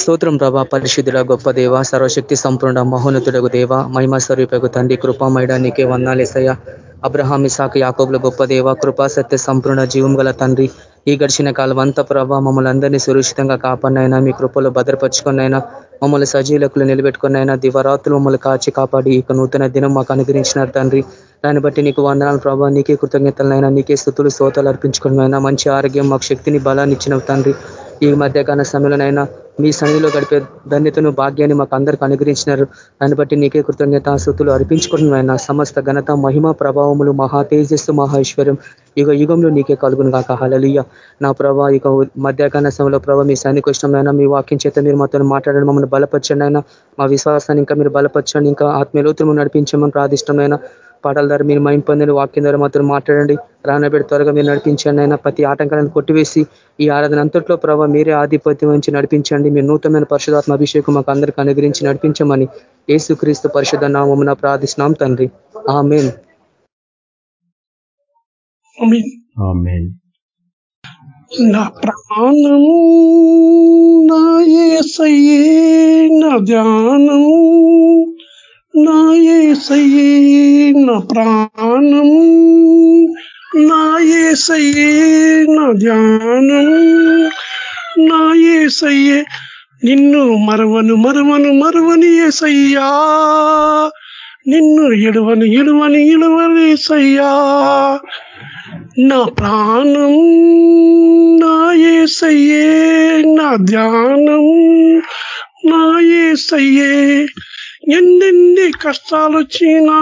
స్తోత్రం ప్రభా పరిశుద్ధుల గొప్ప దేవ సర్వశక్తి సంపూర్ణ మహోన్నతుడకు దేవ మహిమ స్వరూపకు తండ్రి నీకే వందాలేసయ్య అబ్రహామి ఇసాక్ యాకోబుల గొప్ప దేవ కృపా సత్య సంపూర్ణ జీవం గల తండ్రి ఈ గడిచిన కాలం అంతా ప్రభా మమ్మల్ని అందరినీ సురక్షితంగా కాపాడినైనా మీ కృపలో భద్రపరుచుకున్నైనా మమ్మల్ని సజీలకులు నిలబెట్టుకున్నైనా దివరాత్రులు మమ్మల్ని కాచి కాపాడి ఇక నూతన దినం మాకు అనుగ్రహించినారు తండ్రి. దాన్ని బట్టి నీకు వందనాలు ప్రభావ నీకే కృతజ్ఞతలైనా నీకే స్థుతులు శ్రోతలు అర్పించుకున్నైనా మంచి ఆరోగ్యం మాకు శక్తిని బలాన్ని ఇచ్చిన తండ్రి. ఈ మధ్యకాల సమయంలోనైనా మీ సన్నిధిలో గడిపే ధన్యతను భాగ్యాన్ని మాకు అందరికీ అనుగ్రహించినారు. దాన్ని బట్టి నీకే కృతజ్ఞత ఆసక్తులు అర్పించుకుంటున్నాయన సమస్త ఘనత మహిమ ప్రభావములు మహా తేజస్సు మహేశ్వరం యుగ యుగంలో నీకే కలుగును కాక హలలియ నా ప్రభా ఇక మధ్యాహ్న సమయంలో ప్రభావ మీ సైనిక ఇష్టమైనా మీ వాక్యం చేత మీరు మాతో మాట్లాడడం. మమ్మల్ని బలపరచండి అయినా మా విశ్వాసాన్ని ఇంకా మీరు బలపరచండి. ఇంకా ఆత్మీయలోతులు నడిపించమని ప్రాదిష్టమైన పాటల ద్వారా మీరు మైండ్ పొందిన వాక్యం ద్వారా మాత్రం మాట్లాడండి. రానబెడి త్వరగా మీరు నడిపించండి. అయినా ప్రతి ఆటంకాలను కొట్టివేసి ఈ ఆరాధన అంతట్లో ప్రభావ మీరే ఆధిపత్యం నుంచి నడిపించండి. మీరు నూతనమైన పరిశుధాత్మ అభిషేకం మాకు అందరికీ అనుగ్రహించి నడిపించమని ఏసుక్రీస్తు పరిశుధ నామమున ప్రార్థిస్తున్నాం తండ్రి. ఆమెన్. నా ప్రాణము నా ఏసయ్యే నా ధ్యానము నా నా ప్రాణం. నా నా ధ్యానం నాయసయ్యే నిన్ను మరవను మరవను మరవని ఏసయ్యా నిన్ను ఎడువని ఎడవని ఎడవని ఏసయ్యా నా ప్రాణం. నా ఏసయ్యే నా ధ్యానం నా ఏసయ్యే ఎన్నెన్ని కష్టాలు వచ్చినా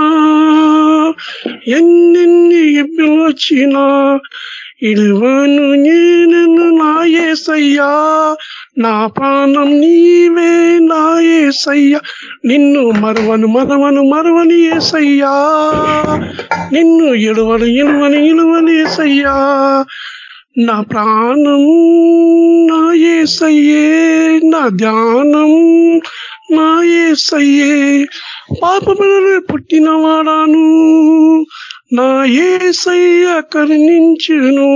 ఎన్నెన్ని ఇబ్బందులు వచ్చినా ఇలువను నేను నాయసయ్యా నా ప్రాణం నీవే నా నిన్ను మరవను మరవను మరవని ఏసయ్యా నిన్ను ఎడువను ఇలువని ఇలువని ఏసయ్యా నా ప్రాణం నా ఏసయ్యే నా ధ్యానం నా ఏసయ్యే పాపములను పుట్టినవాడాను. నా ఏసయ్య కరుణించును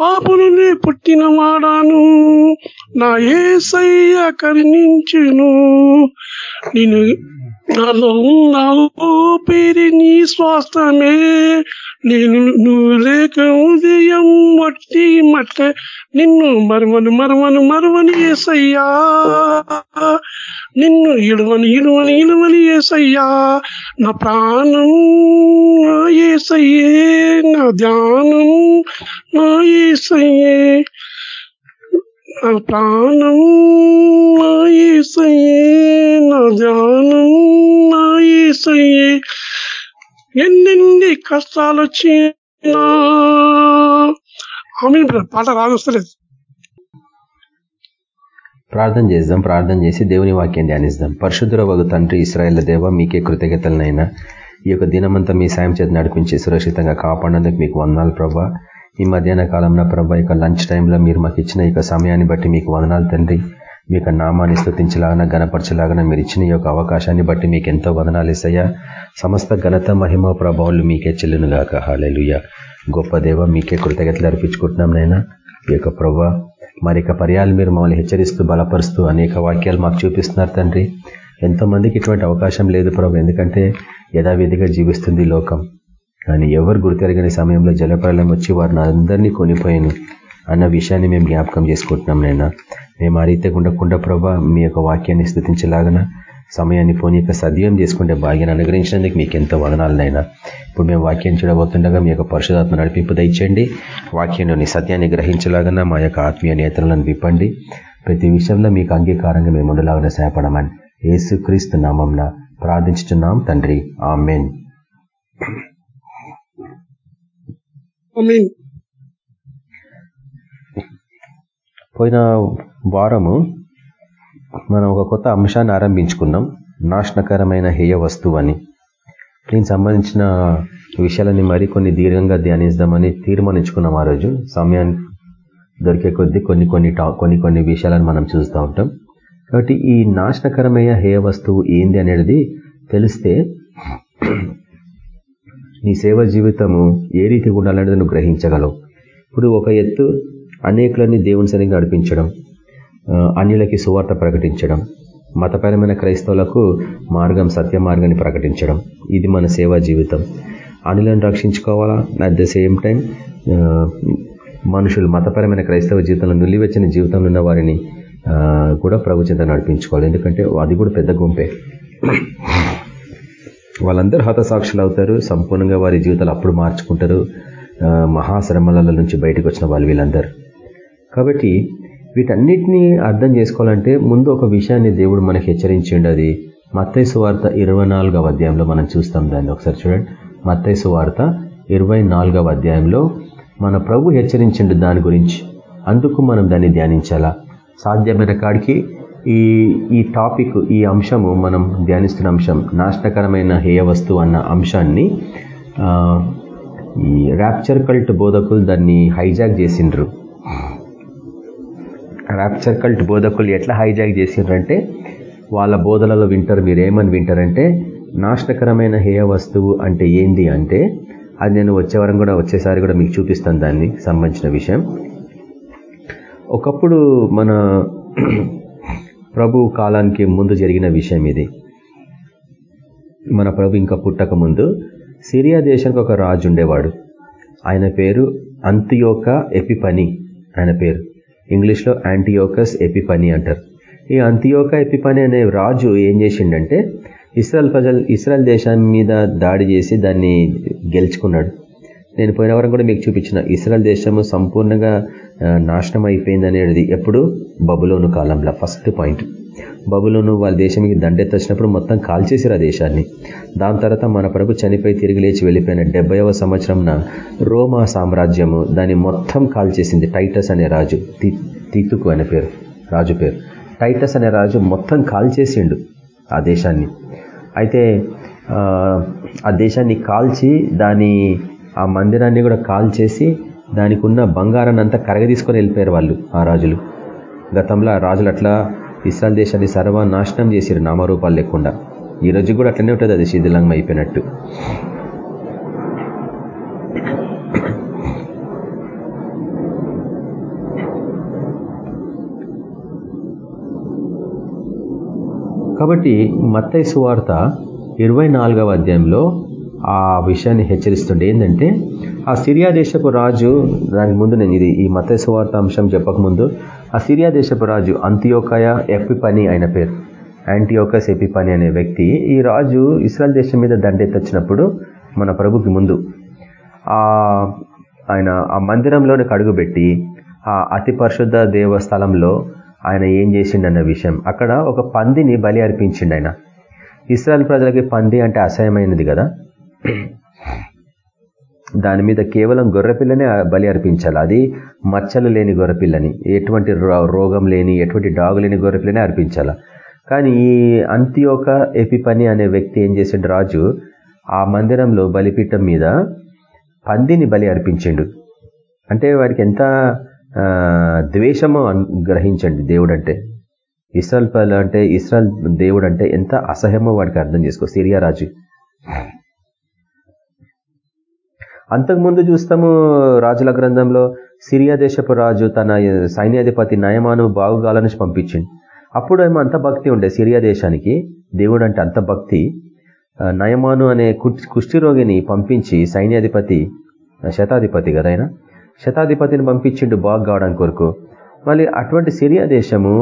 పాపులని పుట్టినవాడాను. నా ఏసయ్య కరుణించును. నేను నాలో ఉన్నావు పేరు నీ స్వాస్థమే నేను నువ్వు లేక ఉదయం మట్టి మట్ట. నిన్ను మరవను మరవను మరవని ఏసయ్యా. నిన్ను ఇడవని ఇడవని ఇడవని ఏసయ్యా. నా ప్రాణం నా ఏసయ్యే నా ధ్యానం నా ఏసయ్యే. నా ప్రాణం నా ఏసయ్యే నా ధ్యానం నా ఏసయ్యే ఎన్నెన్ని కష్టాలు వచ్చినా ఆమె పాట రాదొస్తలేదు. ప్రార్థన చేద్దాం ప్రార్థన చేసి దేవుని వాక్యం ధ్యానిస్తాం. పరశుద్ధుర వగు తండ్రి ఇస్రాయల్ దేవ మీకే కృతజ్ఞతలనైనా. ఈ యొక్క దినమంతా మీ సాయం చేతి నడిపించి సురక్షితంగా కాపాడేందుకు మీకు వందనాలు ప్రభా. ఈ మధ్యాహ్న కాలంలో ప్రభా ఇక లంచ్ టైంలో మీరు మాకు ఇచ్చిన ఇక సమయాన్ని బట్టి మీకు వదనాలు తండ్రి. మీ యొక్క నామాన్ని స్థుతించలాగన గణపరచలాగన మీరు ఇచ్చిన ఈ యొక్క అవకాశాన్ని బట్టి మీకు ఎంతో వదనాలు ఇస్తాయా సమస్త ఘనత మహిమ ప్రభావాలు మీకే చెల్లునుగాక. హాలెలుయ గొప్ప దేవ మీకే కృతజ్ఞతలు అర్పించుకుంటున్నాం నైనా ఈ యొక్క ప్రభా మరి పర్యాలు మీరు మమ్మల్ని హెచ్చరిస్తూ బలపరుస్తూ అనేక వాక్యాలు మాకు చూపిస్తున్నారు తండ్రి. ఎంతో మందికి ఇటువంటి అవకాశం లేదు ప్రభు ఎందుకంటే యథావిధిగా జీవిస్తుంది లోకం. కానీ ఎవరు గుర్తెరగని సమయంలో జలప్రలయం వచ్చి వారిని అందరినీ కొనిపోయాను అన్న విషయాన్ని మేము జ్ఞాపకం చేసుకుంటున్నాం నైనా మేము ఆ రీతి ఉండకుండా ప్రభా మీ యొక్క వాక్యాన్ని స్థుతించలాగన సమయాన్ని పోనీ యొక్క సద్యం చేసుకుంటే భాగ్యాన్ని అనుగ్రహించినందుకు మీకు ఎంతో వదనాలనైనా ఇప్పుడు మేము వాక్యం చూడబోతుండగా మీ యొక్క పరిశుధాత్మ నడిపింపు దయచేయండి. వాక్యంలోని సత్యాన్ని గ్రహించలాగన మా యొక్క ఆత్మీయ నేతలను విప్పండి. ప్రతి విషయంలో మీకు అంగీకారంగా మేము ఉండలాగా సహాయపడమని ఏసుక్రీస్తు నామంన ప్రార్థించుతున్నాం తండ్రి. ఆమెన్. పోయిన వారము మనం ఒక కొత్త అంశాన్ని ఆరంభించుకున్నాం. నాశనకరమైన హేయ వస్తువు అని దీనికి సంబంధించిన విషయాలని మరికొన్ని దీర్ఘంగా ధ్యానిద్దామని తీర్మానించుకున్నాం ఆ రోజు. సమయాన్ని దొరికే కొద్దీ కొన్ని కొన్ని కొన్ని కొన్ని విషయాలను మనం చూస్తూ ఉంటాం. కాబట్టి ఈ నాశనకరమైన హేయ వస్తువు ఏంది అనేది తెలిస్తే నీ సేవ జీవితము ఏ రీతి ఉండాలనేది నువ్వు గ్రహించగలవు. ఇప్పుడు ఒక ఎత్తు అనేకులని దేవుని సరిగ్గా నడిపించడం అన్యులకి సువార్త ప్రకటించడం మతపరమైన క్రైస్తవులకు మార్గం సత్య మార్గాన్ని ప్రకటించడం ఇది మన సేవా జీవితం. అనిలను రక్షించుకోవాలా? అట్ ద సేమ్ టైం మనుషులు మతపరమైన క్రైస్తవ జీవితంలో నులివెచ్చిన జీవితంలో ఉన్న వారిని కూడా ప్రభు చింత నడిపించుకోవాలి. ఎందుకంటే అది కూడా పెద్ద గుంపే. వాళ్ళందరూ హతసాక్షులు అవుతారు సంపూర్ణంగా వారి జీవితాలు అప్పుడు మార్చుకుంటారు. మహాశ్రమల నుంచి బయటకు వచ్చిన వాళ్ళు వీళ్ళందరూ. కాబట్టి వీటన్నిటినీ అర్థం చేసుకోవాలంటే ముందు ఒక విషయాన్ని దేవుడు మనకి హెచ్చరించిండు అది మత్తైసు వార్త ఇరవై అధ్యాయంలో మనం చూస్తాం దాన్ని. ఒకసారి చూడండి. మత్తైసు వార్త ఇరవై అధ్యాయంలో మన ప్రభు హెచ్చరించిండు దాని గురించి. అందుకు మనం దాన్ని ధ్యానించాలా? సాధ్యమైన కాడికి ఈ ఈ టాపిక్ ఈ అంశము మనం ధ్యానిస్తున్న అంశం నాశనకరమైన హేయ వస్తువు అన్న అంశాన్ని ఈ ర్యాప్చర్ కల్ట్ బోధకులు దాన్ని హైజాక్ చేసిండ్రు. ర్యాప్చర్ కల్ట్ బోధకులు ఎట్లా హైజాక్ చేసిండ్రంటే వాళ్ళ బోధలలో వింటారు మీరు ఏమని వింటారంటే నాశనకరమైన హేయ వస్తువు అంటే ఏంది అంటే అది నేను వచ్చే వారం కూడా వచ్చేసారి కూడా మీకు చూపిస్తాను దాన్ని సంబంధించిన విషయం. ఒకప్పుడు మన ప్రభు కాలానికి ముందు జరిగిన విషయం ఇది. మన ప్రభు ఇంకా పుట్టక ముందు సిరియా దేశానికి ఒక రాజు ఉండేవాడు. ఆయన పేరు అంతియోక ఎపిపని ఆయన పేరు. ఇంగ్లీష్లో యాంటీయోకస్ ఎపిపని అంటారు. ఈ అంతియోక ఎపిపని అనే రాజు ఏం చేసిండంటే ఇస్రాయల్ ప్రజలు ఇస్రాయల్ దేశం మీద దాడి చేసి దాన్ని గెలుచుకున్నాడు. నేను పోయిన వారం కూడా మీకు చూపించిన ఇస్రాయల్ దేశము సంపూర్ణంగా నాశనం అయిపోయింది అనేది ఎప్పుడు? బబులోను కాలంలో. First point. బబులోను వాళ్ళ దేశానికి దండెత్తొచ్చినప్పుడు మొత్తం కాల్చేసారు ఆ దేశాన్ని. దాని తర్వాత మన ప్రభు చనిపోయి తిరిగి లేచి వెళ్ళిపోయిన డెబ్బైవ సంవత్సరంన రోమా సామ్రాజ్యము దాన్ని మొత్తం కాల్చేసింది టైటస్ అనే రాజు. తీతుకు అనే పేరు రాజు పేరు. టైటస్ అనే రాజు మొత్తం కాల్చేసిండు ఆ దేశాన్ని. అయితే ఆ దేశాన్ని కాల్చి దాని ఆ మందిరాన్ని కూడా కాల్ చేసి దానికి ఉన్న బంగారాన్ని అంతా కరగదీసుకొని వెళ్ళిపోయారు వాళ్ళు ఆ రాజులు. గతంలో ఆ రాజులు అట్లా ఇస్రాయల్ దేశాన్ని సర్వనాశనం చేశారు నామరూపాలు లేకుండా. ఈ రోజు కూడా అట్లనే ఉంటుంది అది శిథిలంగా అయిపోయినట్టు. కాబట్టి మత్తైసు సువార్త ఇరవై నాలుగవ అధ్యాయంలో ఆ విషయాన్ని హెచ్చరిస్తుండే. ఏంటంటే ఆ సిరియా దేశపు రాజు దానికి ముందు నేను ఇది ఈ మత సువార్త అంశం చెప్పకముందు ఆ సిరియా దేశపు రాజు అంత్యోకయ ఎపిపని ఆయన పేరు. యాంటీయోకస్ ఎపిపని అనే వ్యక్తి ఈ రాజు ఇస్రాయల్ దేశం మీద దండెత్తొచ్చినప్పుడు మన ప్రభుకి ముందు ఆ ఆయన ఆ మందిరంలోనే కడుగుబెట్టి ఆ అతి పరిశుద్ధ దేవస్థలంలో ఆయన ఏం చేసిండన్న విషయం. అక్కడ ఒక పందిని బలి అర్పించిండు ఆయన. ఇస్రాయల్ ప్రజలకి పంది అంటే అసహ్యమైనది కదా. దాని మీద కేవలం గొర్రెపిల్లనే బలి అర్పించాలి. అది మచ్చలు లేని గొర్రెపిల్లని ఎటువంటి రోగం లేని ఎటువంటి డాగు లేని గొర్రెపిల్లనే అర్పించాల. కానీ ఈ అంత్యోక ఎపిపని అనే వ్యక్తి ఏం చేసిండు రాజు ఆ మందిరంలో బలిపీఠం మీద పందిని బలి అర్పించిండు. అంటే వారికి ఎంత ద్వేషమో గ్రహించండి దేవుడు అంటే పల్ అంటే ఇస్రాల్ దేవుడు అంటే ఎంత అసహ్యమో వాడికి అర్థం చేసుకో సిరియా రాజు. అంతకుముందు చూస్తాము రాజుల గ్రంథంలో సిరియా దేశపు రాజు తన సైన్యాధిపతి నయమాను బాగుగాలని పంపించింది అప్పుడు ఏమో అంత భక్తి ఉండే సిరియా దేశానికి. దేవుడు అంటే అంత భక్తి. నయమాను అనే కుష్ఠిరోగిని పంపించి సైన్యాధిపతి శతాధిపతి కదా ఆయన? శతాధిపతిని పంపించిండు బాగు కావడం కొరకు. మళ్ళీ అటువంటి సిరియా దేశము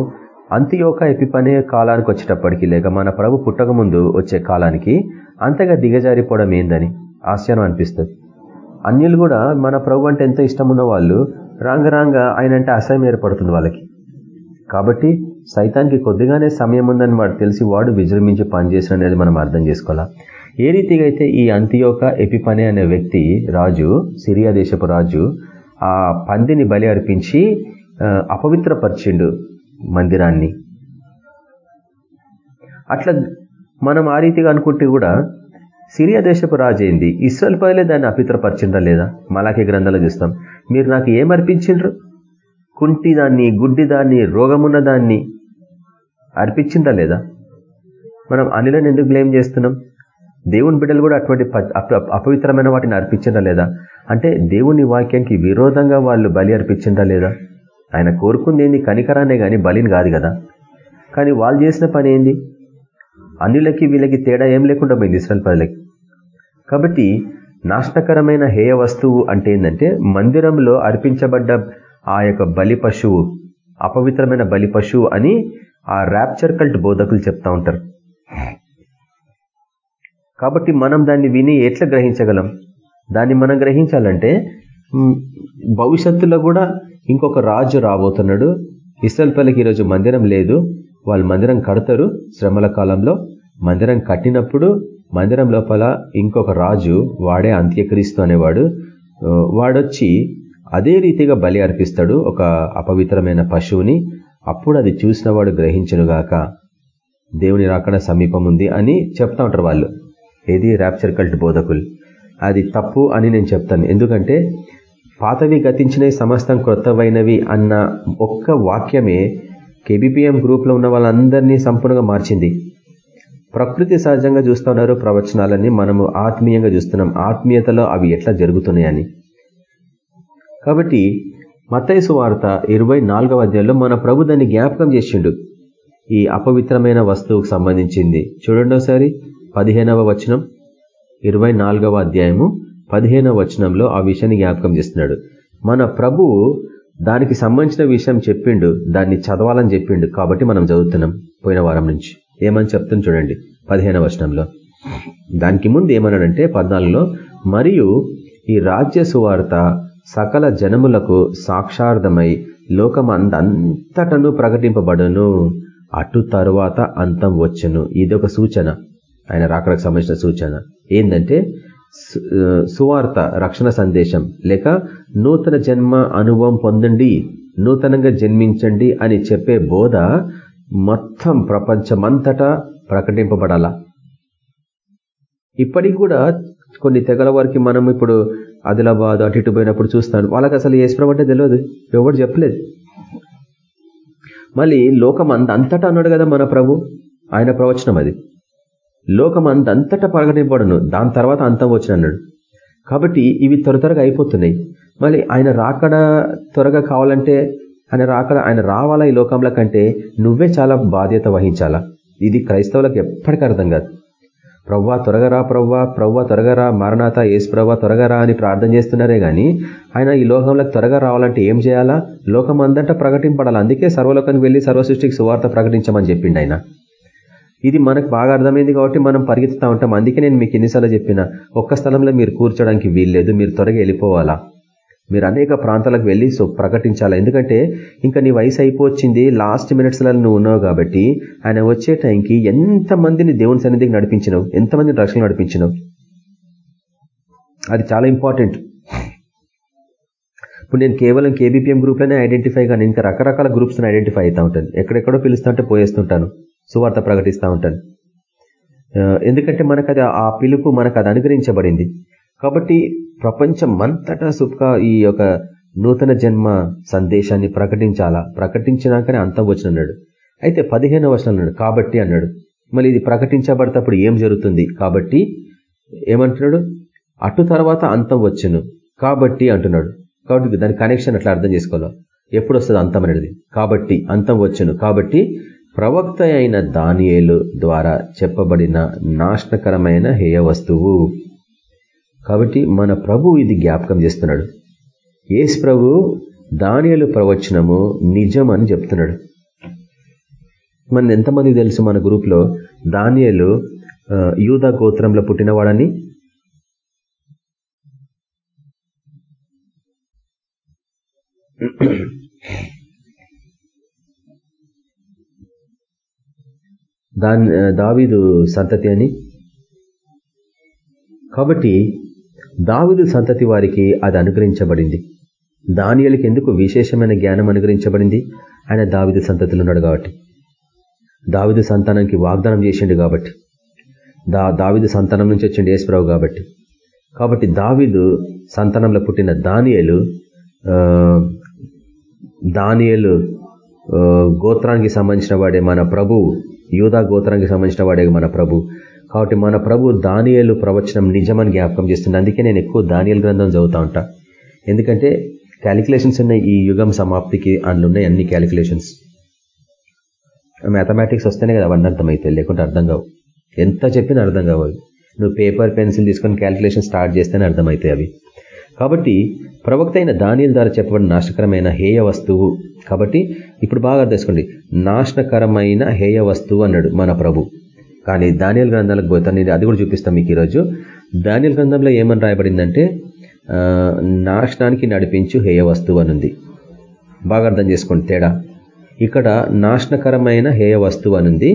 అంత్యోక ఎపిపనే కాలానికి వచ్చేటప్పటికి లేక మన ప్రభు పుట్టక ముందు వచ్చే కాలానికి అంతగా దిగజారిపోవడం ఏందని ఆశ్చర్యం అనిపిస్తుంది. అన్యులు కూడా మన ప్రభు అంటే ఎంత ఇష్టం ఉన్న వాళ్ళు రాంగ రాంగ ఆయన అంటే అసహ్యం ఏర్పడుతుంది వాళ్ళకి. కాబట్టి సైతానికి కొద్దిగానే సమయం ఉందని వాడు తెలిసి వాడు విజృంభించి పనిచేసిన అనేది మనం అర్థం చేసుకోవాలా? ఏ రీతిగా అయితే ఈ అంత్యోక ఎపిపనే అనే వ్యక్తి రాజు సిరియా దేశపు రాజు ఆ పందిని బలి అర్పించి అపవిత్రపరిచిండు మందిరాన్ని. అట్లా మనం ఆ రీతిగా అనుకుంటే కూడా సిరియా దేశపు రాజైంది ఇస్రాయల్ పైలే దాన్ని అపిత్రపరిచిండ్రా లేదా? మలాఖీ గ్రంథాలు చూస్తాం. మీరు నాకు ఏమర్పించిండ్రు? కుంటి దాన్ని గుడ్డి దాన్ని రోగమున్న దాన్ని అర్పించిండ్రా లేదా? మనం అనిలను ఎందుకు బ్లేమ్ చేస్తున్నాం? దేవుని బిడ్డలు కూడా అటువంటి అపవిత్రమైన వాటిని అర్పించిండ్రా లేదా? అంటే దేవుని వాక్యానికి విరోధంగా వాళ్ళు బలి అర్పించిండ్రా లేదా? ఆయన కోరుకుంది ఏంది? కనికరానే కానీ బలిని కాదు కదా. కానీ వాళ్ళు చేసిన పని ఏంది? అన్నిలకి వీళ్ళకి తేడా ఏం లేకుండా పోయింది ఇస్రాయల్ ప్రజలకి. కాబట్టి నాశనకరమైన హేయ వస్తువు అంటే ఏంటంటే మందిరంలో అర్పించబడ్డ ఆ యొక్క బలి పశువు అపవిత్రమైన బలి పశువు అని ఆ ర్యాప్చర్ కల్ట్ బోధకులు చెప్తా ఉంటారు. కాబట్టి మనం దాన్ని విని ఎట్లా గ్రహించగలం? దాన్ని మనం గ్రహించాలంటే భవిష్యత్తులో కూడా ఇంకొక రాజు రాబోతున్నాడు. ఇస్రాయల్ పల్లెకి ఈరోజు మందిరం లేదు. వాళ్ళు మందిరం కడతారు. శ్రమల కాలంలో మందిరం కట్టినప్పుడు మందిరం లోపల ఇంకొక రాజు వాడే అంత్యక్రీస్తు అనేవాడు వాడొచ్చి అదే రీతిగా బలి అర్పిస్తాడు ఒక అపవిత్రమైన పశువుని. అప్పుడు అది చూసిన వాడు గ్రహించనుగాక దేవుని రాకడ సమీపం ఉంది అని చెప్తా ఉంటారు వాళ్ళు. ఏది? ర్యాప్చర్ కల్ట్ బోధకులు. అది తప్పు అని నేను చెప్తాను. ఎందుకంటే పాతవి గతించినవి సమస్తం క్రొత్తవైనవి అన్న ఒక్క వాక్యమే కేబిపిఎం గ్రూప్లో ఉన్న వాళ్ళందరినీ సంపూర్ణంగా మార్చింది. ప్రకృతి సహజంగా చూస్తున్నారు ప్రవచనాలని మనము ఆత్మీయంగా చూస్తున్నాం. ఆత్మీయతలో అవి ఎట్లా జరుగుతున్నాయని. కాబట్టి మతైసు వార్త ఇరవై నాలుగవ అధ్యాయంలో మన ప్రభు దాన్ని జ్ఞాపకం చేసిండు. ఈ అపవిత్రమైన వస్తువుకు సంబంధించింది. చూడండి ఒకసారి పదిహేనవ వచనం ఇరవై అధ్యాయము పదిహేనవ వచనంలో ఆ విషయాన్ని జ్ఞాపకం చేస్తున్నాడు. మన ప్రభువు దానికి సంబంధించిన విషయం చెప్పిండు దాన్ని చదవాలని చెప్పిండు కాబట్టి మనం చదువుతున్నాం పోయిన వారం నుంచి. ఏమని చెప్తుంది చూడండి. పదిహేను వచనంలో. దానికి ముందు ఏమన్నాడంటే పద్నాలుగులో మరియు ఈ రాజ్య సువార్త సకల జనములకు సాక్షార్థమై లోకం అంతటను ప్రకటింపబడును. అటు తరువాత అంతం వచ్చను. ఇది ఒక సూచన. ఆయన రాకడకు సంబంధించిన సూచన. ఏంటంటే సువార్త రక్షణ సందేశం. లేక నూతన జన్మ అనుభవం పొందండి. నూతనంగా జన్మించండి అని చెప్పే బోధ మొత్తం ప్రపంచమంతటా ప్రకటింపబడాల. ఇప్పటికి కూడా కొన్ని తెగల వారికి మనం ఇప్పుడు ఆదిలాబాద్ అటు ఇటు పోయినప్పుడు చూస్తాను. వాళ్ళకి అసలు ఏసుప్రభు అంటే తెలియదు. ఎవరు చెప్పలేదు. మళ్ళీ లోకం అంతటా అన్నాడు కదా మన ప్రభు. ఆయన ప్రవచనం అది. లోకం అంతటా ప్రకటింపబడను. దాని తర్వాత అంతం వచ్చిన అన్నాడు. కాబట్టి ఇవి త్వర త్వరగా అయిపోతున్నాయి. మళ్ళీ ఆయన రాకడ త్వరగా కావాలంటే ఆయన రాకడ ఆయన రావాలా ఈ లోకంలో కంటే నువ్వే చాలా బాధ్యత వహించాలా? ఇది క్రైస్తవులకు ఎప్పటికీ అర్థం కాదు. ప్రవ్వా త్వరగరా ప్రవ్వా ప్రవ్వా త్వరగరా మరణాత ఏసు ప్రవ్వా త్వరగరా అని ప్రార్థన చేస్తున్నారే కానీ ఆయన ఈ లోకంలోకి త్వరగా రావాలంటే ఏం చేయాలా? లోకం అందంటా ప్రకటింపడాలి? అందుకే సర్వలోకానికి వెళ్ళి సర్వసృష్టికి సువార్త ప్రకటించమని చెప్పిండు ఆయన. ఇది మనకు బాగా అర్థమైంది కాబట్టి మనం పరిగెత్తుతా ఉంటాం. అందుకే నేను మీకు ఎన్నిసార్లు చెప్పిన ఒక్క స్థలంలో మీరు కూర్చోడానికి వీల్లేదు మీరు త్వరగా వెళ్ళిపోవాలా? మీరు అనేక ప్రాంతాలకు వెళ్ళి సో ప్రకటించాలి. ఎందుకంటే ఇంకా నీ వయసు అయిపోవచ్చింది లాస్ట్ మినిట్స్లలో నువ్వు ఉన్నావు కాబట్టి ఆయన వచ్చే టైంకి ఎంతమందిని దేవుని సన్నిధికి నడిపించినావు ఎంతమందిని రక్షణ నడిపించినావు? అది చాలా ఇంపార్టెంట్ ఇప్పుడు నేను కేవలం కేబీపీఎం గ్రూప్లోనే ఐడెంటిఫై కానీ ఇంకా రకరకాల గ్రూప్స్ని ఐడెంటిఫై అవుతూ ఉంటాను. ఎక్కడెక్కడో పిలుస్తుంటే పోయేస్తుంటాను సువార్త ప్రకటిస్తూ ఉంటాను. ఎందుకంటే మనకు అది ఆ పిలుపు మనకు అది అనుగ్రహించబడింది. కాబట్టి ప్రపంచం అంతటా సుఖ ఈ యొక్క నూతన జన్మ సందేశాన్ని ప్రకటించాలా? ప్రకటించినాకనే అంతం వచ్చిన అన్నాడు. అయితే పదిహేనవ వచనం అన్నాడు కాబట్టి అన్నాడు. మళ్ళీ ఇది ప్రకటించబడతప్పుడు ఏం జరుగుతుంది? కాబట్టి ఏమంటున్నాడు? అటు తర్వాత అంతం వచ్చును. కాబట్టి అంటున్నాడు. కాబట్టి దాని కనెక్షన్ అట్లా అర్థం చేసుకోవాలి? ఎప్పుడు వస్తుంది అంతం అనేది? కాబట్టి అంతం వచ్చును. కాబట్టి ప్రవక్త అయిన దానియేలు ద్వారా చెప్పబడిన నాశనకరమైన హేయ వస్తువు కాబట్టి మన ప్రభు ఇది జ్ఞాపకం చేస్తున్నాడు. ఏసు ప్రభు దానియలు ప్రవచనము నిజం అని చెప్తున్నాడు. మన ఎంతమంది తెలుసు మన గ్రూప్లో? దానియలు యూదా గోత్రంలో పుట్టినవాడని దాని దావీదు సంతతి అని? కాబట్టి దావిదు సంతతి వారికి అది అనుగ్రహించబడింది. దానియలకి ఎందుకు విశేషమైన జ్ఞానం అనుగ్రహించబడింది? ఆయన దావిదు సంతతిలో ఉన్నాడు కాబట్టి. దావిదు సంతానానికి వాగ్దానం చేసిండు కాబట్టి. దా దావిదు సంతానం నుంచి వచ్చిండు యేసుప్రభు కాబట్టి. కాబట్టి దావిదు సంతానంలో పుట్టిన దానియలు దానియలు గోత్రానికి సంబంధించిన వాడే మన ప్రభువు యూదా గోత్రానికి సంబంధించిన వాడే మన ప్రభు. కాబట్టి మన ప్రభు దానియలు ప్రవచనం నిజమని జ్ఞాపకం చేస్తుంది అందుకే నేను ఎక్కువ దానియలు గ్రంథం చదువుతా ఉంటా. ఎందుకంటే క్యాలిక్యులేషన్స్ ఉన్నాయి ఈ యుగం సమాప్తికి అందులో ఉన్నాయి అన్ని క్యాలిక్యులేషన్స్ మ్యాథమెటిక్స్ వస్తేనే కదా అవన్నీ అర్థమైతే లేకుంటే అర్థం కావు. ఎంత చెప్పినా అర్థం కావాలి నువ్వు పేపర్ పెన్సిల్ తీసుకొని క్యాలిక్యులేషన్ స్టార్ట్ చేస్తేనే అర్థమవుతాయి అవి. కాబట్టి ప్రవక్త అయిన దానిల ద్వారా చెప్పబడిన నాశనకరమైన హేయ వస్తువు కాబట్టి ఇప్పుడు బాగా అర్థం చేసుకోండి. నాశనకరమైన హేయ వస్తువు అన్నాడు మన ప్రభు. కానీ ధాన్యాల గ్రంథాలకు పోతాను నేను అది కూడా చూపిస్తాను మీకు ఈరోజు. ధాన్యాల గ్రంథంలో ఏమని రాయబడిందంటే నాశనానికి నడిపించు హేయ వస్తువు అనుంది. బాగా అర్థం చేసుకోండి తేడా. ఇక్కడ నాశనకరమైన హేయ వస్తువు అనుంది.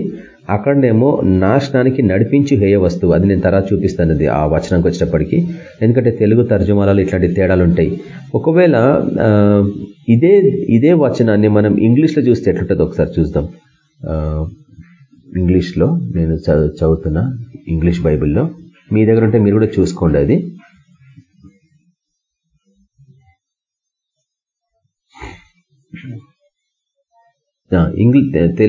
అక్కడనేమో నాశనానికి నడిపించు హేయ వస్తువు. అది నేను తర్వాత చూపిస్తాను అది ఆ వచనంకి వచ్చినప్పటికీ ఎందుకంటే తెలుగు తర్జుమాలలో ఇట్లాంటి తేడాలు ఉంటాయి ఒకవేళ ఇదే ఇదే వచనాన్ని మనం ఇంగ్లీష్లో చూస్తే ఎట్లుంటుంది ఒకసారి చూద్దాం. ఇంగ్లీష్లో నేను చదువుతున్నా ఇంగ్లీష్ బైబిల్లో. మీ దగ్గర ఉంటే మీరు కూడా చూసుకోండి అది.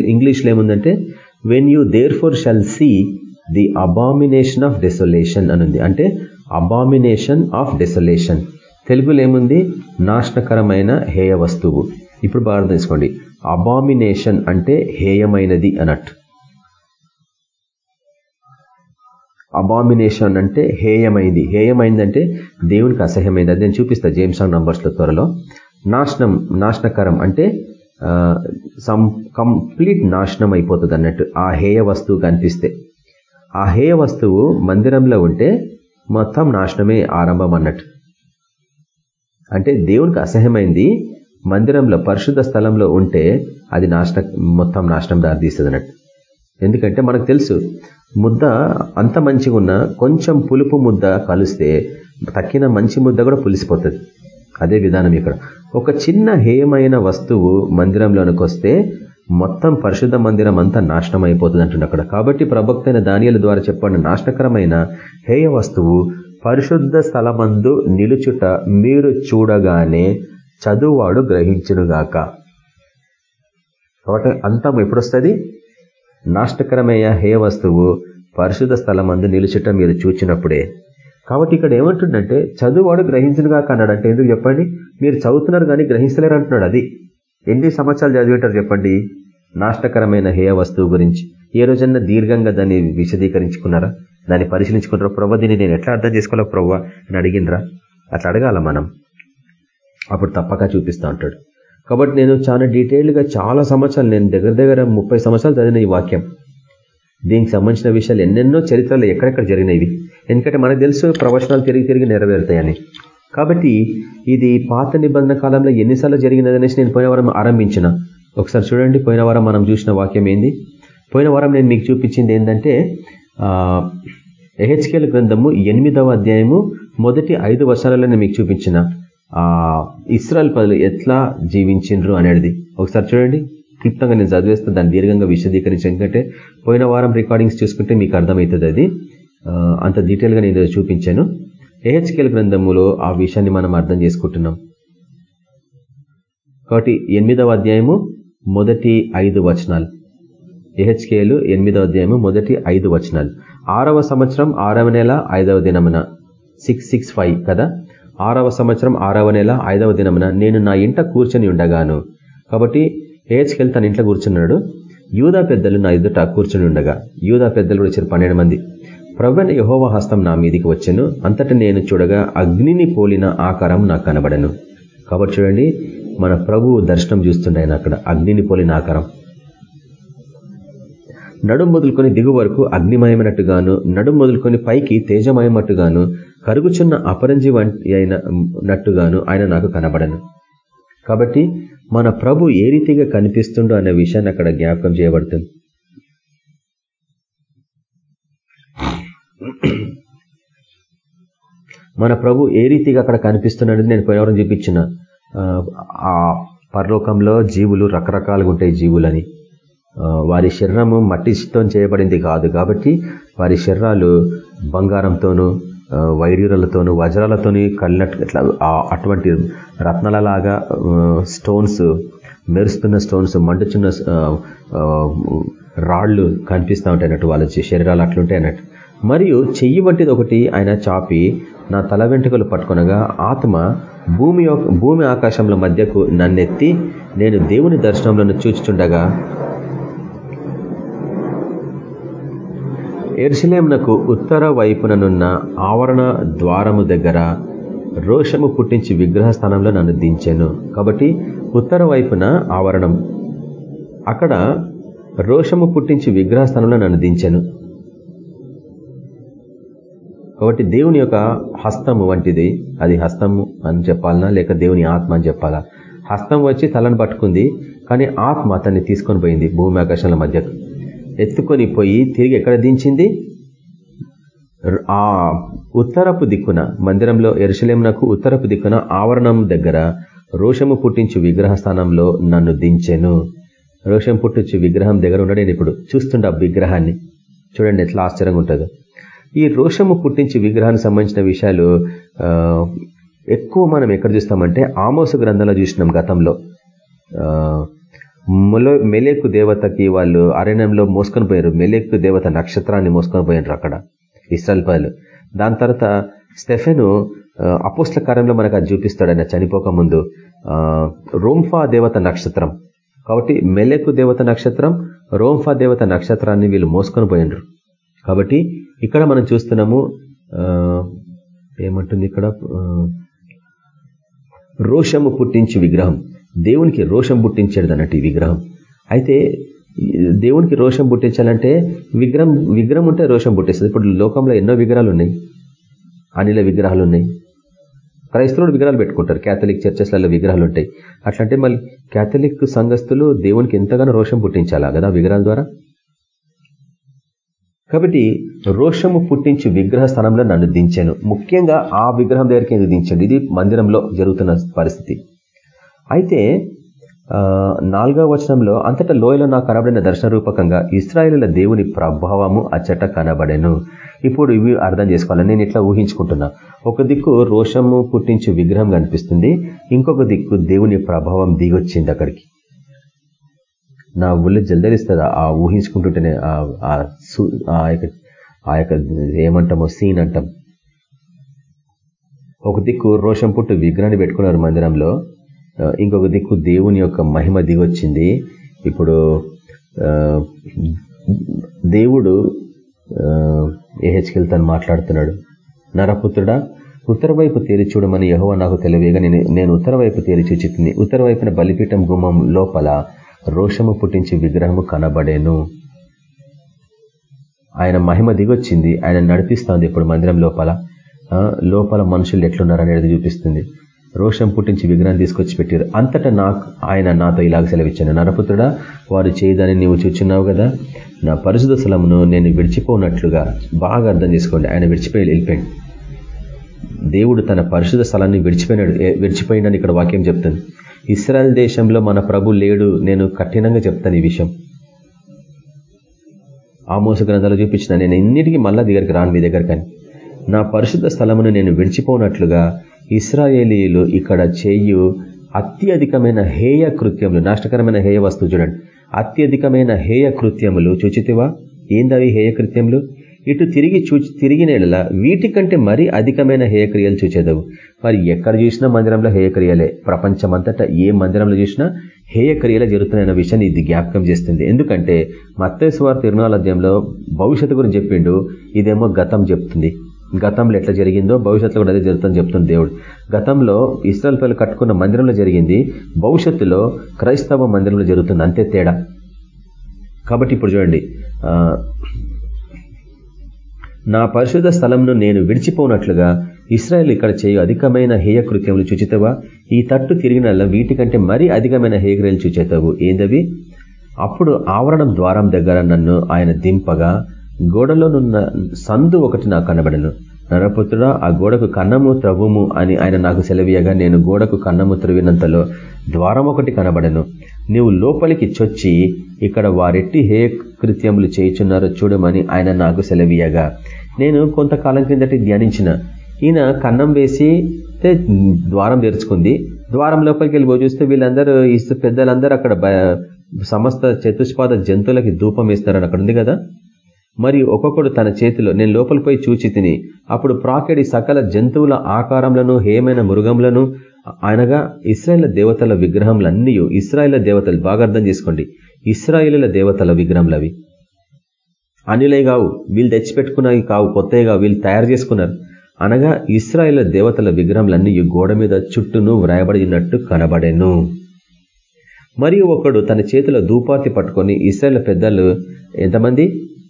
ఇంగ్లీష్లో ఏముందంటే when you therefore shall see the abomination of desolation అనుంది అంటే అబామినేషన్ ఆఫ్ డెసొలేషన్ తెలుగులో ఏముంది? నాశనకరమైన హేయ వస్తువు. ఇప్పుడు బాగా తీసుకోండి. అబామినేషన్ అంటే హేయమైనది అన్నట్టు. అబామినేషన్ అంటే హేయమైంది. హేయమైందంటే దేవునికి అసహ్యమైంది. అది నేను చూపిస్తాను జేమ్స్ నంబర్స్లో త్వరలో. నాశనం నాశనకరం అంటే సం కంప్లీట్ నాశనం అయిపోతుంది అన్నట్టు. ఆ హేయ వస్తువు కనిపిస్తే. ఆ హేయ వస్తువు మందిరంలో ఉంటే మొత్తం నాశనమే ఆరంభం అన్నట్టు. అంటే దేవునికి అసహ్యమైంది. మందిరంలో పరిశుద్ధ స్థలంలో ఉంటే అది నాశన మొత్తం నాశనం దారితీస్తుంది అన్నట్టు. ఎందుకంటే మనకు తెలుసు ముద్ద అంత మంచిగా ఉన్న కొంచెం పులుపు ముద్ద కలిస్తే తక్కిన మంచి ముద్ద కూడా పులిసిపోతుంది. అదే విధానం ఇక్కడ. ఒక చిన్న హేయమైన వస్తువు మందిరంలోనికి వస్తే మొత్తం పరిశుద్ధ మందిరం అంతా నాశనం అయిపోతుంది అంటుండ అక్కడ. కాబట్టి ప్రవక్తైన దానియల ద్వారా చెప్పండి నాశనకరమైన హేయ వస్తువు పరిశుద్ధ స్థలమందు నిలుచుట మీరు చూడగానే చదువువాడు గ్రహించునుగాక. కాబట్టి అంతం ఎప్పుడొస్తుంది? నాష్టకరమయ్య హే వస్తువు పరిశుద్ధ స్థలమందు నిలుచుట మీరు చూచినప్పుడే. కాబట్టి ఇక్కడ ఏమంటుండంటే చదువువాడు గ్రహించునుగాక అన్నాడు అంటే ఎందుకు చెప్పండి? మీరు చదువుతున్నారు కానీ గ్రహించలేరు అంటున్నాడు అది. ఎన్ని సంవత్సరాలు చదివేటారు చెప్పండి? నాష్టకరమైన హేయ వస్తువు గురించి. ఏ రోజన్నా దీర్ఘంగా దాన్ని విశదీకరించుకున్నారా? దాన్ని పరిశీలించుకుంటారా? ప్రవ్వ దీన్ని నేను ఎట్లా అర్థం చేసుకోవాలా ప్రవ్వ అని అడిగినరా అట్లా అడగాల మనం. అప్పుడు తప్పక చూపిస్తా ఉంటాడు కాబట్టి నేను చాలా డీటెయిల్డ్గా చాలా సంవత్సరాలు నేను దగ్గర దగ్గర ముప్పై సంవత్సరాలు చదివిన ఈ వాక్యం. దీనికి సంబంధించిన విషయాలు ఎన్నెన్నో చరిత్రలు ఎక్కడెక్కడ జరిగినవి. ఎందుకంటే మనకు తెలుసు ప్రవచనాలు తిరిగి తిరిగి నెరవేరుతాయని. కాబట్టి ఇది పాత నిబంధన కాలంలో ఎన్నిసార్లు జరిగినదనేసి నేను పోయిన వారం ఆరంభించిన. ఒకసారి చూడండి పోయిన వారం మనం చూసిన వాక్యం ఏంది? పోయిన వారం నేను మీకు చూపించింది ఏంటంటే ఎహెచ్కేల గ్రంథము ఎనిమిదవ అధ్యాయము మొదటి ఐదు వర్షాలలో నేను మీకు చూపించిన. ఇస్రాయల్ పదులు ఎట్లా జీవించిండ్రు అనేది. ఒకసారి చూడండి. క్లుప్తంగా నేను చదివేస్తే దాన్ని దీర్ఘంగా విశదీకరించి ఎందుకంటే పోయిన వారం రికార్డింగ్స్ చూసుకుంటే మీకు అర్థమవుతుంది అది. అంత డీటెయిల్గా నేను చూపించాను. ఏహెచ్కేల్ గ్రంథములో ఆ విషయాన్ని మనం అర్థం చేసుకుంటున్నాం. కాబట్టి ఎనిమిదవ అధ్యాయము మొదటి ఐదు వచనాలు. ఏహెచ్కేలు ఎనిమిదవ అధ్యాయము మొదటి ఐదు వచనాలు. ఆరవ సంవత్సరం ఆరవ నెల ఐదవ దినమున. సిక్స్ సిక్స్ ఫైవ్ కదా? ఆరవ సంవత్సరం ఆరవ నెల ఐదవ దినమున నేను నా ఇంట కూర్చొని ఉండగాను. కాబట్టి ఏహెచ్కేల్ తన ఇంట్లో కూర్చున్నాడు. యూదా పెద్దలు నా ఎదుట కూర్చొని ఉండగా యూదా పెద్దలు కూడా వచ్చారు పన్నెండు మంది. ప్రవణ యహోవ హస్తం నా మీదికి వచ్చాను. అంతటా నేను చూడగా అగ్నిని పోలిన ఆకారం నాకు కనబడను. కాబట్టి చూడండి మన ప్రభు దర్శనం చూస్తుండే అక్కడ? అగ్నిని పోలిన ఆకారం. నడుం మొదలుకొని దిగు వరకు అగ్నిమయమైనట్టుగాను నడుం మొదలుకొని పైకి తేజమయమట్టుగాను కరుగుచున్న అపరంజి వంటి అయినట్టుగాను ఆయన నాకు కనబడను. కాబట్టి మన ప్రభు ఏ రీతిగా కనిపిస్తుండో అనే విషయాన్ని అక్కడ జ్ఞాపకం చేయబడుతుంది. మన ప్రభు ఏ రీతిగా అక్కడ కనిపిస్తున్నాడని నేను పోయినవరం చూపించిన. ఆ పరలోకంలో జీవులు రకరకాలుగా ఉంటాయి జీవులని. వారి శరీరము మట్టితో చేయబడింది కాదు కాబట్టి వారి శరీరాలు బంగారంతోనూ వైడ్యూరలతోనూ వజ్రాలతోని కలినట్టు ఇట్లా అటువంటి రత్నాలలాగా స్టోన్స్ మెరుస్తున్న స్టోన్స్ మండుచున్న రాళ్ళు కనిపిస్తూ ఉంటాయి అన్నట్టు వాళ్ళ శరీరాలు అట్లుంటాయి అన్నట్టు. మరియు చెయ్యి వంటిది ఒకటి ఆయన చాపి నా తల వెంట్రుకలు పట్టుకునగా ఆత్మ భూమి భూమి ఆకాశంలో మధ్యకు నన్నెత్తి నేను దేవుని దర్శనంలో చూచుచుండగా ఎర్షలేమునకు ఉత్తర వైపుననున్న ఆవరణ ద్వారము దగ్గర రోషము పుట్టించి విగ్రహ స్థానంలో నన్ను దించాను. కాబట్టి ఉత్తర వైపున ఆవరణం. అక్కడ రోషము పుట్టించి విగ్రహ స్థానంలో నన్ను దించాను. కాబట్టి దేవుని యొక్క హస్తము వంటిది. అది హస్తము అని చెప్పాలనా? లేక దేవుని ఆత్మ అని చెప్పాలా? హస్తం వచ్చి తలను పట్టుకుంది. కానీ ఆత్మ అతన్ని తీసుకొని పోయింది. భూమి ఆకాశాల మధ్యకు. ఎత్తుకొని పోయి తిరిగి ఎక్కడ దించింది? ఆ ఉత్తరపు దిక్కున మందిరంలో ఎరుసలేమునకు ఉత్తరపు దిక్కున ఆవరణం దగ్గర రోషము పుట్టించు విగ్రహ స్థానంలో నన్ను దించెను. రోషం పుట్టించు విగ్రహం దగ్గర ఉన్నాడు ఇప్పుడు చూస్తుండ విగ్రహాన్ని. చూడండి ఎట్లా ఆశ్చర్యంగా ఉంటుందో ఈ రోషము పుట్టించి విగ్రహానికి సంబంధించిన విషయాలు ఎక్కువ మనం ఎక్కడ చూస్తామంటే ఆమోస గ్రంథంలో చూసినాం గతంలో. మెలేకు దేవతకి వాళ్ళు అరణ్యంలో మోసుకొని పోయారు. మెలేకు దేవత నక్షత్రాన్ని మోసుకొని పోయారు అక్కడ ఇస్రాల్ పదలు దాని తర్వాత స్టెఫెను అపోస్ల కార్యంలో మనకు అది చూపిస్తాడు. ఆయన చనిపోక ముందు రోంఫా దేవత నక్షత్రం. కాబట్టి మెలకు దేవత నక్షత్రం రోంఫా దేవత నక్షత్రాన్ని వీళ్ళు మోసుకొని పోయినరు. కాబట్టి ఇక్కడ మనం చూస్తున్నాము ఏమంటుంది ఇక్కడ? రోషము పుట్టించి విగ్రహం. దేవునికి రోషం పుట్టించేది అన్నట్టు ఈ విగ్రహం. అయితే దేవునికి రోషం పుట్టించాలంటే విగ్రహం విగ్రహం ఉంటే రోషం పుట్టిస్తుంది. ఇప్పుడు లోకంలో ఎన్నో విగ్రహాలు ఉన్నాయి అనిల విగ్రహాలు ఉన్నాయి క్రైస్తవుడు విగ్రహాలు పెట్టుకుంటారు. క్యాథలిక్ చర్చెస్లలో విగ్రహాలు ఉంటాయి అట్లంటే మళ్ళీ క్యాథలిక్ సంఘస్థులు దేవునికి ఎంతగానో రోషం పుట్టించాలా కదా విగ్రహాల ద్వారా? కాబట్టి రోషము పుట్టించి విగ్రహ స్థానంలో నన్ను దించాను. ముఖ్యంగా ఆ విగ్రహం దగ్గరికి ఎందుకు దించండి? ఇది మందిరంలో జరుగుతున్న పరిస్థితి. అయితే నాలుగవ వచనంలో అంతటా లోయలో నాకు కనబడిన దర్శన రూపకంగా ఇస్రాయేలుల దేవుని ప్రభావము అచ్చట కనబడెను. ఇప్పుడు ఇవి అర్థం చేసుకోవాలి నేను ఇట్లా ఊహించుకుంటున్నా. ఒక దిక్కు రోషము పుట్టించు విగ్రహం కనిపిస్తుంది. ఇంకొక దిక్కు దేవుని ప్రభావం దిగొచ్చింది అక్కడికి. నా ఒళ్ళు జల్దరిస్తుంది? ఆ ఊహించుకుంటుంటేనే ఆ యొక్క ఏమంటామో సీన్ అంటాం. ఒక దిక్కు రోషం పుట్టు విగ్రహాన్ని పెట్టుకున్నారు మందిరంలో. ఇంకొక దిక్కు దేవుని యొక్క మహిమ దిగొచ్చింది. ఇప్పుడు దేవుడు ఏహెచ్కెల్ తను మాట్లాడుతున్నాడు. నరపుత్రుడా ఉత్తర వైపు తేరి చూడమని యహోవ నాకు తెలివేగా నేను నేను ఉత్తర వైపు తేరి చూచితుంది ఉత్తర వైపున బలిపీఠం గుమ్మం లోపల రోషము పుట్టించి విగ్రహము కనబడేను. ఆయన మహిమ దిగొచ్చింది. ఆయన నడిపిస్తుంది ఇప్పుడు మందిరం లోపల. లోపల మనుషులు ఎట్లున్నారనేది చూపిస్తుంది. రోషం పుట్టించి విగ్రహం తీసుకొచ్చి పెట్టారు. అంతటా నాకు ఆయన నాతో ఇలాగ సెలవిచ్చాను నరపుత్రుడా వారు చేయదని నీవు చూచున్నావు కదా? నా పరిశుధ స్థలమును నేను విడిచిపోనట్లుగా బాగా అర్థం చేసుకోండి. ఆయన విడిచిపోయి వెళ్ళిపోయింది దేవుడు తన పరిశుధ స్థలాన్ని విడిచిపోయినాడు. విడిచిపోయిందని ఇక్కడ వాక్యం చెప్తుంది. ఇస్రాయల్ దేశంలో మన ప్రభు లేడు నేను కఠినంగా చెప్తాను ఈ విషయం. ఆమోస గ్రంథాలు చూపించిన నేను ఎన్నిటికీ మళ్ళా దగ్గరికి రాను మీ దగ్గర కానీ నా పరిశుద్ధ స్థలమును నేను విడిచిపోనట్లుగా ఇస్రాయేలీలు ఇక్కడ చేయు అత్యధికమైన హేయ కృత్యములు నాష్టకరమైన హేయ వస్తువు చూడండి. అత్యధికమైన హేయ కృత్యములు చూచితివా? ఏందవి హేయ కృత్యములు? ఇటు తిరిగి చూచి తిరిగిన వీటికంటే మరీ అధికమైన హేయక్రియలు చూచేదవు. మరి ఎక్కడ చూసినా మందిరంలో హేయక్రియలే ప్రపంచమంతటా ఏ మందిరంలో చూసినా హేయక్రియలు జరుగుతున్నాయన్న విషయాన్ని ఇది జ్ఞాపకం చేస్తుంది. ఎందుకంటే మత్తేశ్వర తిరునాళద్యంలో భవిష్యత్తు గురించి చెప్పిండు ఇదేమో గతం చెప్తుంది. గతంలో ఎట్లా జరిగిందో భవిష్యత్తులో కూడా అదే జరుగుతుందని చెప్తుంది దేవుడు. గతంలో ఇస్రాయల్ పిల్లలు కట్టుకున్న మందిరంలో జరిగింది భవిష్యత్తులో క్రైస్తవ మందిరంలో జరుగుతుంది. అంతే తేడా. కాబట్టి ఇప్పుడు చూడండి నా పరిశుద్ధ స్థలంను నేను విడిచిపోనట్లుగా ఇస్రాయల్ ఇక్కడ చేయు అధికమైన హేయకృత్యములు చూచితవా? ఈ తట్టు తిరిగినల్లా వీటికంటే మరీ అధికమైన హేయక్రియలు చూచేతావు. ఏందవి? అప్పుడు ఆవరణం ద్వారం దగ్గర నన్ను ఆయన దింపగా గోడలోనున్న సందు ఒకటి నాకు కనబడను. నరపుత్రుడా ఆ గోడకు కన్నము త్రవ్వుము అని ఆయన నాకు సెలవీయగా నేను గోడకు కన్నము త్రవినంతలో ద్వారం ఒకటి కనబడను. నీవు లోపలికి చొచ్చి ఇక్కడ వారెట్టి హే కృత్యములు చేయుచున్నారో చూడమని ఆయన నాకు సెలవీయగా. నేను కొంతకాలం క్రిందటి ధ్యానించిన. ఈయన కన్నం వేసి ద్వారం తెరుచుకుంది. ద్వారం లోపలికి వెళ్ళి చూస్తే వీళ్ళందరూ ఇస్తూ పెద్దలందరూ అక్కడ సమస్త చతుష్పాద జంతువులకి ధూపం వేస్తారని అక్కడ ఉంది కదా? మరియు ఒక్కొక్కడు తన చేతిలో నేను లోపలిపోయి చూచి తిని అప్పుడు ప్రాకెడి సకల జంతువుల ఆకారంలను హేమైన మృగములను అనగా ఇస్రాయేల్ దేవతల విగ్రహంలన్నీ ఇస్రాయేల్ దేవతలు బాగా అర్థం చేసుకోండి. ఇస్రాయేలీల దేవతల విగ్రహంలు అవి అనిలే కావు వీళ్ళు తెచ్చిపెట్టుకున్నవి కావు కొత్తవి కావు వీళ్ళు తయారు చేసుకున్నారు. అనగా ఇస్రాయేల్ దేవతల విగ్రహంలన్నీ గోడ మీద చుట్టూను వ్రాయబడినట్టు కనబడెను. మరియు ఒకడు తన చేతిలో దూపాతి పట్టుకొని ఇస్రాయేల్ పెద్దలు ఎంతమంది?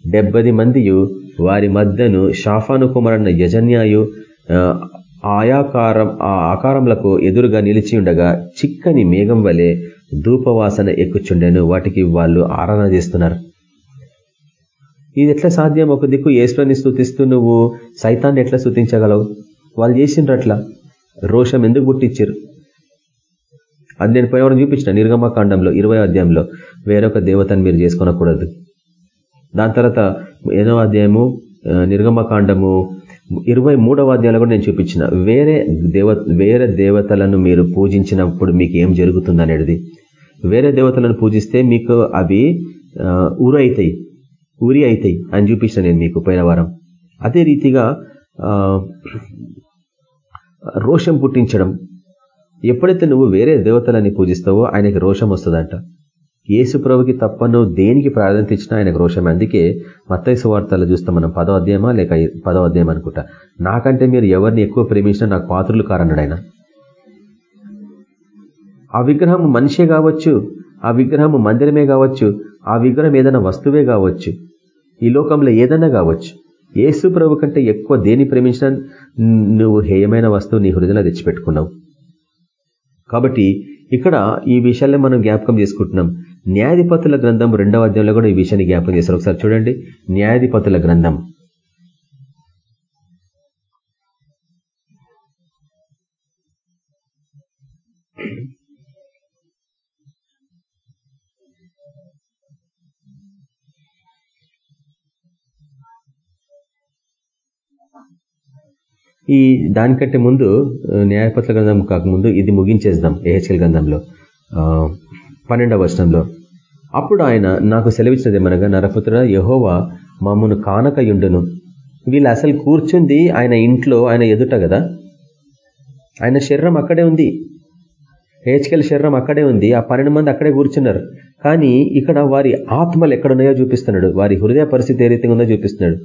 డెబ్బది మందియు వారి మధ్యను షాఫాను కుమారన్న యజన్యాయు ఆయాకారం ఆ ఆకారములకు ఎదురుగా నిలిచి ఉండగా చిక్కని మేఘం వలె ధూపవాసన ఎక్కుచుండెను. వాటికి వాళ్ళు ఆరాధన చేస్తున్నారు. ఇది ఎట్లా సాధ్యం? ఒక దిక్కు ఏసుని స్థుతిస్తూ నువ్వు సైతాన్ని ఎట్లా స్థుతించగలవు వాళ్ళు చేసిండ్రు అట్లా. రోషం ఎందుకు పుట్టించారు అది నేను పోయేవారం చూపించిన నిర్గమకాండంలో ఇరవై అధ్యాయంలో. వేరొక దేవతను మీరు చేసుకోనకూడదు. దాని తర్వాత ఎనో అధ్యాయము నిర్గమకాండము ఇరవై మూడవ అధ్యాయంలో కూడా నేను చూపించిన. వేరే దేవ వేరే దేవతలను మీరు పూజించినప్పుడు మీకు ఏం జరుగుతుంది అనేది. వేరే దేవతలను పూజిస్తే మీకు అవి ఊరు అవుతాయి ఊరి అవుతాయి అని చూపించిన నేను మీకు పోయిన వారం. అదే రీతిగా రోషం పుట్టించడం. ఎప్పుడైతే నువ్వు వేరే దేవతలని పూజిస్తావో ఆయనకి రోషం వస్తుందంట. యేసు ప్రభుకి తప్ప నువ్వు దేనికి ప్రాధాన్యత ఇచ్చినా ఆయనకు రోషం అందుకే మత్తైసు వార్తలు చూస్తాం మనం పదో అధ్యాయమా? లేక పదో అధ్యాయం అనుకుంటా. నాకంటే మీరు ఎవరిని ఎక్కువ ప్రేమించినా నాకు పాత్రులు కారన్నాడు ఆయన ఆ విగ్రహం మనిషే కావచ్చు ఆ విగ్రహం మందిరమే కావచ్చు ఆ విగ్రహం ఏదైనా వస్తువే కావచ్చు ఈ లోకంలో ఏదైనా కావచ్చు యేసు ప్రభు కంటే ఎక్కువ దేని ప్రేమించినా నువ్వు హేయమైన వస్తువు నీ హృదయంలో తెచ్చిపెట్టుకున్నావు. కాబట్టి ఇక్కడ ఈ విషయాల్లో మనం జ్ఞాపకం చేసుకుంటున్నాం. న్యాయాధిపతుల గ్రంథం రెండవ అధ్యాయంలో కూడా ఈ విషయాన్ని జ్ఞాపం చేస్తారు ఒకసారి చూడండి. న్యాయాధిపతుల గ్రంథం. ఈ దానికంటే ముందు న్యాయపత్ర గ్రంథం కాకముందు ఇది ముగించేద్దాం ఏహెచ్ఎల్ గ్రంథంలో. పన్నెండవ వర్షంలో అప్పుడు ఆయన నాకు సెలవిచ్చినది ఏమనగా నరపుత్ర యహోవా మమ్మను కానకయుండును. వీళ్ళు అసలు కూర్చుంది ఆయన ఇంట్లో ఆయన ఎదుట కదా? ఆయన శరీరం అక్కడే ఉంది. హేచ్కెల్ శరీరం అక్కడే ఉంది. ఆ పన్నెండు మంది అక్కడే కూర్చున్నారు. కానీ ఇక్కడ వారి ఆత్మలు ఎక్కడున్నాయో చూపిస్తున్నాడు. వారి హృదయ పరిస్థితి ఏ రీతిగా ఉందో చూపిస్తున్నాడు.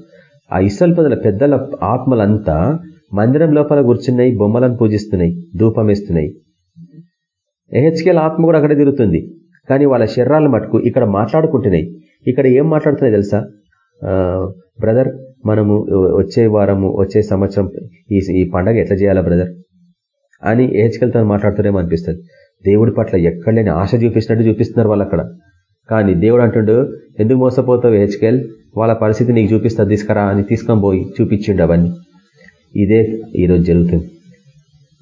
ఆ ఇసల్ పదల పెద్దల ఆత్మలంతా మందిరం లోపల కూర్చున్నాయి బొమ్మలను పూజిస్తున్నాయి ధూపం వేస్తున్నాయి. ఎహెచ్కేల ఆత్మ కూడా అక్కడే తిరుగుతుంది. కానీ వాళ్ళ శరీరాలు మటుకు ఇక్కడ మాట్లాడుకుంటున్నాయి ఇక్కడ ఏం మాట్లాడుతున్నాయి తెలుసా? బ్రదర్ మనము వచ్చే వారము వచ్చే సంవత్సరం ఈ ఈ పండగ ఎట్లా చేయాలా బ్రదర్? అని ఏహెచ్కెల్తో మాట్లాడుతున్నామో అనిపిస్తుంది. దేవుడి పట్ల ఎక్కడలేని ఆశ చూపిస్తున్నట్టు చూపిస్తున్నారు వాళ్ళు అక్కడ. కానీ దేవుడు అంటుండు ఎందుకు మోసపోతావు హెచ్కెల్ వాళ్ళ పరిస్థితి నీకు చూపిస్తా తీసుకురా అని తీసుకొని పోయి చూపించిండు అవన్నీ. ఇదే ఈరోజు జరుగుతుంది.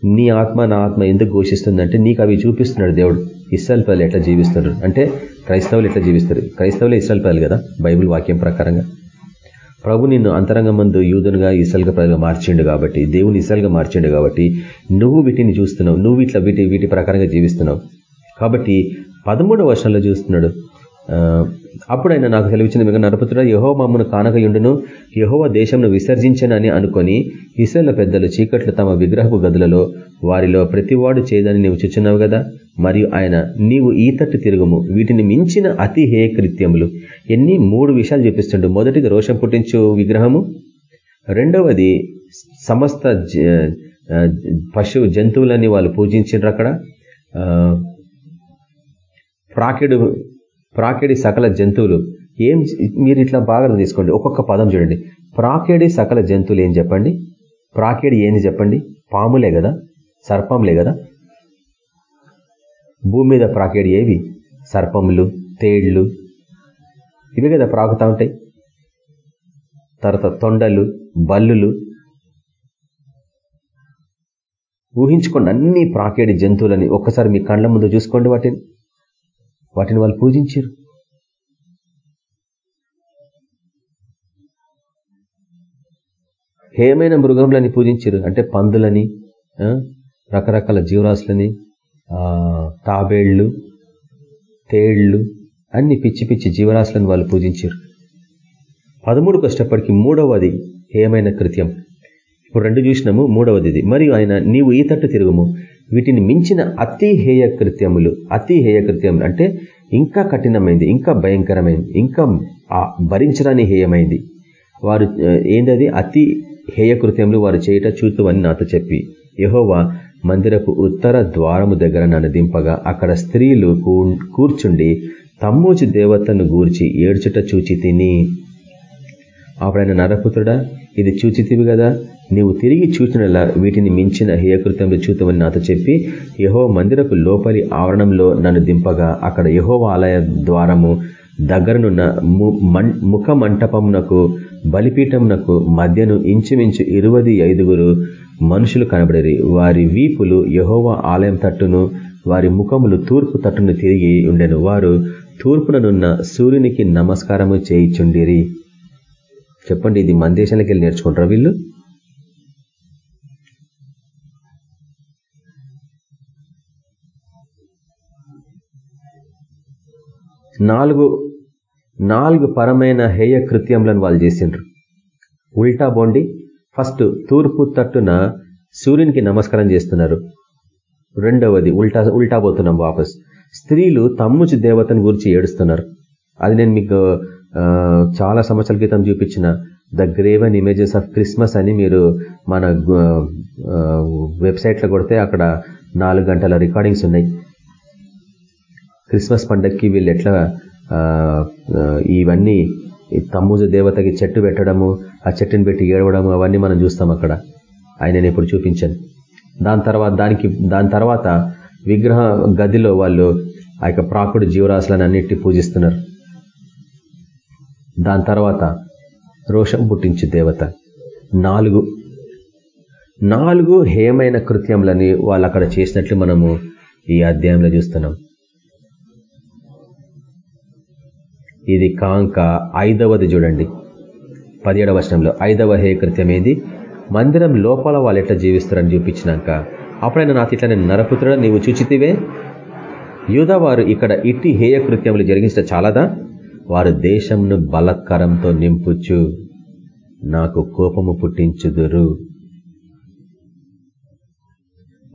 నీ ఆత్మ నా ఆత్మ ఎందుకు ఘోషిస్తుందంటే నీకు అవి చూపిస్తున్నాడు దేవుడు. ఇస్రాయల్ పదలు ఎట్లా జీవిస్తారు అంటే క్రైస్తవులు ఎట్లా జీవిస్తారు? క్రైస్తవులే ఇస్రాయల్ పదలు కదా బైబుల్ వాక్యం ప్రకారంగా. ప్రభు నిన్ను అంతరంగ మందు యూదునుగా ఇసల్గా ప్రజలుగా మార్చిండు కాబట్టి దేవుని ఇసల్గా మార్చిండు కాబట్టి నువ్వు వీటిని చూస్తున్నావు నువ్వు ఇట్లా వీటి వీటి ప్రకారంగా జీవిస్తున్నావు. కాబట్టి పదమూడవ వర్షంలో చూస్తున్నాడు అప్పుడు ఆయన నాకు సెలవిచ్చిన మీకు నరపుతుడ యహో మమ్మను కానకయుండును యహోవ దేశంను విసర్జించనని అనుకొని ఇసల పెద్దలు చీకట్లు తమ విగ్రహపు గదులలో వారిలో ప్రతివాడు చేయదని నీవు చూచున్నావు కదా మరియు ఆయన నీవు ఈ తట్టు తిరుగుము వీటిని మించిన అతి హే కృత్యములు ఎన్ని మూడు విషయాలు చూపిస్తుండు మొదటిది రోషం పుట్టించు విగ్రహము. రెండవది సమస్త పశు జంతువులని వాళ్ళు పూజించారు అక్కడ. ప్రాకెడు ప్రాకేడి సకల జంతువులు ఏం మీరు ఇట్లా బాగా తీసుకోండి. ఒక్కొక్క పదం చూడండి. ప్రాకేడి సకల జంతువులు ఏం చెప్పండి? ప్రాకేడి ఏంది చెప్పండి? పాములే కదా? సర్పంలే కదా? భూమి మీద ప్రాకేడి ఏవి? సర్పములు తేళ్ళు. ఇవి కదా ప్రాకుతా ఉంటాయి. తర్వాత తొండలు బల్లులు. ఊహించుకోండి అన్ని ప్రాకేడి జంతువులని ఒక్కసారి మీ కళ్ళ ముందు చూసుకోండి వాటిని. వాటిని వాళ్ళు పూజించారు. హేమైన మృగంలని పూజించారు. అంటే పందులని రకరకాల జీవరాశులని తాబేళ్ళు తేళ్ళు అన్ని పిచ్చి పిచ్చి జీవరాశులను వాళ్ళు పూజించారు. పదమూడుకు వచ్చేటప్పటికి మూడవది హేయమైన కృత్యం. ఇప్పుడు రెండు చూసినాము మూడవది ఇది మరియు ఆయన నీవు ఈ తట్టు తిరుగుము వీటిని మించిన అతి హేయ కృత్యములు అతి హేయ కృత్యములు అంటే ఇంకా కఠినమైంది ఇంకా భయంకరమైంది ఇంకా భరించడాన్ని హేయమైంది. వారు ఏందది? అతి హేయ కృత్యములు వారు చేయట చూతువని నాతో చెప్పి యహోవా మందిరపు ఉత్తర ద్వారము దగ్గర నన్ను దింపగా అక్కడ స్త్రీలు కూర్చుండి తమ్మూచి దేవతను గూర్చి ఏడ్చుట చూచి తిని అప్పుడైనా నరపుత్రుడా ఇది చూచితివి కదా నీవు తిరిగి చూచినలా వీటిని మించిన హేయకృత్యంలో చూతమని నాతో చెప్పి యహో మందిరపు లోపలి ఆవరణంలో నన్ను దింపగా అక్కడ యహో ఆలయ ద్వారము దగ్గరనున్న ముఖ మంటపమునకు బలిపీఠమునకు మధ్యను ఇంచుమించు ఇరువది ఐదుగురు మనుషులు కనబడేరి. వారి వీపులు యహోవ ఆలయం తట్టును వారి ముఖములు తూర్పు తట్టును తిరిగి ఉండెను. వారు తూర్పుననున్న సూర్యునికి నమస్కారము చేయిచుండిరి. చెప్పండి ఇది మన దేశానికి వెళ్ళి నేర్చుకుంటారా వీళ్ళు? నాలుగు నాలుగు పరమైన హేయ కృత్యములను వాళ్ళు చేసిండ్రు. ఉల్టా బోండి ఫస్ట్ తూర్పు తట్టున సూర్యునికి నమస్కారం చేస్తున్నారు. రెండవది ఉల్టా ఉల్టా పోతున్నాం వాపస్. స్త్రీలు తమ్ముచి దేవతను గురించి ఏడుస్తున్నారు. అది నేను మీకు చాలా సంవత్సరాల క్రితం చూపించిన the graven images of Christmas అని మీరు మన వెబ్సైట్లో కొడితే అక్కడ నాలుగు గంటల రికార్డింగ్స్ ఉన్నాయి. క్రిస్మస్ పండగకి వీళ్ళు ఎట్లా ఇవన్నీ తమ్ముజ దేవతకి చెట్టు పెట్టడము ఆ చెట్టుని పెట్టి ఏడవడము అవన్నీ మనం చూస్తాం అక్కడ. ఆయన ఇప్పుడు చూపించాను. దాని తర్వాత దానికి దాని తర్వాత విగ్రహ గదిలో వాళ్ళు ఆ యొక్క ప్రాకుడు జీవరాశులను అన్నిటి పూజిస్తున్నారు. దాని తర్వాత రోషం పుట్టించు దేవత. నాలుగు నాలుగు హేమైన కృత్యములని వాళ్ళు అక్కడ చేసినట్లు మనము ఈ అధ్యాయంలో చూస్తున్నాం. ఇది కాంక ఐదవది చూడండి. పదిహేడవ వర్షంలో ఐదవ హేకృత్యం ఏది మందిరం లోపల వాళ్ళు ఎట్లా జీవిస్తారని చూపించినాక అప్పుడైనా నాకు ఇట్లా నేను నరపుత్రుడు నీవు చూచితివే? యూదవారు ఇక్కడ ఇట్టి హేయ కృత్యములు జరిగించిన చాలాదా? వారు దేశంను బలత్కారంతో నింపుచు నాకు కోపము పుట్టించుదురు.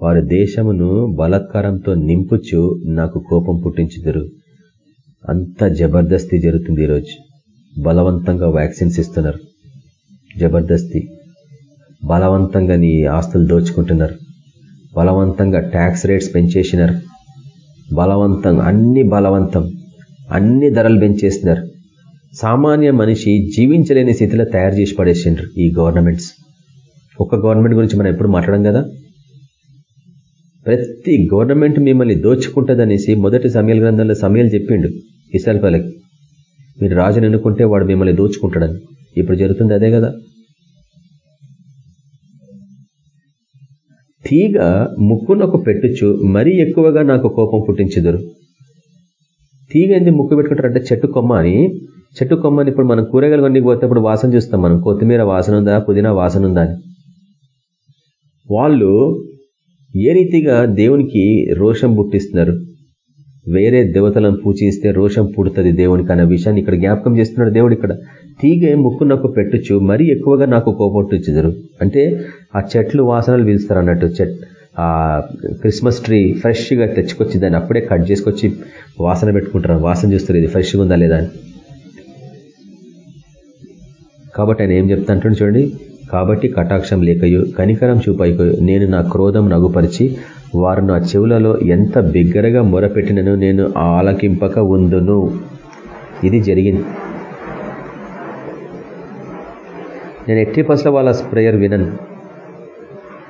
వారు దేశమును బలత్కారంతో నింపుచు నాకు కోపం పుట్టించుదురు. అంత జబర్దస్తి జరుగుతుంది ఈరోజు. బలవంతంగా వ్యాక్సిన్స్ ఇస్తున్నారు. జబర్దస్తి. బలవంతంగా నీ ఆస్తులు దోచుకుంటున్నారు. బలవంతంగా ట్యాక్స్ రేట్స్ పెంచేసినారు. బలవంతంగా అన్ని బలవంతం అన్ని ధరలు పెంచేసినారు. సామాన్య మనిషి జీవించలేని స్థితిలో తయారు చేసి పడేసిండ్రు ఈ గవర్నమెంట్స్. ఒక గవర్నమెంట్ గురించి మనం ఎప్పుడు మాట్లాడడం కదా? ప్రతి గవర్నమెంట్ మిమ్మల్ని దోచుకుంటుందనేసి మొదటి సమయాల గ్రంథంలో సమయాలు చెప్పిండు ఇసాల్ మీరు రాజుని ఎన్నుకుంటే వాడు మిమ్మల్ని దోచుకుంటాడని. ఇప్పుడు జరుగుతుంది అదే కదా. తీగ ముక్కునొక పెట్టుచు మరీ ఎక్కువగా నాకు కోపం పుట్టించుదురు. తీగ ఎందుకు ముక్కు పెట్టుకుంటారంటే చెట్టు కొమ్మ అని. చెట్టు కొమ్మని ఇప్పుడు మనం కూరగాయలు కొన్ని పోతే వాసన చూస్తాం మనం. కొత్తిమీర వాసన ఉందా పుదీనా వాసన ఉందా అని. వాళ్ళు ఏ రీతిగా దేవునికి రోషం పుట్టిస్తున్నారు? వేరే దేవతలను పూజిస్తే రోషం పుడుతుంది దేవునికి అనే విషయాన్ని ఇక్కడ జ్ఞాపకం చేస్తున్నాడు దేవుడు ఇక్కడ. తీగే ముక్కు నాకు పెట్టచ్చు మరీ ఎక్కువగా నాకు కోపొట్టుచ్చుదరు అంటే ఆ చెట్లు వాసనలు పీలుస్తారు అన్నట్టు. చెట్ ఆ క్రిస్మస్ ట్రీ ఫ్రెష్గా తెచ్చుకొచ్చి దాన్ని అప్పుడే కట్ చేసుకొచ్చి వాసన పెట్టుకుంటారు. వాసన చూస్తారు ఇది ఫ్రెష్గా ఉందా లేదా అని. కాబట్టి ఆయన ఏం చెప్తా చూడండి. కాబట్టి కటాక్షం లేకయు కనికరం చూపయకు నేను నా క్రోధం నగుపరిచి వారు నా చెవులలో ఎంత బిగ్గరగా మొరపెట్టినను నేను ఆలకింపక ఉందును. ఇది జరిగింది. నేను ఎట్టి పసల వాళ్ళ స్ప్రేయర్ వినను.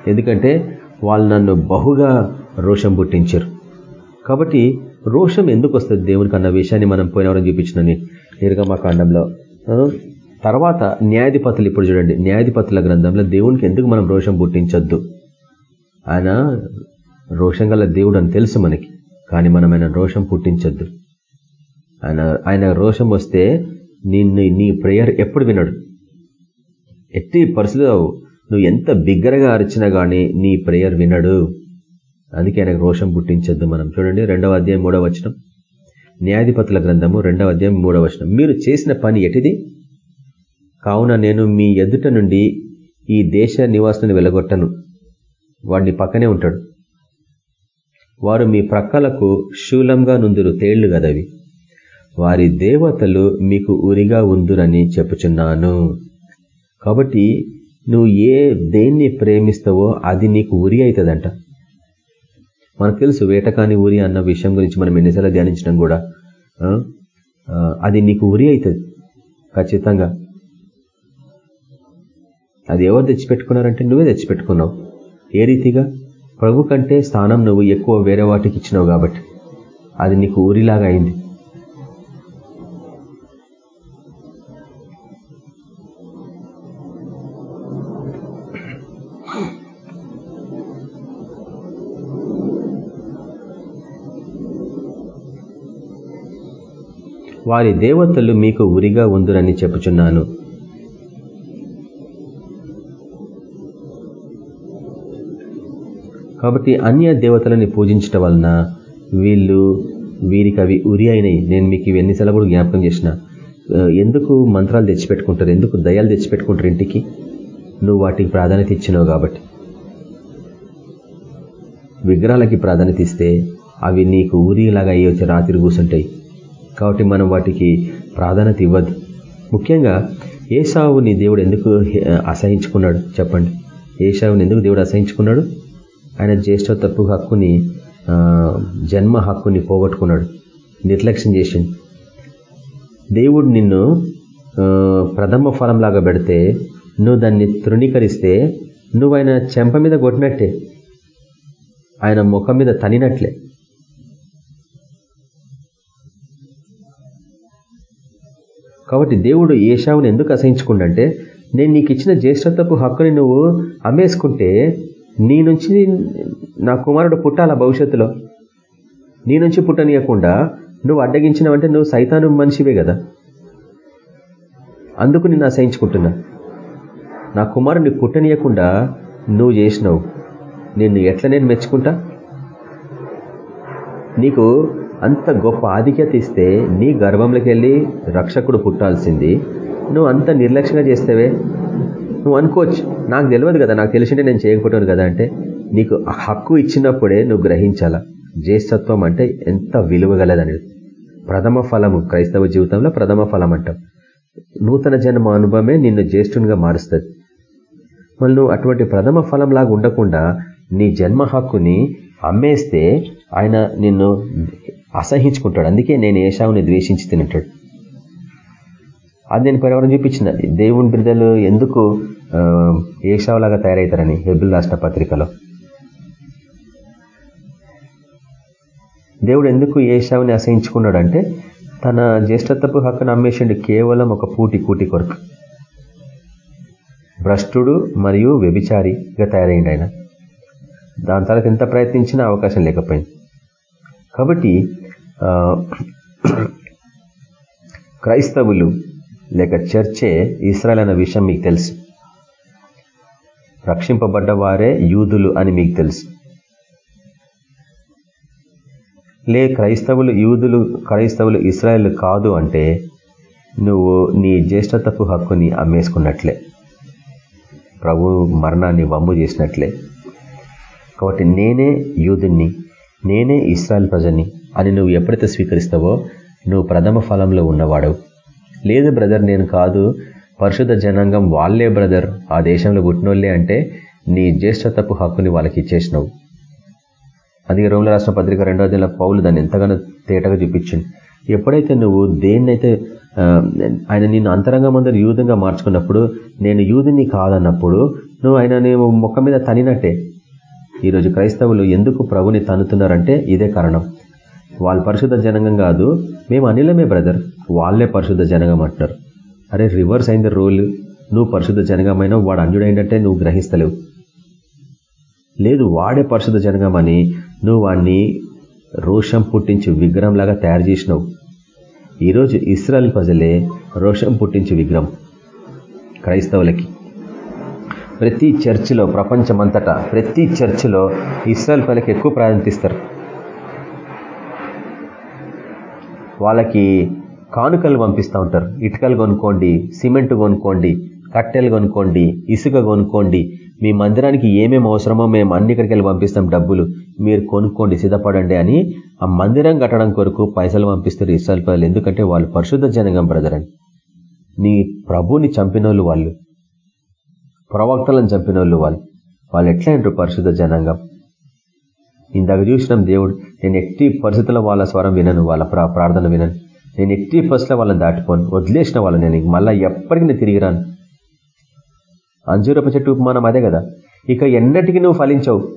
ఎందుకంటే వాళ్ళు నన్ను బహుగా రోషం పుట్టించారు. కాబట్టి రోషం ఎందుకు వస్తుంది దేవునికి అన్న విషయాన్ని మనం పోయినవరం చూపించినని నిర్గమాకాండంలో. తర్వాత న్యాయాధిపతులు ఇప్పుడు చూడండి న్యాయాధిపతుల గ్రంథంలో దేవునికి ఎందుకు మనం రోషం పుట్టించొద్దు? ఆయన రోషం గల దేవుడు అని తెలుసు మనకి కానీ మనం ఆయన రోషం పుట్టించొద్దు. ఆయన ఆయన రోషం వస్తే నిన్ను నీ ప్రేయర్ ఎప్పుడు వినడు. ఎట్టి పరిస్థితిలో నువ్వు ఎంత బిగ్గరగా అరిచినా కానీ నీ ప్రేయర్ వినడు. అందుకే ఆయనకు రోషం పుట్టించొద్దు మనం. చూడండి రెండవ అధ్యాయం మూడవ వచనం. న్యాయాధిపతుల గ్రంథము రెండవ అధ్యాయం మూడవ వచనం. మీరు చేసిన పని ఎటిది? కావున నేను మీ ఎదుట నుండి ఈ దేశ నివాసులను వెలగొట్టను. వాడిని పక్కనే ఉంటాడు. వారు మీ ప్రక్కలకు శూలంగా నుందురు తేళ్ళు గదవి. వారి దేవతలు మీకు ఉరిగా ఉందురని చెప్పుచున్నాను. కాబట్టి నువ్వు ఏ దేన్ని ప్రేమిస్తావో అది నీకు ఉరి అవుతుందంట మనకు తెలుసు వేటకాని ఊరి అన్న విషయం గురించి మనం ఎన్నిసార్లు ధ్యానించడం కూడా. అది నీకు ఉరి అవుతుంది ఖచ్చితంగా. అది ఎవరు తెచ్చిపెట్టుకున్నారంటే నువ్వే తెచ్చిపెట్టుకున్నావు. ఏ రీతిగా? ప్రభు కంటే స్థానం నువ్వు ఎక్కువ వేరే వాటికి ఇచ్చినావు కాబట్టి. అది నీకు ఊరిలాగా అయింది. వారి దేవతలు మీకు ఉరిగా ఉందురని చెప్పుచున్నాను. కాబట్టి అన్య దేవతలని పూజించటం వలన వీళ్ళు వీరికి అవి ఉరి అయినాయి. నేను మీకు ఇవన్నీసార్లు కూడా జ్ఞాపకం చేసిన. ఎందుకు మంత్రాలు తెచ్చిపెట్టుకుంటారు? ఎందుకు దయాలు తెచ్చిపెట్టుకుంటారు ఇంటికి? నువ్వు వాటికి ప్రాధాన్యత ఇచ్చినావు కాబట్టి. విగ్రహాలకి ప్రాధాన్యత ఇస్తే అవి నీకు ఊరిలాగా అయ్యొచ్చి రాత్రి కూర్చుంటాయి కాబట్టి మనం వాటికి ప్రాధాన్యత ఇవ్వద్దు. ముఖ్యంగా ఏసావుని దేవుడు ఎందుకు అసహించుకున్నాడు? చెప్పండి. ఏసావుని ఎందుకు దేవుడు అసహించుకున్నాడు? ఆయన జ్యేష్ఠత్వపు హక్కుని జన్మ హక్కుని పోగొట్టుకున్నాడు. నిర్లక్ష్యం చేసింది దేవుడు నిన్ను ప్రథమ ఫలంలాగా పెడితే నువ్వు దాన్ని తృణీకరిస్తే నువ్వు ఆయన చెంప మీద కొట్టినట్టే. ఆయన ముఖం మీద తనినట్లే కాబట్టి దేవుడు ఏషావుని ఎందుకు అసహించుకుండంటే నేను నీకు ఇచ్చిన జ్యేష్ఠత్వపు హక్కుని నువ్వు అమ్మేసుకుంటే నీ నుంచి నా కుమారుడు పుట్టాల భవిష్యత్తులో? నీ నుంచి పుట్టనీయకుండా నువ్వు అడ్డగించినవంటే నువ్వు సైతాను మనిషివే కదా. అందుకు నిన్ను ఆశయించుకుంటున్నా నా కుమారుని పుట్టనీయకుండా నువ్వు చేసినావు. నిన్ను ఎట్లా నేను మెచ్చుకుంటా? నీకు అంత గొప్ప ఆధిక్యత ఇస్తే నీ గర్భంలోకి వెళ్ళి రక్షకుడు పుట్టాల్సింది. నువ్వు అంత నిర్లక్ష్యంగా చేస్తేవే నువ్వు అనుకోవచ్చు. నాకు తెలియదు కదా నాకు తెలిసింటే నేను చేయకపోతాను కదా అంటే నీకు హక్కు ఇచ్చినప్పుడే నువ్వు గ్రహించాలా? జ్యేష్ఠత్వం అంటే ఎంత విలువ ప్రథమ ఫలము క్రైస్తవ జీవితంలో ప్రథమ ఫలం అంటాం. నూతన జన్మ అనుభవమే నిన్ను జ్యేష్ఠునిగా మారుస్తుంది. మళ్ళీ నువ్వు అటువంటి ప్రథమ ఫలం లాగా ఉండకుండా నీ జన్మ హక్కుని అమ్మేస్తే ఆయన నిన్ను అసహించుకుంటాడు. అందుకే నేను ఏషావుని ద్వేషించి తింటాడు. అది నేను పరివరం చూపించిన దేవుని బిడ్డలు ఎందుకు ఏషావులాగా తయారవుతారని హెబిల్ రాష్ట్ర పత్రికలో. దేవుడు ఎందుకు ఏషావుని అసహించుకున్నాడంటే తన జ్యేష్ఠత్వపు హక్కును అమ్మేసిండు కేవలం ఒక పూటి కూటి కొరకు. భ్రష్టుడు మరియు వ్యభిచారిగా తయారైండు ఆయన. దాని తర్వాత ఎంత ప్రయత్నించినా అవకాశం లేకపోయింది. కాబట్టి క్రైస్తవులు లేక చర్చే ఇస్రాయల్ అన్న విషయం మీకు తెలుసు. రక్షింపబడ్డ వారే యూదులు అని మీకు తెలుసు. లే క్రైస్తవులు యూదులు క్రైస్తవులు ఇస్రాయల్ కాదు అంటే నువ్వు నీ జ్యేష్ఠతపు హక్కుని అమ్మేసుకున్నట్లే. ప్రభు మరణాన్ని వమ్ము చేసినట్లే. కాబట్టి నేనే యూదుని నేనే ఇస్రాయల్ ప్రజని అని నువ్వు ఎప్పుడైతే స్వీకరిస్తావో నువ్వు ప్రథమ ఫలంలో ఉన్నవాడు లేదు బ్రదర్ నేను కాదు. పరిశుద్ధ జనాంగం వాళ్ళే బ్రదర్. ఆ దేశంలో పుట్టినోళ్ళే అంటే నీ జ్యేష్ఠతపు హక్కుని వాళ్ళకి ఇచ్చేసినావు. అందుకే రోమల రాష్ట్ర పత్రిక రెండో దిన పౌలు దాన్ని ఎంతగానో తేటగా చూపించింది ఎప్పుడైతే నువ్వు దేన్నైతే ఆయన నిన్ను అంతరంగం అందరు యూదంగా మార్చుకున్నప్పుడు నేను యూదిని కాదన్నప్పుడు నువ్వు ఆయన నేను ముఖం మీద తనినట్టే. ఈరోజు క్రైస్తవులు ఎందుకు ప్రభుని తన్నుతున్నారంటే ఇదే కారణం. వాళ్ళు పరిశుద్ధ జనంగం కాదు మేము అనిలమే బ్రదర్. వాళ్ళే పరిశుద్ధ జనగం అంటున్నారు. అరే రివర్స్ అయింది రోల్. నువ్వు పరిశుద్ధ జనగమైన వాడు అన్యుడైందంటే నువ్వు గ్రహిస్తలేవు. లేదు వాడే పరిశుద్ధ జనగమని నువ్వు వాడిని రోషం పుట్టించి విగ్రహంలాగా తయారు చేసినావు. ఈరోజు ఇస్రాయల్ ప్రజలే రోషం పుట్టించి విగ్రహం క్రైస్తవులకి. ప్రతి చర్చిలో ప్రపంచమంతటా ప్రతి చర్చిలో ఇస్రాయల్ ప్రజలకు ఎక్కువ ప్రాధాన్యత ఇస్తారు. వాళ్ళకి కానుకలు పంపిస్తూ ఉంటారు. ఇటుకలు కొనుక్కోండి సిమెంట్ కొనుక్కోండి కట్టెలు కొనుక్కోండి ఇసుక కొనుక్కోండి. మీ మందిరానికి ఏమేమి అవసరమో మేము అన్ని ఇక్కడికి వెళ్ళి పంపిస్తాం డబ్బులు. మీరు కొనుక్కోండి సిద్ధపడండి అని ఆ మందిరం కట్టడం కొరకు పైసలు పంపిస్తారు ఇస్రాయల్ ప్రజలు. ఎందుకంటే వాళ్ళు పరిశుద్ధ జనగం బ్రదర్ అని. నీ ప్రభుని చంపిన వాళ్ళు. ప్రవక్తలను చంపిన వాళ్ళు. వాళ్ళు ఎట్లా అంటారు పరిశుద్ధ జనాంగం? ఇందాక చూసినాం దేవుడు నేను ఎట్టి పరిస్థితుల్లో వాళ్ళ స్వరం వినను వాళ్ళ ప్రార్థన వినను. నేను ఎట్టి పరిస్థితుల్లో వాళ్ళని దాటిపోను వదిలేసిన వాళ్ళని నేను మళ్ళీ ఎప్పటికీ నేను తిరిగి రాను. అంజూరప చెట్టు ఉపమానం అదే కదా? ఇక ఎన్నటికీ నువ్వు ఫలించవు.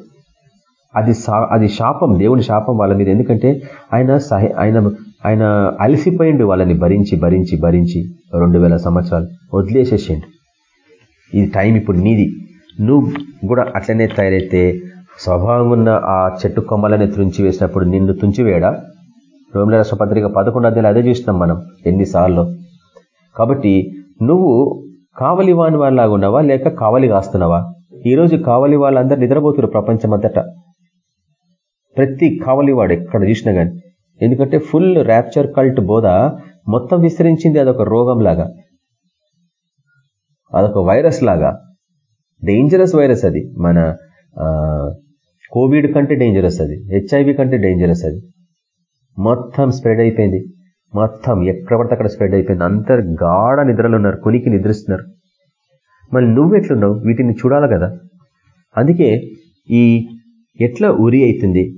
అది అది శాపం దేవుని శాపం వాళ్ళ మీద. ఎందుకంటే ఆయన ఆయన ఆయన అలసిపోయిండు వాళ్ళని భరించి భరించి భరించి రెండు సంవత్సరాలు. వదిలేసేసిండు. ఇది టైం ఇప్పుడు నీది. నువ్వు కూడా అట్లనే తయారైతే స్వభావం ఉన్న ఆ చెట్టు కొమ్మలని తుంచి వేసినప్పుడు నిన్ను తుంచివేయడా రోమిల రాష్ట్రపత్రిక పదకొండు అధ్యాయులు అదే చూసినాం మనం ఎన్నిసార్లు. కాబట్టి నువ్వు కావలి వాని వాళ్ళలాగా ఉన్నావా? లేక కావలి కాస్తున్నావా? ఈరోజు కావలి వాళ్ళందరూ నిద్రపోతున్నారు ప్రపంచమంతటా. ప్రతి కావలివాడు ఎక్కడ చూసినా కానీ ఎందుకంటే ఫుల్ ర్యాప్చర్ కల్ట్ బోధ మొత్తం విస్తరించింది అదొక రోగం లాగా అదొక వైరస్ లాగా డేంజరస్ వైరస్ అది మన కోవిడ్ కంటే డేంజరస్ అది. హెచ్ఐవి కంటే డేంజరస్ అది. మొత్తం స్ప్రెడ్ అయిపోయింది. మొత్తం ఎక్కడ పడితే అక్కడ స్ప్రెడ్ అయిపోయింది. అందరు గాఢ నిద్రలు ఉన్నారు కొనికి నిద్రిస్తున్నారు. మళ్ళీ నువ్వెట్లున్నావు వీటిని చూడాలి కదా. అందుకే ఈ ఎట్లా ఉరి అవుతుంది?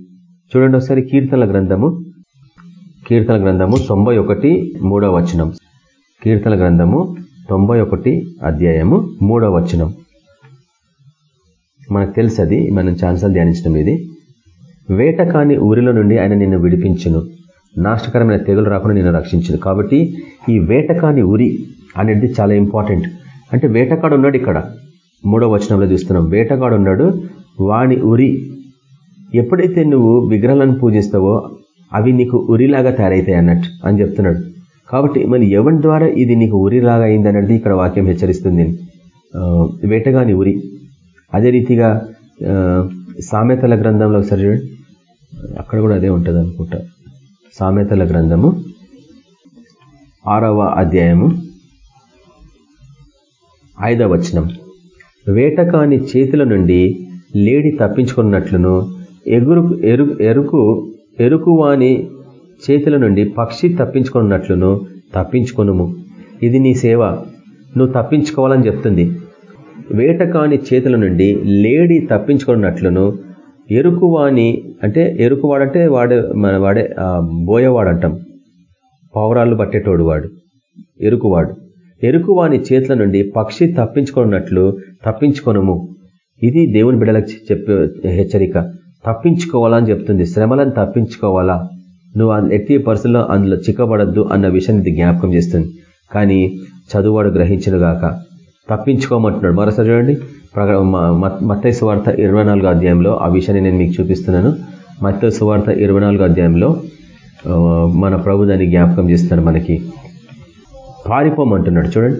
చూడండి ఒకసారి కీర్తనల గ్రంథము. కీర్తన గ్రంథము తొంభై ఒకటి మూడవ వచనం. కీర్తన గ్రంథము తొంభై ఒకటి అధ్యాయము మూడవ వచనం. మనకు తెలుసు అది మనం ఛాన్సల్ ధ్యానించడం ఇది. వేట కాని ఊరిలో నుండి ఆయన నిన్ను విడిపించును. నాశకరమైన తెగులు రాకుండా నిన్ను రక్షించును. కాబట్టి ఈ వేట కాని అనేది చాలా ఇంపార్టెంట్ అంటే వేటకాడు ఉన్నాడు ఇక్కడ. మూడో వచనంలో చూస్తున్నాం. వేటగాడు ఉన్నాడు. వాని ఉరి ఎప్పుడైతే నువ్వు విగ్రహాలను పూజిస్తావో అవి నీకు ఉరిలాగా తయారవుతాయి అన్నట్టు అని చెప్తున్నాడు. కాబట్టి మరి ఎవరి ద్వారా ఇది నీకు ఉరిలాగా అయింది అన్నది ఇక్కడ వాక్యం హెచ్చరిస్తుంది. వేటగాని ఉరి అదే రీతిగా సామెతల గ్రంథంలో ఒకసారి చూడండి. అక్కడ కూడా అదే ఉంటుంది అనుకుంటా. సామెతల గ్రంథము ఆరవ అధ్యాయము ఐదవ వచనం. వేటకాని చేతుల నుండి లేడి తప్పించుకున్నట్లును ఎగురు ఎరుకు ఎరుకు ఎరుకువాని చేతుల నుండి పక్షి తప్పించుకున్నట్లును తప్పించుకొనుము. ఇది నీ సేవ. నువ్వు తప్పించుకోవాలని చెప్తుంది. వేటకాని చేతుల నుండి లేడి తప్పించుకున్నట్లును ఎరుకువాని అంటే ఎరుకువాడంటే వాడే మన వాడే బోయవాడు అంటాం పట్టేటోడు వాడు ఎరుకువాడు. ఎరుకువాని చేతుల నుండి పక్షి తప్పించుకున్నట్లు తప్పించుకొనము. ఇది దేవుని బిడలకు చెప్పే హెచ్చరిక. తప్పించుకోవాలని చెప్తుంది. శ్రమలను తప్పించుకోవాలా? నువ్వు ఎట్టి పరిస్థితుల్లో అందులో చిక్కబడద్దు అన్న విషయాన్ని ఇది జ్ఞాపకం చేస్తుంది. కానీ చదువువాడు గ్రహించను గాక తప్పించుకోమంటున్నాడు. మరోసారి చూడండి. మత్తై సువార్త ఇరవై అధ్యాయంలో ఆ విషయాన్ని నేను మీకు చూపిస్తున్నాను. మత్తై సువార్త ఇరవై అధ్యాయంలో మన ప్రభు దాన్ని జ్ఞాపకం చేస్తున్నాడు మనకి. పారిపోమంటున్నాడు. చూడండి.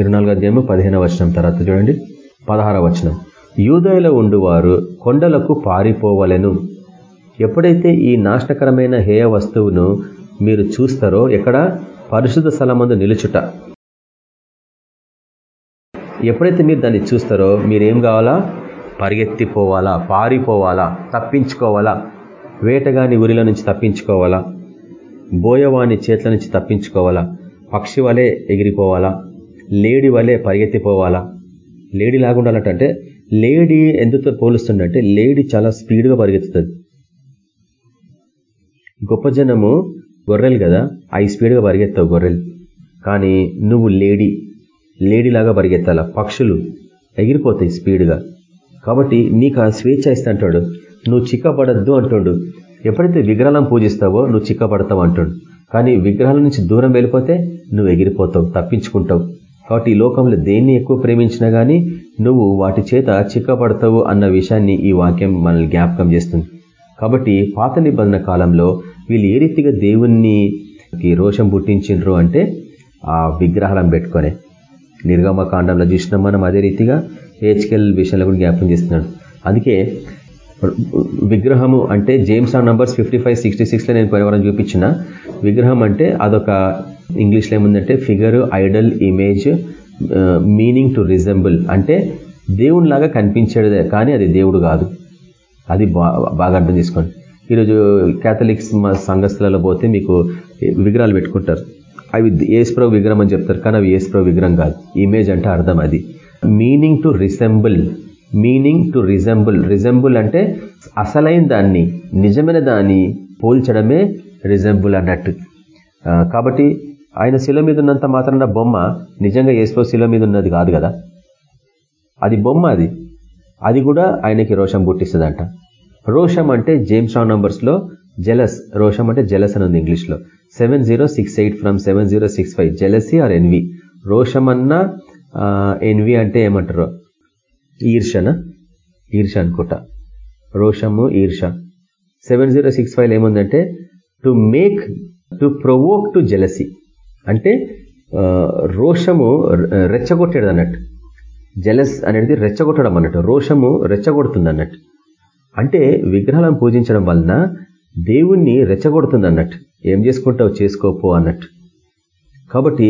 ఇరవై అధ్యాయము పదిహేనవ వచనం తర్వాత చూడండి. పదహార వచనం. యూదయలో ఉండువారు కొండలకు పారిపోవలను. ఎప్పుడైతే ఈ నాశనకరమైన హేయ వస్తువును మీరు చూస్తారో ఎక్కడ? పరిశుద్ధ స్థలమందు నిలుచుట. ఎప్పుడైతే మీరు దాన్ని చూస్తారో మీరేం కావాలా? పరిగెత్తిపోవాలా? పారిపోవాలా? తప్పించుకోవాలా? వేటగాని ఉరిల నుంచి తప్పించుకోవాలా? బోయవాని చేతుల నుంచి తప్పించుకోవాలా? పక్షి వలె ఎగిరిపోవాలా? లేడి వలె పరిగెత్తిపోవాలా? లేడీ లాగుండాలంటే లేడీ ఎందుతో పోలుస్తుందంటే లేడీ చాలా స్పీడ్గా పరిగెత్తుతుంది. గొప్ప జనము గొర్రెలు కదా ఐ స్పీడ్గా పరిగెత్తావు గొర్రెలు. కానీ నువ్వు లేడీ. లేడీలాగా పరిగెత్తాల? పక్షులు ఎగిరిపోతాయి స్పీడ్గా. కాబట్టి నీకు ఆ స్వేచ్ఛ ఇస్తుంటాడు నువ్వు చిక్కబడద్దు అంటుండు. ఎప్పుడైతే విగ్రహాలను పూజిస్తావో నువ్వు చిక్కబడతావు అంటుండు. కానీ విగ్రహాల నుంచి దూరం వెళ్ళిపోతే నువ్వు ఎగిరిపోతావు తప్పించుకుంటావు. కాబట్టి ఈ లోకంలో దేన్ని ఎక్కువ ప్రేమించినా కానీ నువ్వు వాటి చేత చిక్కబడతావు అన్న విషయాన్ని ఈ వాక్యం మనల్ని జ్ఞాపకం చేస్తుంది. కాబట్టి పాత నిబంధన కాలంలో వీళ్ళు ఏ రీతిగా దేవుణ్ణి రోషం పుట్టించిండ్రు అంటే ఆ విగ్రహాలను పెట్టుకొని. నిర్గమకాండంలో చూసినాం మనం అదే రీతిగా హెచ్కెల్ విషయంలో కూడా జ్ఞాపకం చేస్తున్నాడు. అందుకే విగ్రహము అంటే జేమ్స్ ఆ నంబర్స్ ఫిఫ్టీ ఫైవ్ సిక్స్టీ సిక్స్లో నేను పరివారం చూపించిన. విగ్రహం అంటే అదొక ఇంగ్లీష్లో ఏముందంటే figure idol image meaning to resemble అంటే దేవునిలాగా కనిపించేదే కానీ అది దేవుడు కాదు. అది బాగా అర్థం చేసుకోండి. ఈరోజు క్యాథలిక్స్ సంఘస్థలలో పోతే మీకు విగ్రహాలు పెట్టుకుంటారు. అవి ఏసుప్రభు విగ్రహం అని చెప్తారు కానీ అవి ఏస్ప్రవ్ విగ్రహం కాదు. ఇమేజ్ అంటే అర్థం అది. Meaning to resemble meaning to resemble resemble అంటే అసలైన దాన్ని నిజమైన దాన్ని పోల్చడమే రిజెంబుల్ అన్నట్టు. కాబట్టి ఆయన శిల మీద ఉన్నంత మాత్రాన బొమ్మ నిజంగా ఏస్ప్రో శిల మీద ఉన్నది కాదు కదా? అది బొమ్మ అది. అది కూడా ఆయనకి రోషం పుట్టిస్తుందంట. రోషం అంటే జేమ్స్ రాంగ్ నంబర్స్లో జెలస్. రోషం అంటే జెలస్ అని ఉంది ఇంగ్లీష్లో seven zero six eight from seven zero six five jealousy or envy రోషం ఎన్వి అంటే ఏమంటారు? ఈర్షన? ఈర్ష అనుకుంటా. రోషము ఈర్ష. సెవెన్ జీరో సిక్స్ ఫైవ్ ఏముందంటే to make to provoke to jealousy అంటే రోషము రెచ్చగొట్టేది అన్నట్టు. జెలస్ అనేది రెచ్చగొట్టడం అన్నట్టు. రోషము రెచ్చగొడుతుంది అన్నట్టు. అంటే విగ్రహాలను పూజించడం వలన దేవుణ్ణి రెచ్చగొడుతుంది అన్నట్టు. ఏం చేసుకుంటావు చేసుకోపో అన్నట్టు. కాబట్టి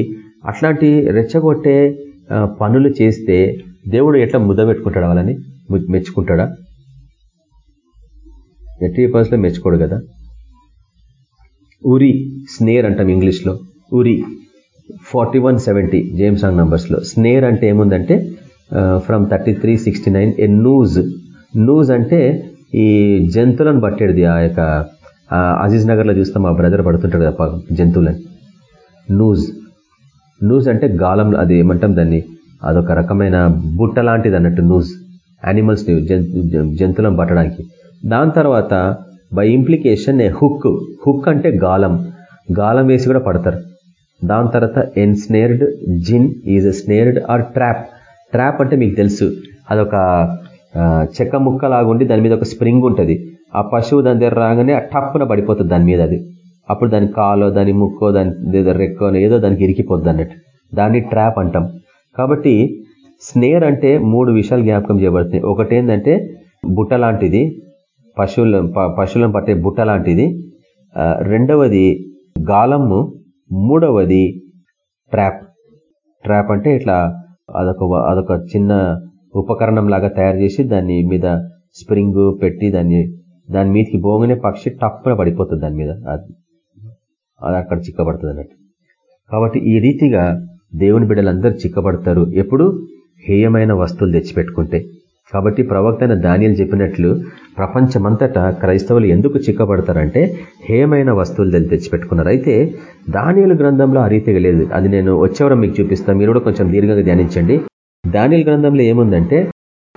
అట్లాంటి రెచ్చగొట్టే పనులు చేస్తే దేవుడు ఎట్లా ముద్ద పెట్టుకుంటాడు వాళ్ళని? మెచ్చుకుంటాడా? ఎట్టి పరిస్థితిలో మెచ్చుకోడు కదా. ఉరి స్నేర్ అంటాం ఇంగ్లీష్లో. ఉరి forty one seventy James song నంబర్స్లో. స్నేర్ అంటే ఏముందంటే from thirty three sixty nine a noose. Noose అంటే ఈ జంతువులను పట్టేది ఆ యొక్క అజీజ్ నగర్లో చూస్తాం మా బ్రదర్ పడుతుంటాడు కదా జంతువులని. నూజ్. నూజ్ అంటే గాలం అది ఏమంటాం దాన్ని? అదొక రకమైన బుట్ట లాంటిది అన్నట్టు నూజ్. యానిమల్స్ జంతువులను పట్టడానికి. దాని తర్వాత by implication a hook hook అంటే గాలం. గాలం వేసి కూడా పడతారు. దాని తర్వాత ensnared gin is snared or trap trap అంటే మీకు తెలుసు. అదొక చెక్క ముక్క లాగుండి దాని మీద ఒక స్ప్రింగ్ ఉంటుంది. ఆ పశువు దాని దగ్గర రాగానే ఆ టప్పున పడిపోతుంది దాని మీద అది. అప్పుడు దాని కాలో దాని ముక్కో దాని రెక్కో ఏదో దానికి ఇరికిపోద్ది అన్నట్టు. దాన్ని ట్రాప్ అంటాం. కాబట్టి స్నేర్ అంటే మూడు విషయాలు జ్ఞాపకం చేయబడుతున్నాయి. ఒకటి ఏంటంటే బుట్ట లాంటిది పశువుల పశువులను పట్టే బుట్ట లాంటిది. రెండవది గాలము మూడవది ట్రాప్. ట్రాప్ అంటే ఇట్లా అదొక అదొక చిన్న ఉపకరణం లాగా తయారు చేసి దాని మీద స్ప్రింగ్ పెట్టి దాన్ని దాని మీదకి పోగానే పక్షి టప్పున పడిపోతుంది దాని మీద. అది అక్కడ చిక్కబడుతుంది అన్నట్టు. కాబట్టి ఈ రీతిగా దేవుని బిడ్డలందరూ చిక్కబడతారు. ఎప్పుడు? హేయమైన వస్తువులు తెచ్చిపెట్టుకుంటే. కాబట్టి ప్రవక్త అయిన ధాన్యాలు చెప్పినట్లు ప్రపంచమంతటా క్రైస్తవులు ఎందుకు చిక్కబడతారంటే హేయమైన వస్తువులు తెచ్చిపెట్టుకున్నారు. అయితే ధాన్యాల గ్రంథంలో ఆ రీతిగా లేదు. అది నేను వచ్చేవరం మీకు చూపిస్తాను. మీరు కూడా కొంచెం దీర్ఘంగా ధ్యానించండి. ధాన్యాల గ్రంథంలో ఏముందంటే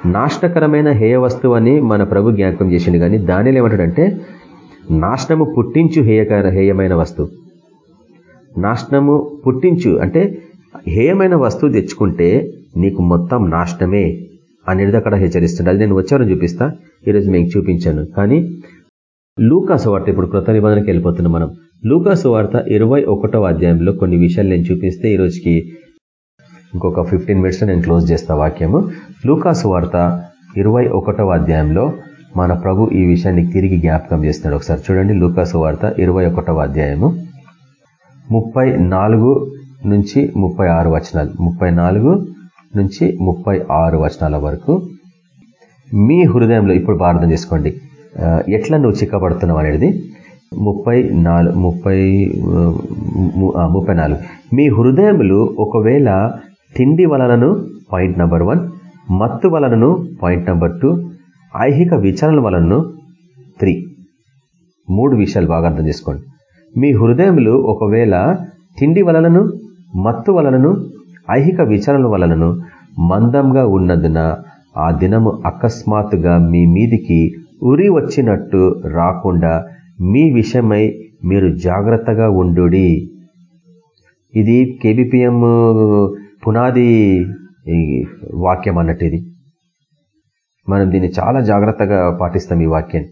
నాశనకరమైన హేయ వస్తువు అని మన ప్రభు జ్ఞాపకం చేసింది కానీ దానిలో ఏమంటాడంటే నాశనము పుట్టించు హేయకర హేయమైన వస్తువు. నాశనము పుట్టించు అంటే హేయమైన వస్తువు తెచ్చుకుంటే నీకు మొత్తం నాశనమే అనేది అక్కడ హెచ్చరిస్తుండే. అది నేను వచ్చారని చూపిస్తా. ఈరోజు మీకు చూపించాను. కానీ లూకాసు వార్త ఇప్పుడు కృత నిబంధనకి వెళ్ళిపోతున్నాం మనం. లూకాసు వార్త ఇరవై అధ్యాయంలో కొన్ని విషయాలు నేను చూపిస్తే ఈరోజుకి ఇంకొక ఫిఫ్టీన్ మినిట్స్లో నేను క్లోజ్ చేస్తా వాక్యము. లూకాసు వార్త ఇరవై అధ్యాయంలో మన ప్రభు ఈ విషయాన్ని తిరిగి జ్ఞాపకం చేస్తున్నాడు. ఒకసారి చూడండి లూకాసు వార్త ఇరవై అధ్యాయము. ముప్పై నుంచి ముప్పై వచనాలు. ముప్పై నుంచి ముప్పై వచనాల వరకు. మీ హృదయంలో ఇప్పుడు ప్రార్థన చేసుకోండి. ఎట్లా నువ్వు చిక్కబడుతున్నావు అనేది. ముప్పై నాలుగు ముప్పై ముప్పై నాలుగు. మీ హృదయములు ఒకవేళ తిండి వలనను పాయింట్ నెంబర్ వన్ మత్తు వలనను పాయింట్ నెంబర్ టూ ఐహిక విచారణ వలనను త్రీ. మూడు విషయాలు బాగా అర్థం చేసుకోండి. మీ హృదయములు ఒకవేళ తిండి వలనను మత్తు వలనను ఐహిక విచారణ వలనను మందంగా ఉన్నందున ఆ దినము అకస్మాత్తుగా మీ మీదికి ఉరి వచ్చినట్టు రాకుండా మీ విషయమై మీరు జాగ్రత్తగా ఉండు ఇది కేబిపిఎం పునాది వాక్యం అన్నట్టు ఇది మనం దీన్ని చాలా జాగ్రత్తగా పాటిస్తాం ఈ వాక్యాన్ని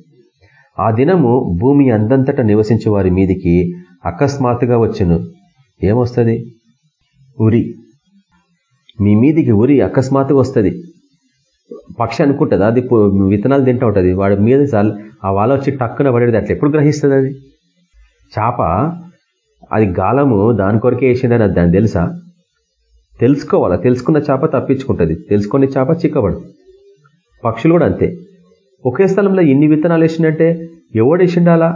ఆ దినము భూమి అందంతటా నివసించే వారి మీదికి అకస్మాత్తుగా వచ్చును. ఏమొస్తుంది? ఉరి. మీ మీదికి ఉరి అకస్మాత్తుగా వస్తుంది. పక్షి అనుకుంటుంది? అది విత్తనాలు తింటూ ఉంటుంది. వాడి మీద ఆ వాళ్ళ వచ్చి టక్కున పడేది అట్లా. ఎప్పుడు గ్రహిస్తుంది అది? చేప అది గాలము దాని కొరకే వేసిందని అది దాన్ని తెలుసా? తెలుసుకోవాలా? తెలుసుకున్న చేప తప్పించుకుంటుంది. తెలుసుకునే చేప చిక్కబడు పక్షులు కూడా అంతే. ఒకే స్థలంలో ఎన్ని విత్తనాలు వేసిండంటే ఎవడు వేసిండాలా?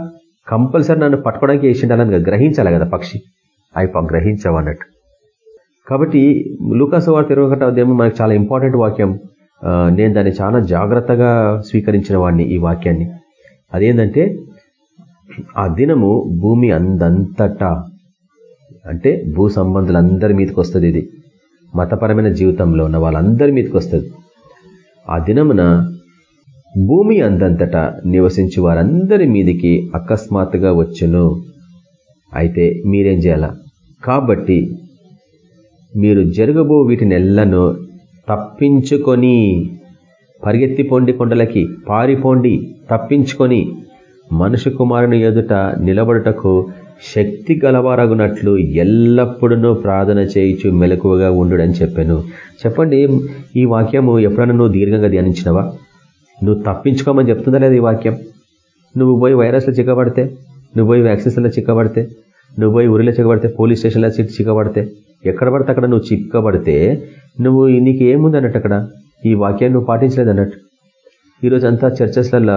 కంపల్సరీ నన్ను పట్టుకోవడానికి వేసిండాలని గ్రహించాలి కదా పక్షి? అవి గ్రహించవన్నట్టు కాబట్టి లూకాసు వార్త ఇరవై ఒకటో మనకు చాలా ఇంపార్టెంట్ వాక్యం. నేను దాన్ని చాలా జాగ్రత్తగా స్వీకరించిన వాడిని ఈ వాక్యాన్ని. అదేంటంటే ఆ దినము భూమి అందంతటా అంటే భూ సంబంధులందరి మీదకి వస్తుంది ఇది. మతపరమైన జీవితంలో ఉన్న వాళ్ళందరి మీదకి వస్తుంది. ఆ దినమున భూమి అందంతటా నివసించి వారందరి మీదికి అకస్మాత్తుగా వచ్చును. అయితే మీరేం చేయాల? కాబట్టి మీరు జరగబో వీటినెల్లను తప్పించుకొని పరిగెత్తిపోండి కొండలకి పారిపోండి తప్పించుకొని మనుషు కుమారుని ఎదుట నిలబడుటకు శక్తి గలవారగునట్లు ఎల్లప్పుడూ ప్రార్థన చేయించు మెలకువగా ఉండుడని చెప్పాను. చెప్పండి ఈ వాక్యము ఎప్పుడన్నా నువ్వు దీర్ఘంగా ధ్యానించినవా? నువ్వు తప్పించుకోమని చెప్తుందా లేదా ఈ వాక్యం? నువ్వు పోయి వైరస్లో చిక్కబడితే నువ్వు పోయి వ్యాక్సిన్స్లో చిక్కబడితే నువ్వు పోయి ఊరిలో చిక్కబడితే పోలీస్ స్టేషన్లో చిక్కబడితే ఎక్కడ పడితే అక్కడ నువ్వు చిక్కబడితే నువ్వు నీకు ఏముంది అన్నట్టు అక్కడ? ఈ వాక్యాన్ని నువ్వు పాటించలేదు అన్నట్టు ఈరోజు అంతా చర్చస్లలో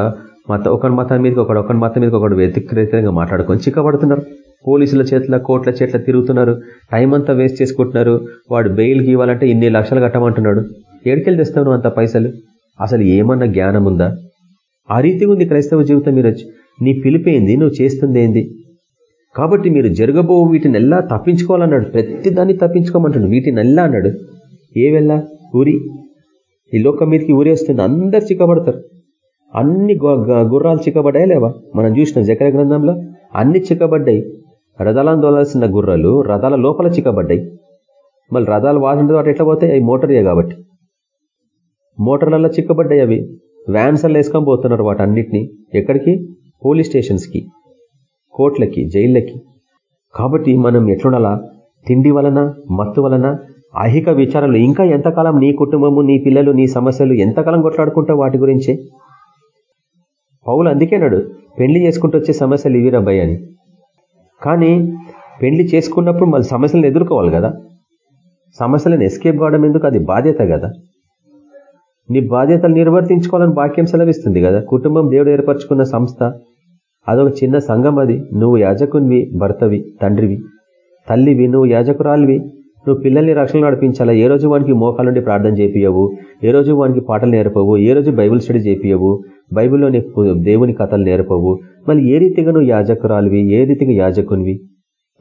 మత ఒకరి మతం మీదకి ఒకడు ఒకరి మతం మీదకి ఒకడు వ్యతిరేకంగా మాట్లాడుకొని చిక్కబడుతున్నారు. పోలీసుల చేతుల కోట్ల చేట్ల తిరుగుతున్నారు. టైం అంతా వేస్ట్ చేసుకుంటున్నారు వాడు బెయిల్కి ఇవ్వాలంటే ఇన్ని లక్షలు కట్టమంటున్నాడు. ఏడికెళ్ళి తెస్తావు అంత పైసలు? అసలు ఏమన్నా జ్ఞానం ఉందా? ఆ రీతి ఉంది క్రైస్తవ జీవితం మీరు నీ పిలిపేంది నువ్వు చేస్తుంది ఏంది? కాబట్టి మీరు జరగబో వీటిని ఎల్లా తప్పించుకోవాలన్నాడు. ప్రతిదాన్ని తప్పించుకోమంటాడు వీటిని ఎల్లా అన్నాడు? ఏ వెళ్ళా? ఊరి? ఈ లోకం మీదకి ఊరేస్తుంది అందరు చిక్కబడతారు. అన్ని గుర్రాలు చిక్కబడ్డాయి లేవా? మనం చూసిన జకర గ్రంథంలో అన్ని చిక్కబడ్డాయి. రథాలను దోలాల్సిన గుర్రాలు రథాల లోపల చిక్కబడ్డాయి. మళ్ళీ రథాలు వాసంటే వాటి ఎట్లా పోతాయి అవి మోటార్యే కాబట్టి. మోటార్లలో చిక్కబడ్డాయి అవి. వ్యాన్సర్లు వేసుకొని పోతున్నారు వాటి అన్నిటినీ ఎక్కడికి? పోలీస్ స్టేషన్స్కి. కోట్లకి జైళ్ళకి. కాబట్టి మనం ఎట్లుండాలా? తిండి వలన మత్తు వలన ఐహిక విచారాలు. ఇంకా ఎంతకాలం నీ కుటుంబము నీ పిల్లలు నీ సమస్యలు ఎంతకాలం కొట్లాడుకుంటావు వాటి గురించే? పౌలు అందుకేనాడు పెళ్ళి చేసుకుంటూ వచ్చే సమస్యలు ఇవి రబ్బాయి అని. కానీ పెళ్ళి చేసుకున్నప్పుడు మళ్ళీ సమస్యలను ఎదుర్కోవాలి కదా. సమస్యలను ఎస్కేప్ కావడం ఎందుకు? అది బాధ్యత కదా. నీ బాధ్యతలు నిర్వర్తించుకోవాలని వాక్యం సెలవిస్తుంది కదా. కుటుంబం దేవుడు ఏర్పరచుకున్న సంస్థ. అదొక చిన్న సంఘం అది. నువ్వు యాజకునివి భర్తవి తండ్రివి. తల్లివి నువ్వు యాజకురాలివి. నువ్వు పిల్లల్ని రక్షణ నడిపించాలా? ఏ రోజు వానికి మోకాల నుండి ప్రార్థన చేపియవు ఏ రోజు వానికి పాటలు నేర్పవు? ఏ రోజు బైబుల్ స్టడీ చేపియవు బైబిల్లోని దేవుని కథలు నేర్పవు. మళ్ళీ ఏ రీతిగా నువ్వు యాజకురాలివి ఏ రీతిగా యాజకునివి?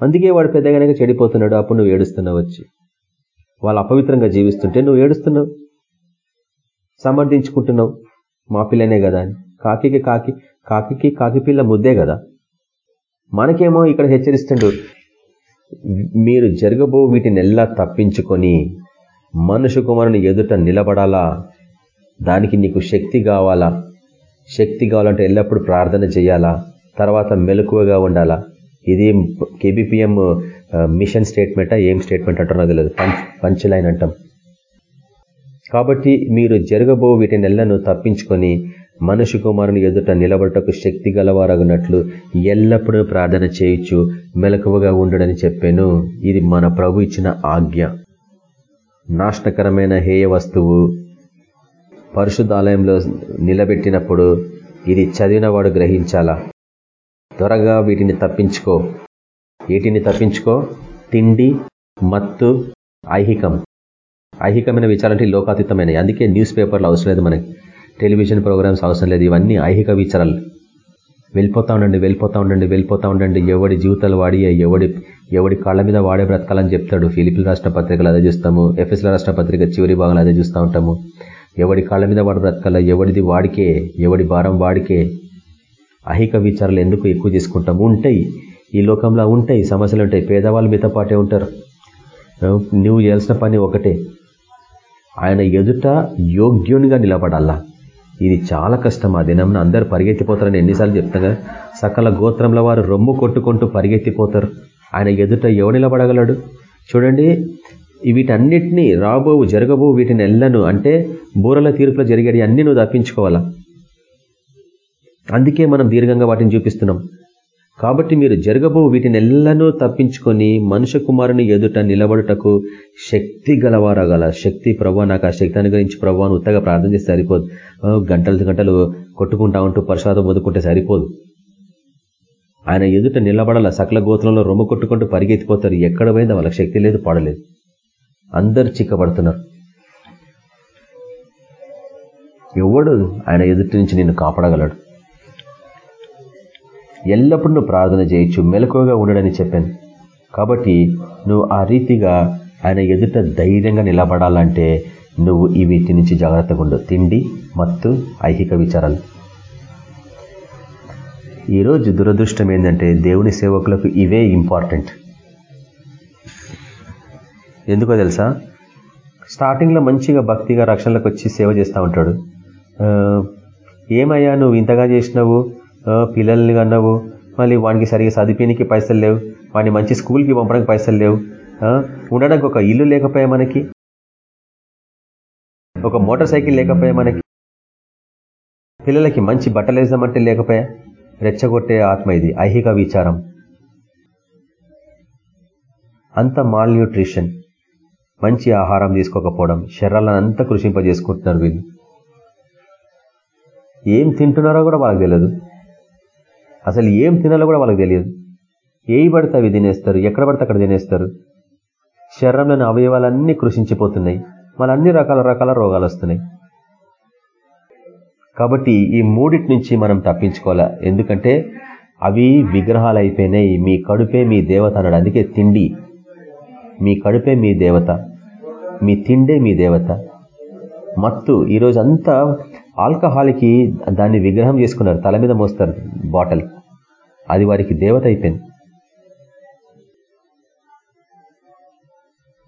అందుకే వాడు పెద్దగానే చెడిపోతున్నాడు అప్పుడు నువ్వు ఏడుస్తున్నావు వచ్చి వాళ్ళు అపవిత్రంగా జీవిస్తుంటే నువ్వు ఏడుస్తున్నావు. సమర్థించుకుంటున్నావు. మా పిల్లనే కదా అని. కాకి కాకి కాకి కాకి పిల్ల ముద్దే కదా. మనకేమో ఇక్కడ హెచ్చరిస్తుండు మీరు జరగబో వీటినెల్లా తప్పించుకొని మనుషు కుమారుని ఎదుట నిలబడాలా? దానికి నీకు శక్తి కావాలా? శక్తి కావాలంటే ఎల్లప్పుడూ ప్రార్థన చేయాలా? తర్వాత మెలకువగా ఉండాలా? ఇది కేబిపిఎం మిషన్ స్టేట్మెంటా ఏం స్టేట్మెంట్ అంటారో తెలియదు పంచ్ లైన్ అంటాం. కాబట్టి మీరు జరగబో వీటి నెలను తప్పించుకొని మనుషు కుమారుని ఎదుట నిలబడటకు శక్తి గలవారగినట్లు ఎల్లప్పుడూ ప్రార్థన చేయొచ్చు మెలకువగా ఉండడని చెప్పాను. ఇది మన ప్రభు ఇచ్చిన ఆజ్ఞ. నాశనకరమైన హేయ వస్తువు పరిశుద్ధాలయంలో నిలబెట్టినప్పుడు ఇది చదివినవాడు గ్రహించాలా? త్వరగా వీటిని తప్పించుకో. వీటిని తప్పించుకో. తిండి మత్తు ఐహికం. ఐహికమైన విచారాలంటే లోకాతీతమైనవి. అందుకే న్యూస్ పేపర్లు అవసరం లేదు మనకి. టెలివిజన్ ప్రోగ్రామ్స్ అవసరం లేదు. ఇవన్నీ ఐహిక విచారాలు. వెళ్ళిపోతా ఉండండి వెళ్ళిపోతా ఉండండి వెళ్ళిపోతా ఉండండి. ఎవడి జీవితాలు వాడి ఎవడి ఎవడి కాళ్ళ మీద వాడే బ్రతకాలని చెప్తాడు. ఫిలిపిల్ రాష్ట్ర పత్రికలు అదే చూస్తాము. ఎఫ్ఎస్ల రాష్ట్ర పత్రిక చివరి భాగాలు అదే చూస్తూ ఉంటాము. ఎవడి కాళ్ళ మీద వాడు బ్రతకాల ఎవడిది వాడికే ఎవడి భారం వాడికే. అహిక విచారాలు ఎందుకు ఎక్కువ తీసుకుంటాం ఉంటాయి. ఈ లోకంలో ఉంటాయి సమస్యలు ఉంటాయి. పేదవాళ్ళు మీతో పాటే ఉంటారు. నువ్వు చేయాల్సిన పని ఒకటే. ఆయన ఎదుట యోగ్యునిగా నిలబడాలా. ఇది చాలా కష్టం. ఆ దినంలో అందరు పరిగెత్తిపోతారని ఎన్నిసార్లు చెప్తాగా సకల గోత్రంలో వారు రొమ్ము కొట్టుకుంటూ పరిగెత్తిపోతారు. ఆయన ఎదుట ఎవడు నిలబడగలడు? చూడండి వీటన్నిటినీ రాబోవు జరగబో వీటిని ఎల్లను. అంటే బూరల తీర్పులో జరిగేది అన్ని నువ్వు తప్పించుకోవాలా? అందుకే మనం దీర్ఘంగా వాటిని చూపిస్తున్నాం. కాబట్టి మీరు జరగబో వీటినెల్లను తప్పించుకొని మనుష్య కుమారుని ఎదుట నిలబడుటకు శక్తి గలవారగల శక్తి ప్రభావ నాకు ఆ శక్తి అనుగ్రహించి ప్రభావం ఉత్తగా ప్రార్థన చేస్తే సరిపోదు. గంటలు గంటలు కొట్టుకుంటా ఉంటూ ప్రసాదం వదుకుంటే సరిపోదు. ఆయన ఎదుట నిలబడాల? సకల గోత్రంలో రొమ్మ కొట్టుకుంటూ పరిగెత్తిపోతారు. ఎక్కడ పోయిందో వాళ్ళకి శక్తి లేదు పడలేదు అందరు చిక్కబడుతున్నారు. ఎవడు ఆయన ఎదుటి నుంచి నిన్ను కాపాడగలడు? ఎల్లప్పుడూ నువ్వు ప్రార్థన చేయొచ్చు మెలకువగా ఉండడని చెప్పాను. కాబట్టి నువ్వు ఆ రీతిగా ఆయన ఎదుట ధైర్యంగా నిలబడాలంటే నువ్వు ఈ వీటి నుంచి జాగ్రత్తగా ఉండు. తిండి మత్తు ఐహిక విచారాలు. ఈరోజు దురదృష్టం ఏంటంటే దేవుని సేవకులకు ఇవే ఇంపార్టెంట్ ఎందుకో తెలుసా? స్టార్టింగ్లో మంచిగా భక్తిగా రక్షణలకు వచ్చి సేవ చేస్తూ ఉంటాడు. ఏమయ్యా నువ్వు ఇంతగా చేసినావు? పిల్లల్ని అన్నావు మళ్ళీ వానికి సరిగా చదివినికి పైసలు లేవు. వాడిని మంచి స్కూల్కి పంపడానికి పైసలు లేవు. ఉండడానికి ఒక ఇల్లు లేకపోయా మనకి? ఒక మోటార్ సైకిల్ లేకపోయా మనకి? పిల్లలకి మంచి బట్టలు వేసామంటే లేకపోయా? రెచ్చగొట్టే ఆత్మ ఇది ఐహిక విచారం. అంత మాల్ న్యూట్రిషన్ మంచి ఆహారం తీసుకోకపోవడం శరీరాలను అంతా కృషింపజేసుకుంటున్నారు వీళ్ళు. ఏం తింటున్నారో కూడా వాళ్ళకి తెలియదు. అసలు ఏం తినాలో కూడా వాళ్ళకి తెలియదు. ఏవి పడితే అవి తినేస్తారు ఎక్కడ పడితే అక్కడ తినేస్తారు. శరీరంలోని అవయవాలన్నీ కృషించిపోతున్నాయి. మళ్ళీ అన్ని రకాల రకాల రోగాలు వస్తున్నాయి. కాబట్టి ఈ మూడిటి నుంచి మనం తప్పించుకోవాలా? ఎందుకంటే అవి విగ్రహాలు అయిపోయినాయి మీ కడుపే మీ దేవత అన్నాడు అందుకే తిండి. మీ కడుపే మీ దేవత. మీ తిండే మీ దేవత. మత్తు ఈరోజు అంతా ఆల్కహాల్కి దాన్ని విగ్రహం చేసుకున్నారు. తల మీద మోస్తారు బాటిల్. అది వారికి దేవత అయిపోయింది.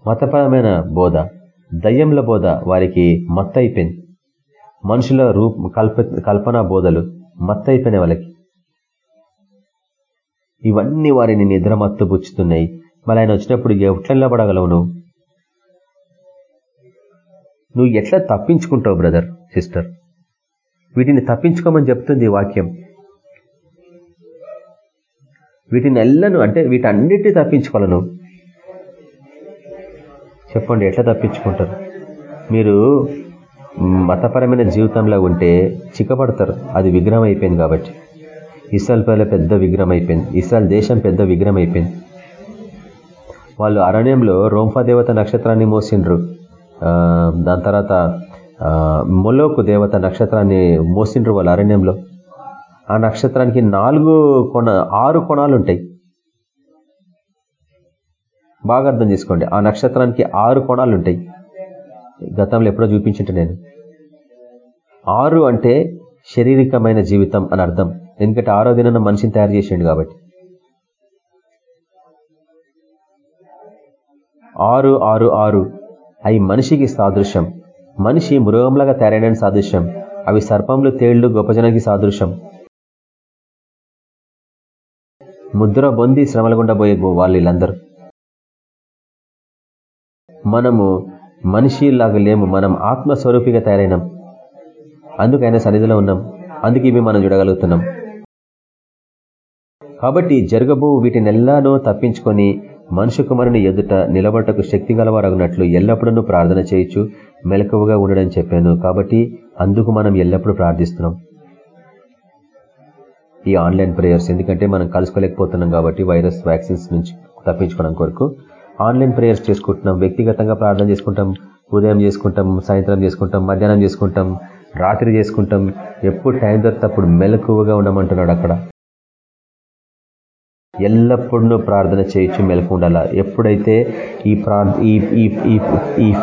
మతపరమైన బోధ దయ్యంల బోధ వారికి మత్త అయిపోయింది. మనుషుల రూప కల్ప కల్పన బోధలు మత్త అయిపోయినాయి వాళ్ళకి. ఇవన్నీ వారిని నిద్ర మత్తు పుచ్చుతున్నాయి. మళ్ళీ ఆయన వచ్చినప్పుడు ఎట్లా నిలబడగలవు నువ్వు నువ్వు ఎట్లా తప్పించుకుంటావు బ్రదర్ సిస్టర్ వీటిని తప్పించుకోమని చెప్తుంది వాక్యం. వీటిని ఎల్లను అంటే వీటన్నిటిని తప్పించుకోవాలను. చెప్పండి ఎట్లా తప్పించుకుంటారు? మీరు మతపరమైన జీవితంలో ఉంటే చిక్కపడతారు. అది విగ్రహం అయిపోయింది కాబట్టి. ఇస్రాయల్ పేర్ల పెద్ద విగ్రహం అయిపోయింది. ఇస్రాయల్ దేశం పెద్ద విగ్రహం అయిపోయింది. వాళ్ళు అరణ్యంలో రోంఫా దేవత నక్షత్రాన్ని మోసిండ్రు. దాని తర్వాత మొలోకు దేవత నక్షత్రాన్ని మోసిండ్రు వాళ్ళ అరణ్యంలో. ఆ నక్షత్రానికి నాలుగు కొన ఆరు కొనాలు ఉంటాయి బాగా అర్థం చేసుకోండి. ఆ నక్షత్రానికి ఆరు కొనాలు ఉంటాయి గతంలో ఎప్పుడో చూపించింటే నేను. ఆరు అంటే శారీరకమైన జీవితం అని అర్థం. ఎందుకంటే ఆరో దిన మనిషిని తయారు చేసిండు కాబట్టి. ఆరు ఆరు ఆరు. అవి మనిషికి సాదృశ్యం. మనిషి మృగంలాగా తయారైన సాదృశ్యం. అవి సర్పంలు తేళ్ళు గొప్పజనానికి సాదృశ్యం. ముద్ర బొంది శ్రమల గుండా పోయే వాళ్ళు వీళ్ళందరూ మనము మనిషిలాగా లేము మనం ఆత్మస్వరూపిగా తయారైనాం. అందుకైనా సన్నిధిలో ఉన్నాం. అందుకే ఇవి మనం చూడగలుగుతున్నాం. కాబట్టి జరగబో వీటినెల్లానో తప్పించుకొని మనుషు కుమారుని ఎదుట నిలబడటకు శక్తి గలవారగినట్లు ఎల్లప్పుడూ ప్రార్థన చేయొచ్చు మెలకువగా ఉండడని చెప్పాను. కాబట్టి అందుకు మనం ఎల్లప్పుడూ ప్రార్థిస్తున్నాం. ఈ ఆన్లైన్ ప్రేయర్స్ ఎందుకంటే మనం కలుసుకోలేకపోతున్నాం కాబట్టి వైరస్ వ్యాక్సిన్స్ నుంచి తప్పించుకోవడం కొరకు ఆన్లైన్ ప్రేయర్స్ చేసుకుంటున్నాం. వ్యక్తిగతంగా ప్రార్థన చేసుకుంటాం. ఉదయం చేసుకుంటాం సాయంత్రం చేసుకుంటాం మధ్యాహ్నం చేసుకుంటాం రాత్రి చేసుకుంటాం. ఎప్పుడు టైం దొరికినప్పుడు మెలకువగా ఉండమంటున్నాడు అక్కడ. ఎల్లప్పుడూ ప్రార్థన చేయొచ్చు మెలకు ఉండాలా ఎప్పుడైతే ఈ ప్రా ఈ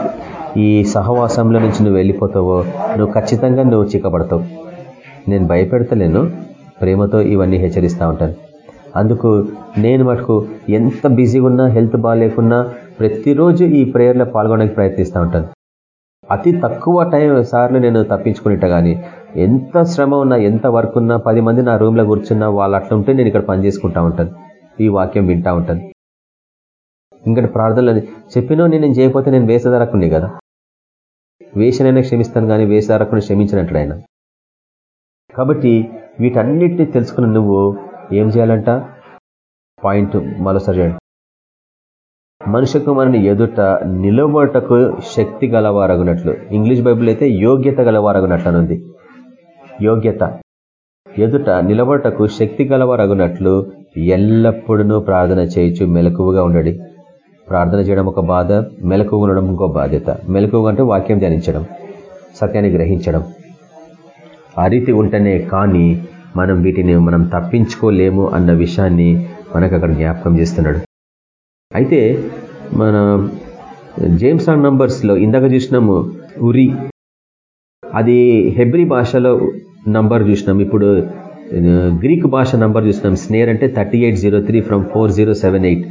ఈ సహవాసంలో నుంచి నువ్వు వెళ్ళిపోతావో నువ్వు ఖచ్చితంగా నువ్వు చిక్కబడతావు. నేను భయపెడతలేను. ప్రేమతో ఇవన్నీ హెచ్చరిస్తూ ఉంటాను. అందుకు నేను మటుకు ఎంత బిజీగా ఉన్నా హెల్త్ బాగాలేకున్నా ప్రతిరోజు ఈ ప్రేయర్లో పాల్గొనడానికి ప్రయత్నిస్తూ ఉంటాను. అతి తక్కువ టైం సార్లు నేను తప్పించుకునేట కానీ ఎంత శ్రమ ఉన్నా ఎంత వర్క్ ఉన్నా పది మంది నా రూమ్లో కూర్చున్నా వాళ్ళు అట్లా ఉంటే నేను ఇక్కడ పని చేసుకుంటా ఉంటాను. ఈ వాక్యం వింటా ఉంటుంది. ఇంకటి ప్రార్థనలు చెప్పినో నేను చేయకపోతే నేను వేసదరకుండే కదా? వేషనైనా క్షమిస్తాను కానీ వేసదరకుండా క్షమించినట్లు ఆయన. కాబట్టి వీటన్నిటిని తెలుసుకున్న నువ్వు ఏం చేయాలంట? పాయింట్ మరోసారి చూడండి. మనుష్య కుమారుని ఎదుట నిలబడటకు శక్తి గలవారగునట్లు. ఇంగ్లీష్ బైబుల్ అయితే యోగ్యత గలవారగునట్లు అనుంది యోగ్యత. ఎదుట నిలబడటకు శక్తి గలవారగునట్లు ఎల్లప్పుడూ ప్రార్థన చేయొచ్చు మెలకువగా ఉండడి. ప్రార్థన చేయడం ఒక బాధ మెలకువ ఉండడం ఇంకో బాధ్యత. మెలకువ అంటే వాక్యం ధ్యానించడం సత్యాన్ని గ్రహించడం. ఆ రీతి ఉంటేనే కానీ మనం వీటిని మనం తప్పించుకోలేము అన్న విషయాన్ని మనకు అక్కడ జ్ఞాపకం చేస్తున్నాడు. అయితే మన జేమ్స్ ఆన్ నంబర్స్లో ఇందాక చూసినాము ఉరి అది హెబ్రి భాషలో నంబర్ చూసినాం. ఇప్పుడు గ్రీక్ భాష నంబర్ చూసినాం. స్నేర్ అంటే thirty eight zero three from four zero seven eight.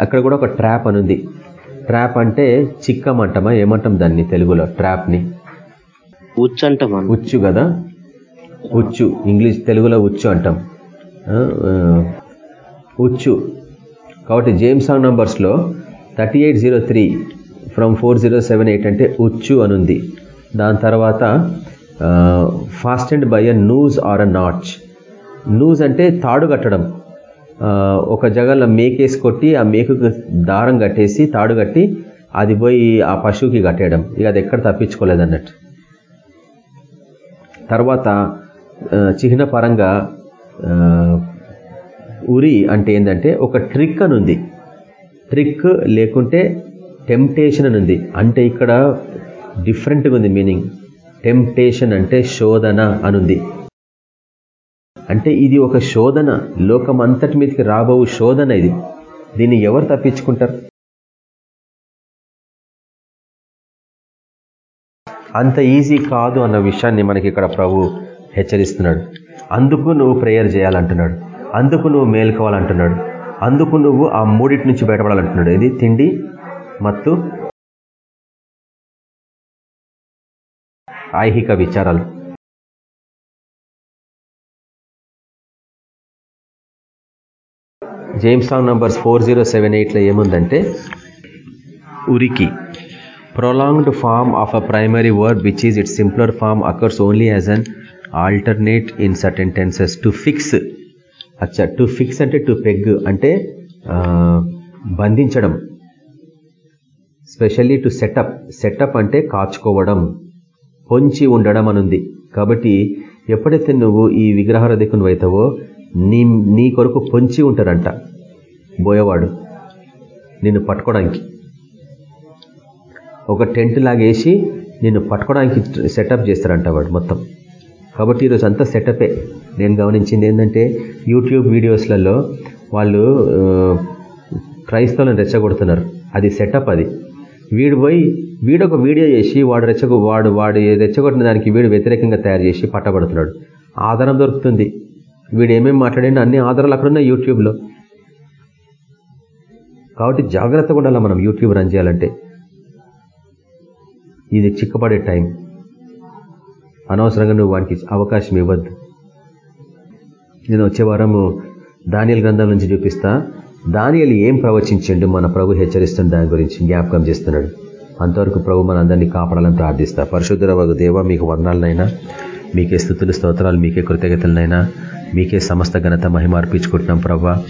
అక్కడ కూడా ఒక ట్రాప్ అనుంది ట్రాప్ అంటే చిక్కమంటమా ఏమంటాం దాన్ని తెలుగులో? ట్రాప్ని. ఉచ్చు అంటాం ఉచ్చు కదా? ఉచ్చు. ఇంగ్లీష్ తెలుగులో ఉచ్చు అంటాం. ఉచ్చు. కాబట్టి జేమ్స్ ఆన్ నంబర్స్లో thirty eight zero three from four zero seven eight అంటే ఉచ్చు అనుంది. దాని తర్వాత fast and by a noose or a notch noose అంటే తాడు కట్టడం. ఒక జగల్లో మేకేసి కొట్టి ఆ మేకుకు దారం కట్టేసి తాడు కట్టి అది పోయి ఆ పశువుకి కట్టేయడం. ఇక అది ఎక్కడ తప్పించుకోలేదు అన్నట్టు. తర్వాత చిహ్న పరంగా ఉరి అంటే ఏంటంటే ఒక ట్రిక్ అని ఉంది ట్రిక్ లేకుంటే టెంప్టేషన్ అని ఉంది అంటే ఇక్కడ డిఫరెంట్గా ఉంది మీనింగ్ టెంప్టేషన్ అంటే శోధన అనుంది. అంటే ఇది ఒక శోధన. లోకం అంతటి మీదకి రాబోవు శోధన ఇది. దీన్ని ఎవరు తప్పించుకుంటారు? అంత ఈజీ కాదు అన్న విషయాన్ని మనకి ఇక్కడ ప్రభు హెచ్చరిస్తున్నాడు. అందుకు నువ్వు ప్రేయర్ చేయాలంటున్నాడు. అందుకు నువ్వు మేల్కోవాలంటున్నాడు. అందుకు నువ్వు ఆ మూడింటి నుంచి బయటపడాలంటున్నాడు. ఇది తిండి మత్తు ఐహిక విచారాలు. James song number four zero seven eight ఎయిట్లో ఏముందంటే ఉరికి. Prolonged form of a primary word which is it simpler form occurs only as an alternate in certain tenses to fix అచ్చా టు ఫిక్స్ అంటే టు పెగ్ అంటే బంధించడం. Specially to set up set up అంటే కాచుకోవడం. పొంచి ఉండడం అనుంది కాబట్టి ఎప్పుడైతే నువ్వు ఈ విగ్రహారధికును అవుతావో నీ నీ కొరకు పొంచి ఉంటారంట బోయేవాడు. నిన్ను పట్టుకోవడానికి ఒక టెంట్ లాగేసి నిన్ను పట్టుకోవడానికి సెటప్ చేస్తారంట వాడు మొత్తం. కాబట్టి ఈరోజు అంతా సెటపే. నేను గమనించింది ఏంటంటే యూట్యూబ్ వీడియోస్లలో వాళ్ళు క్రైస్తవులను రెచ్చగొడుతున్నారు. అది సెటప్ అది. వీడు పోయి వీడు ఒక వీడియో చేసి వాడు రెచ్చగొ వాడు వాడు రెచ్చగొట్టిన దానికి వీడు వ్యతిరేకంగా తయారు చేసి పట్టబడుతున్నాడు. ఆధారం దొరుకుతుంది. వీడు ఏమేమి మాట్లాడండి అన్ని ఆధారాలు అక్కడున్నాయి యూట్యూబ్లో. కాబట్టి జాగ్రత్తగా ఉండాలి మనం యూట్యూబ్ రన్ చేయాలంటే? ఇది చిక్కపడే టైం. అనవసరంగా నువ్వు వానికి అవకాశం ఇవ్వద్దు. నేను వచ్చే వారము దానియల్ గ్రంథం నుంచి చూపిస్తా. దానియలు ఏం ప్రవచించండు మన ప్రభు హెచ్చరిస్తున్న దాని గురించి జ్ఞాపకం చేస్తున్నాడు. అంతవరకు ప్రభు మన అందరినీ కాపాడాలని ప్రార్థిస్తా. పరిశుద్ధర వగు దేవ మీకు వందనాలనైనా మీకే స్థుతులు స్తోత్రాలు మీకే కృతజ్ఞతలనైనా మీకే సమస్త ఘనత మహిమ అర్పించుకుంటున్నాం ప్రభా.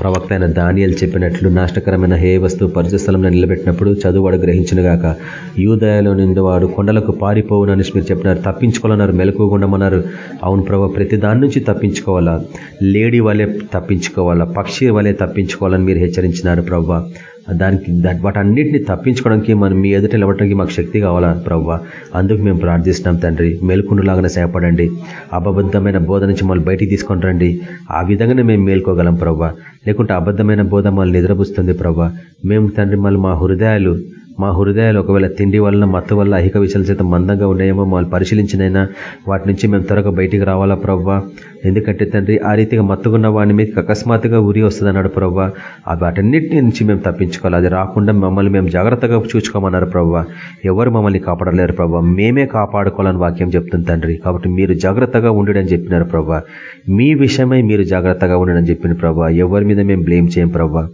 ప్రవక్త అయిన దానియలు చెప్పినట్లు నాష్టకరమైన హే వస్తువు పరిచయస్థలంలో నిలబెట్టినప్పుడు చదువువాడు గ్రహించిన యూదయాలో యూదయలో నిందువాడు కొండలకు పారిపోవునని మీరు చెప్పినారు. తప్పించుకోవాలన్నారు మెలకుగుండమన్నారు అవును ప్రభావ ప్రతి దాని నుంచి తప్పించుకోవాలా? లేడీ వలె తప్పించుకోవాలా? పక్షి వలె తప్పించుకోవాలని మీరు హెచ్చరించినారు ప్రవ్వ దానికి వాటన్నిటిని తప్పించుకోవడానికి మనం మీ ఎదుట నిలబడడానికి మాకు శక్తి కావాలా ప్రవ్వ? అందుకు మేము ప్రార్థిస్తున్నాం తండ్రి. మేల్కొండలాగానే సేపడండి అబద్ధమైన బోధ నుంచి మళ్ళీ బయటికి తీసుకొని రండి. ఆ విధంగానే మేము మేల్కోగలం ప్రవ్వ. లేకుంటే అబద్ధమైన బోధ మమ్మల్ని నిద్రపుస్తుంది ప్రవ్వ. మేము తండ్రి మళ్ళీ మా హృదయాలు మా హృదయాలు ఒకవేళ తిండి వలన మత్తు వల్ల అహిక విషయాల చేత మందంగా ఉన్నాయేమో మమ్మల్ని పరిశీలించినైనా వాటి నుంచి మేము త్వరగా బయటికి రావాలా ప్రవ్వా? ఎందుకంటే తండ్రి ఆ రీతిగా మత్తుకున్న వాడి మీద అకస్మాత్తుగా ఉరి వస్తుంది అన్నాడు ప్రవ్వా వాటన్నిటి నుంచి మేము తప్పించుకోవాలి. అది రాకుండా మమ్మల్ని మేము జాగ్రత్తగా చూసుకోమన్నారు ప్రవ్వా. ఎవరు మమ్మల్ని కాపాడలేరు ప్రవ్వా. మేమే కాపాడుకోవాలని వాక్యం చెప్తుంది తండ్రి. కాబట్టి మీరు జాగ్రత్తగా ఉండడని చెప్పినారు ప్రవ్వా. మీ విషయమై మీరు జాగ్రత్తగా ఉండడని చెప్పిన ప్రవ్వా. ఎవరి మీద మేము బ్లేమ్ చేయం ప్రవ్వా.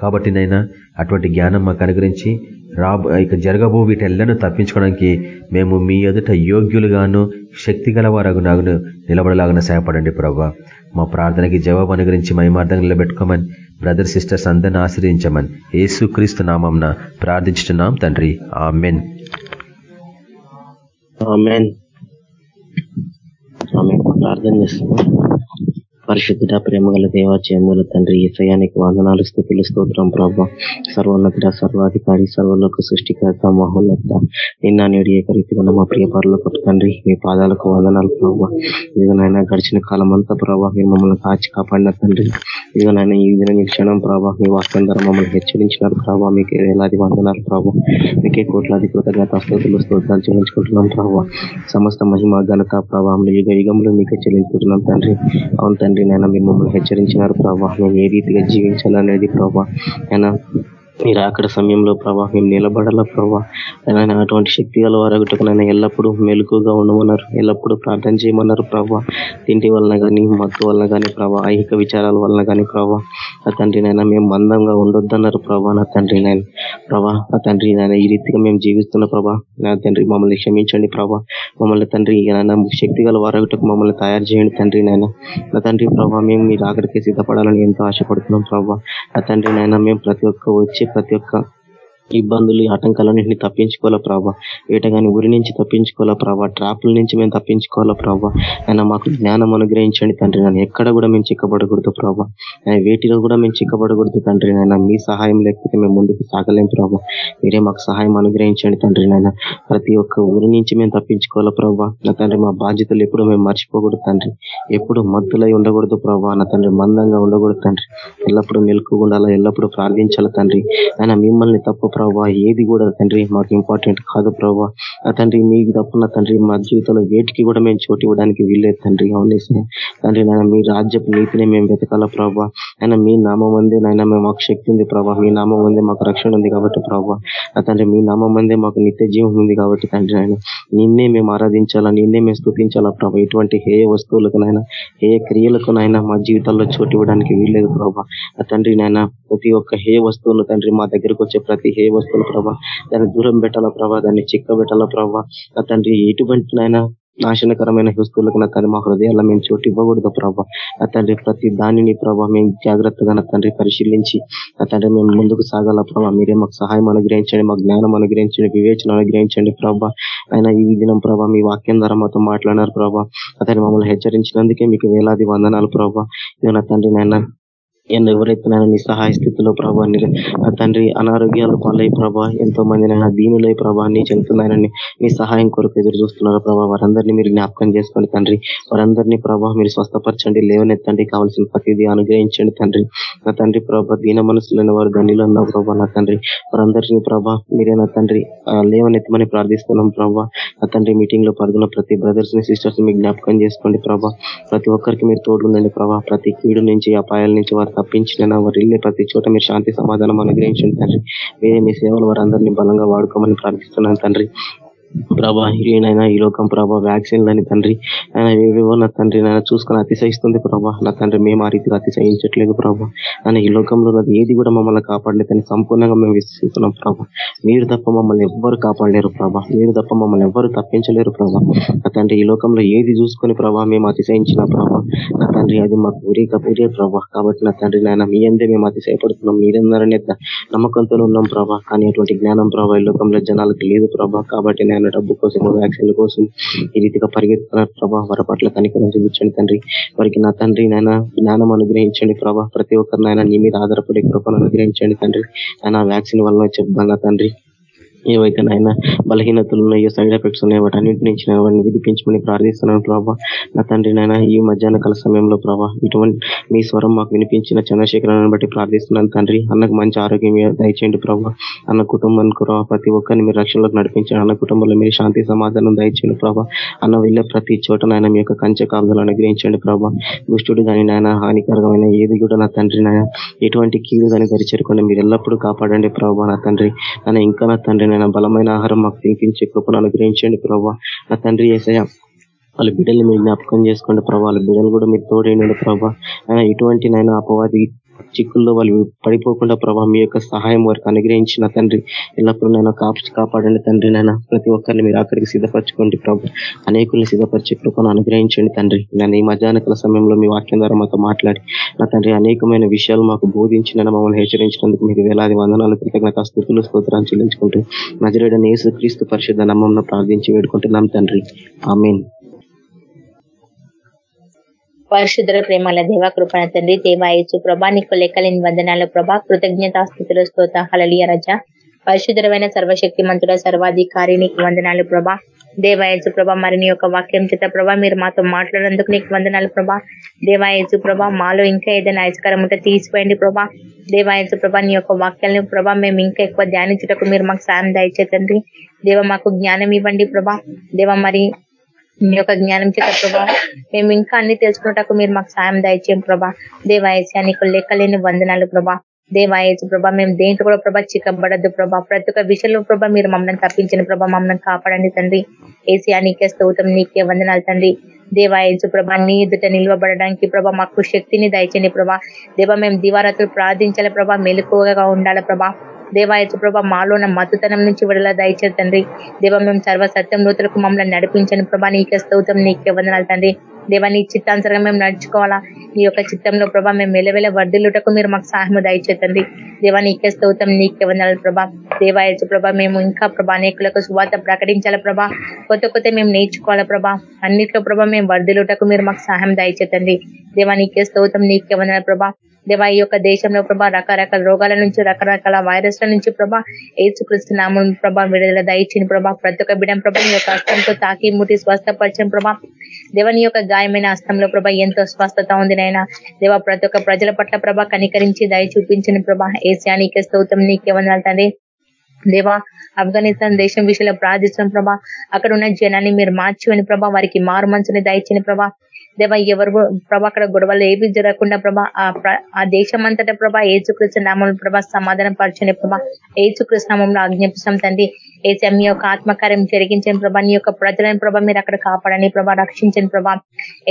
కాబట్టి నైనా అటువంటి జ్ఞానం మాకు అనుగ్రహించి రాబో ఇక జరగబో వీటెల్లను తప్పించుకోవడానికి మేము మీ ఎదుట యోగ్యులుగాను శక్తి గలవారగునాగును నిలబడలాగా సహాయపడండి ప్రభా మా ప్రార్థనకి జవాబు అనుగ్రహించి మహిమార్థం నిలబెట్టుకోమని బ్రదర్ సిస్టర్స్ అందరిని ఆశ్రయించమని యేసు క్రీస్తు నామంన ప్రార్థించుతున్నాం తండ్రి. ఆ మెన్ ప్రార్థన చేస్తున్నాం పరిశుద్ధ ప్రేమగల దేవాచయముల తండ్రి ఈసయానికి వందనాలు స్థుతులు స్తోత్రం ప్రభావ సర్వోన్నత సర్వాధికారి సర్వలోక సృష్టికర్త మహోన్నత నిన్న నేడు ఏకరీతిగా మా ప్రియ పరులకు తండ్రి మీ పాదాలకు వందనాలు ప్రభావ ఇదిగోనైనా గడిచిన కాలం అంతా ప్రభావ మీరు మమ్మల్ని కాచి కాపాడిన తండ్రి. ఇదిగోనైనా ఈ విధంగా క్షణం ప్రభావ మీ వాక్యం ద్వారా మమ్మల్ని హెచ్చరించినారు ప్రభావ మీకు వేలాది వందనాలు ప్రభావ మీకే కోట్లాది కృతజ్ఞత స్థుతులు స్తోత్రాలు చెల్లించుకుంటున్నాం ప్రభావ సమస్త మహిమ ఘనత ప్రభావం యుగ యుగంలో మీకే చెల్లించుకుంటున్నాం తండ్రి. అవును తండ్రి. తండ్రి నేను మీరు మమ్మల్ని హెచ్చరించినారు ప్రభావ మేము ఏ రీతిగా జీవించాలనేది ప్రభావ అయినా మీరు అక్కడ సమయంలో ప్రభా మేము నిలబడాల ప్రభా? అటువంటి శక్తి గల వారగుటకునైనా ఎల్లప్పుడూ మెలుకుగా ఉండమన్నారు. ఎల్లప్పుడూ ప్రార్థన చేయమన్నారు ప్రభా. తింటి వలన కానీ మత్తు వలన కానీ ప్రభా ఐహిక విచారాల వలన కానీ ప్రభా. ఆ తండ్రి నాయన మేము మందంగా ఉండొద్దన్నారు ప్రభా నా తండ్రి నాయన. ప్రభా ఆ తండ్రి నాయన ఈ రీతిగా మేము జీవిస్తున్న ప్రభా నా తండ్రి మమ్మల్ని క్షమించండి ప్రభా. మమ్మల్ని తండ్రి నాయన శక్తి గల వారగుటకు మమ్మల్ని తయారు చేయండి తండ్రి నాయన. నా తండ్రి ప్రభా మేము మీరు ఆఖరికి సిద్ధపడాలని ఎంతో ఆశపడుతున్నాం ప్రభా. ఆ తండ్రి నాయన మేము ప్రతి ఒక్క వచ్చి ప్రతి ఒక్క ఇబ్బందులు ఆటంకాలన్నింటినీ తప్పించుకోవాలా ప్రభావ వేటగాని ఉరి నుంచి తప్పించుకోవాలా ప్రభావ ట్రాప్ల నుంచి మేము తప్పించుకోవాలా ప్రభా? ఆయన మాకు జ్ఞానం అనుగ్రహించండి తండ్రి నన్ను ఎక్కడ కూడా మేము చిక్కబడకూడదు ప్రభావ ఆయన వేటిలో కూడా మేము చిక్కబడకూడదు తండ్రి నాయన. మీ సహాయం లేకపోతే మేము ముందుకు సాగలేం ప్రభా. మీరే మాకు సహాయం అనుగ్రహించండి తండ్రి నాయన. ప్రతి ఒక్క ఊరి నుంచి మేము తప్పించుకోవాలా ప్రభా? నా తండ్రి మా బాధ్యతలు ఎప్పుడు మేము మర్చిపోకూడదు తండ్రి. ఎప్పుడు మత్తులై ఉండకూడదు ప్రభావ నా తండ్రి మందంగా ఉండకూడదు తండ్రి. ఎల్లప్పుడూ మెలుకు ఉండాలా? ఎల్లప్పుడూ ప్రార్థించాలా తండ్రి? ఆయన మిమ్మల్ని తప్పు ప్రభావ ఏది కూడా తండ్రి మాకు ఇంపార్టెంట్ కాదు ప్రభావ తండ్రి మీకు తప్పున్న తండ్రి మా జీవితంలో వేటికి కూడా మేము చోటు ఇవ్వడానికి వీల్లేదు తండ్రి. అవునేసి తండ్రి నాయన మీ రాజ్యపు నీతిని మేము వెతకాల ప్రభావ ఆయన మీ నామం అందే నాయన మేము మాకు శక్తి ఉంది ప్రభావ మీ నామం అందే మాకు రక్షణ ఉంది కాబట్టి ప్రభావ తండ్రి మీ నామం అందే మాకు నిత్య జీవం ఉంది కాబట్టి తండ్రి ఆయన నిన్నే మేము ఆరాధించాలా నిన్నే మేము స్థుతించాలా ప్రభా. ఇటువంటి హే వస్తువులకునైనా ఏ క్రియలకునైనా మా జీవితాల్లో చోటు ఇవ్వడానికి వీల్లేదు ప్రభావ తండ్రి నాయన ప్రతి ఒక్క హే వస్తువును తండ్రి మా దగ్గరకు వచ్చే ప్రతి హే వస్తువులు ప్రభా? దాన్ని దూరం పెట్టాలా ప్రభా? దాన్ని చిక్క పెట్టాలా ప్రభా? తండ్రి ఎటువంటినైనా నాశనకరమైన వస్తువులకు నా తండ్రి మా హృదయాల్లో మేము చోటు ఇవ్వకూడదు ప్రభా. నా తండ్రి ప్రతి దానిని ప్రభా మేము జాగ్రత్తగా నా తండ్రి పరిశీలించి నా తండ్రి మేము ముందుకు సాగాల ప్రభా? మీరే మాకు సహాయం అనుగ్రహించండి మాకు జ్ఞానం అనుగ్రహించండి వివేచన అనుగ్రహించండి ప్రభా. ఆయన ఈ దినం ప్రభా మీ వాక్యం ద్వారా మాతో మాట్లాడినారు ప్రభా. అతని మమ్మల్ని హెచ్చరించినందుకే మీకు వేలాది వందనాలు ప్రభా. నా తండ్రి నాయన నేను ఎవరైతే నైనా నీ సహాయ స్థితిలో ప్రభా తండ్రి అనారోగ్యాలు పాలై ప్రభా ఎంతో మంది నైనా దీనులై ప్రభా నీ చెందుతున్నాయని మీ సహాయం కొరకు ఎదురు చూస్తున్నారు ప్రభా. వారందరినీ మీరు జ్ఞాపకం చేసుకోండి తండ్రి. వారందరినీ ప్రభా మీరు స్వస్థపరచండి. లేవనెత్తండి కావాల్సిన ప్రతిదీ అనుగ్రహించండి తండ్రి. నా తండ్రి ప్రభా దీన మనసులైన వారు ధనిలో ఉన్న ప్రభా నా తండ్రి. వారందరినీ ప్రభా మీరే నా తండ్రి. లేవనెత్తమని ప్రార్థిస్తున్నాం ప్రభా. నా తండ్రి మీటింగ్లో పాల్గొన్న ప్రతి బ్రదర్స్ని సిస్టర్స్ని జ్ఞాపకం చేసుకోండి ప్రభా. ప్రతి ఒక్కరికి మీరు తోడుండండి ప్రభా. ప్రతి కీడు నుంచి అపాయాల నుంచి వారు తప్పించిన వారు ప్రతి చోట మీరు శాంతి సమాధానం అనుగ్రహించండి తండ్రి. మీరే మీ సేవలు వారందరినీ బలంగా వాడుకోమని ప్రార్థిస్తున్నాను తండ్రి. ప్రభా హీరోయిన్ ఈ లోకం ప్రభా వ్యాక్సిన్లని తండ్రి ఏవేవో నా తండ్రి నాయన చూసుకొని అతిశయిస్తుంది ప్రభా. నా తండ్రి మేము ఆ రీతిగా అతిశయించట్లేదు ప్రభా. ఆయన ఈ లోకంలో నాది ఏది కూడా మమ్మల్ని కాపాడలేదని సంపూర్ణంగా మేము విశ్వసిస్తున్నాం ప్రభా. మీరు తప్ప మమ్మల్ని ఎవ్వరు కాపాడలేరు ప్రభా. మీరు తప్ప మమ్మల్ని ఎవ్వరు తప్పించలేరు ప్రభా. నా తండ్రి ఈ లోకంలో ఏది చూసుకొని ప్రభా మేము అతిశయించిన ప్రభా నా తండ్రి అది మాకు ఊరిక ఊరే ప్రభా. కాబట్టి నా తండ్రి నాయన మీ అందే మేము అతిశయపడుతున్నాం. మీరందరనే నమ్మకంతో ఉన్నాం ప్రభా. కానీ అటువంటి జ్ఞానం ప్రభా ఈ లోకంలో జనాలకు లేదు ప్రభా. కాబట్టి నేను డబ్బు కోసం వ్యాక్సిన్ల కోసం ఈ రీతిగా పరిగెత్తుతున్నారు ప్రభా వారి పట్ల కనికరం చూపించండి తండ్రి. వారికి నా తండ్రి నాయన జ్ఞానం అనుగ్రహించండి ప్రభా. ప్రతి ఒక్కరినైనా నీ మీద ఆధారపడే కృపను అనుగ్రహించండి తండ్రి. ఆయన వ్యాక్సిన్ వల్ల చెప్పాను తండ్రి. ఏవైతే నాయన బలహీనతలు ఉన్నాయో సైడ్ ఎఫెక్ట్స్ ఉన్నాయో వాటి అన్నింటి నుంచి వాటిని విడిపించమని ప్రార్థిస్తున్నాను ప్రభా. నా తండ్రి నాయన ఈ మధ్యాహ్న కాల సమయంలో ప్రభా ఇటువంటి మీ స్వరం మాకు వినిపించిన చంద్రశేఖరాన్ని బట్టి ప్రార్థిస్తున్నాను తండ్రి. అన్నకు మంచి ఆరోగ్యం దయచేయండి ప్రభా. అన్న కుటుంబానికి ప్రతి ఒక్కరిని మీరు రక్షణలోకి నడిపించండి. అన్న కుటుంబంలో మీరు శాంతి సమాధానం దయచేయండి ప్రభా. అన్న వెళ్ళే ప్రతి చోట నాయన మీ యొక్క కంచె కాపుదలు అనుగ్రహించండి ప్రభా. దుష్టుడు కానీ నాయన హానికరమైన ఏది కూడా నా తండ్రి నాయన ఎటువంటి కీడు కానీ దరిచేరకుండా మీరు ఎల్లప్పుడూ కాపాడండి ప్రభా నా తండ్రి. నన్ను ఇంకా నా తండ్రి నాయన బలమైన ఆహారం మాకు తినిపించే కృపను అనుగ్రహించండి ప్రభావ నా తండ్రి ఏసయ వాళ్ళ బిడ్డల్ని మీరు జ్ఞాపకం చేసుకోండి ప్రభావ వాళ్ళ బిడ్డలు కూడా మీరు తోడైనాడు ప్రభావ ఆయన ఇటువంటి నైనా అపవాది చిక్కుల్లో వాళ్ళు పడిపోకుండా ప్రభావ మీ యొక్క సహాయం వారికి అనుగ్రహించిన తండ్రి ఎల్లప్పుడూ నేను కాపు కాపాడండి తండ్రి. నైనా ప్రతి ఒక్కరిని మీరు అక్కడికి సిద్ధపరచుకోండి ప్రభు. అనేకుల్ని సిద్ధపరిచే కృపను అనుగ్రహించండి తండ్రి. నేను ఈ మధ్యాహ్నకాల సమయంలో మీ వాక్యం ద్వారా మాతో మాట్లాడి నా తండ్రి అనేకమైన విషయాలు మాకు బోధించిన మమ్మల్ని హెచ్చరించినందుకు మీకు వేలాది వందనాలు కృతజ్ఞత స్థుతులు స్తోత్రాలు చెల్లించుకుంటూ నజరేడని యేసు క్రీస్తు పరిశుద్ధ నమ్మంలో ప్రార్థించి వేడుకుంటున్నాం తండ్రి. ఆమెన్. పరిశుద్ర ప్రేమల దేవ కృపణ తండ్రి దేవాయచు ప్రభా నీకు లెక్కలేని వందనాలు ప్రభా. కృతజ్ఞతాస్థుతుల స్తోత హలలియ రజ. పరిశుద్ధమైన సర్వశక్తి మంతుల సర్వాధికారి నీకు వందనాలు ప్రభా. దేవాయచు ప్రభా మరి నీ యొక్క వాక్యం చేత ప్రభా మీరు మాతో మాట్లాడేందుకు నీకు వందనాలు ప్రభా. దేవాయచు ప్రభా మాలో ఇంకా ఏదైనా ఐస్కరం ఉంటే తీసిపోయండి ప్రభా. దేవాయచు ప్రభా నీ యొక్క వాక్యాలను ప్రభా మేము ఇంకా ఎక్కువ ధ్యానించుటకు మీరు మాకు సాయం దయచేతండి దేవ మాకు జ్ఞానం ఇవ్వండి ప్రభా. దేవ మరి మీ యొక్క జ్ఞానం చేత ప్రభా మేము ఇంకా అన్ని తెలుసుకున్నటకు మీరు మాకు సాయం దయచేయం ప్రభా. దేవాయస్యా నీకు లెక్కలేని వందనాలు ప్రభా. దేవాయచు ప్రభా మేము దేంట్లో కూడా ప్రభా చిక్కబడద్దు ప్రభా. ప్రతి ఒక్క విషయంలో ప్రభా మీరు మమ్మల్ని తప్పించిన ప్రభా. మమ్మల్ని కాపాడండి తండ్రి. ఏసియా నీకే స్తోత్రం నీకే వందనాలు తండ్రి. దేవాయచు ప్రభా నీ ఎదుట నిల్వబడడానికి ప్రభా మాకు శక్తిని దయచండి ప్రభా. దేవ మేము దివారాత్రులు ప్రార్థించాలి ప్రభా. మెలకువగా ఉండాలి ప్రభా. దేవాయచు ప్రభా మాలోన మత్తుతనం నుంచి విడుదల దయచేది తండ్రి. దేవ మేము సర్వ సత్యం నూతలకు మమ్మల్ని నడిపించండి ప్రభా. నీకే స్తౌతం నీకే వందనాలు తండ్రి. దేవా నీ చిత్తానుసరంగా మేము నడుచుకోవాలా? నీ యొక్క చిత్తంలో ప్రభా మేము మెలవెల వర్ధిల్లుటకు మీరు మాకు సహాయం దయచేతండి దేవా నీకే స్తౌతం నీకే వందనాలు ప్రభా. దేవాయచు ప్రభా మేము ఇంకా ప్రభా అనేకులకు సువాత ప్రకటించాల ప్రభా? కొత్త కొత్త మేము నేర్చుకోవాలా ప్రభా? అన్నిట్లో ప్రభా మేము వర్ధిల్లుటకు మీరు మాకు సహాయం దయచేతండి దేవా నీకే స్తౌతం నీకే వందనాలు ప్రభా. దేవా ఈ యొక్క దేశంలో ప్రభా రకరకాల రోగాల నుంచి రకరకాల వైరస్ల నుంచి ప్రభా ఏసుకృష్ణనామం ప్రభా విడుదల దయచిన ప్రభా. ప్రతి ఒక్క బిడం ప్రభా నీ యొక్క హస్తంతో తాకి ముట్టి స్వస్థపరిచిన ప్రభా. దేవని యొక్క గాయమైన హస్తంలో ప్రభా ఎంతో స్వస్థత ఉంది నైనా దేవా ప్రతి ఒక్క ప్రజల పట్ల ప్రభా కనికరించి దయ చూపించిన ప్రభా. ఏసియా నీకే స్తోత్రం నీకే వందనాలు తండ్రి. దేవా ఆఫ్ఘనిస్తాన్ దేశం విషయంలో ప్రార్థిస్తున్న ప్రభా. అక్కడ ఉన్న జనాన్ని మీరు మార్చివని ప్రభా. వారికి మారు మనసుని దయచిన ప్రభా. దేవ ఎవరు ప్రభా అక్కడ గొడవలు ఏవి జరగకుండా ప్రభా ఆ దేశం అంతటా ప్రభా ఏచుకృష్ణ నామం ప్రభా సమాధానం పరచని ప్రభా. ఏచుకృష్ణ నామంలో ఆజ్ఞాపిస్తాం తండ్రి. ఏసీ మీ యొక్క ఆత్మకార్యం జరిగించని ప్రభా. నీ యొక్క ప్రజలను ప్రభా మీరు అక్కడ కాపాడని ప్రభా రక్షించని ప్రభా.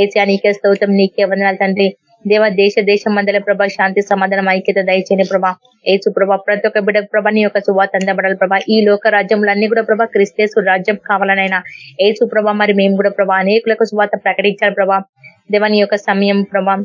ఏసీ నీకే స్తోత్రం నీకే వందనాలు తండ్రి. దేవ దేశ దేశం మందల ప్రభా శాంతి సమాధానం ఐక్యత దయచేని ప్రభా. ఏసు ప్రభా ప్రతి ఒక్క బిడ్డ ప్రభా నీ యొక్క సువాత అందబడాలి ప్రభా. ఈ లోక రాజ్యంలో అన్ని కూడా ప్రభా క్రిస్తేసు రాజ్యం కావాలనైనా. ఏసు ప్రభా మరి మేము కూడా ప్రభా అనేకులకు సువాత ప్రకటించాలి ప్రభా. దేవాని యొక్క సమయం ప్రభా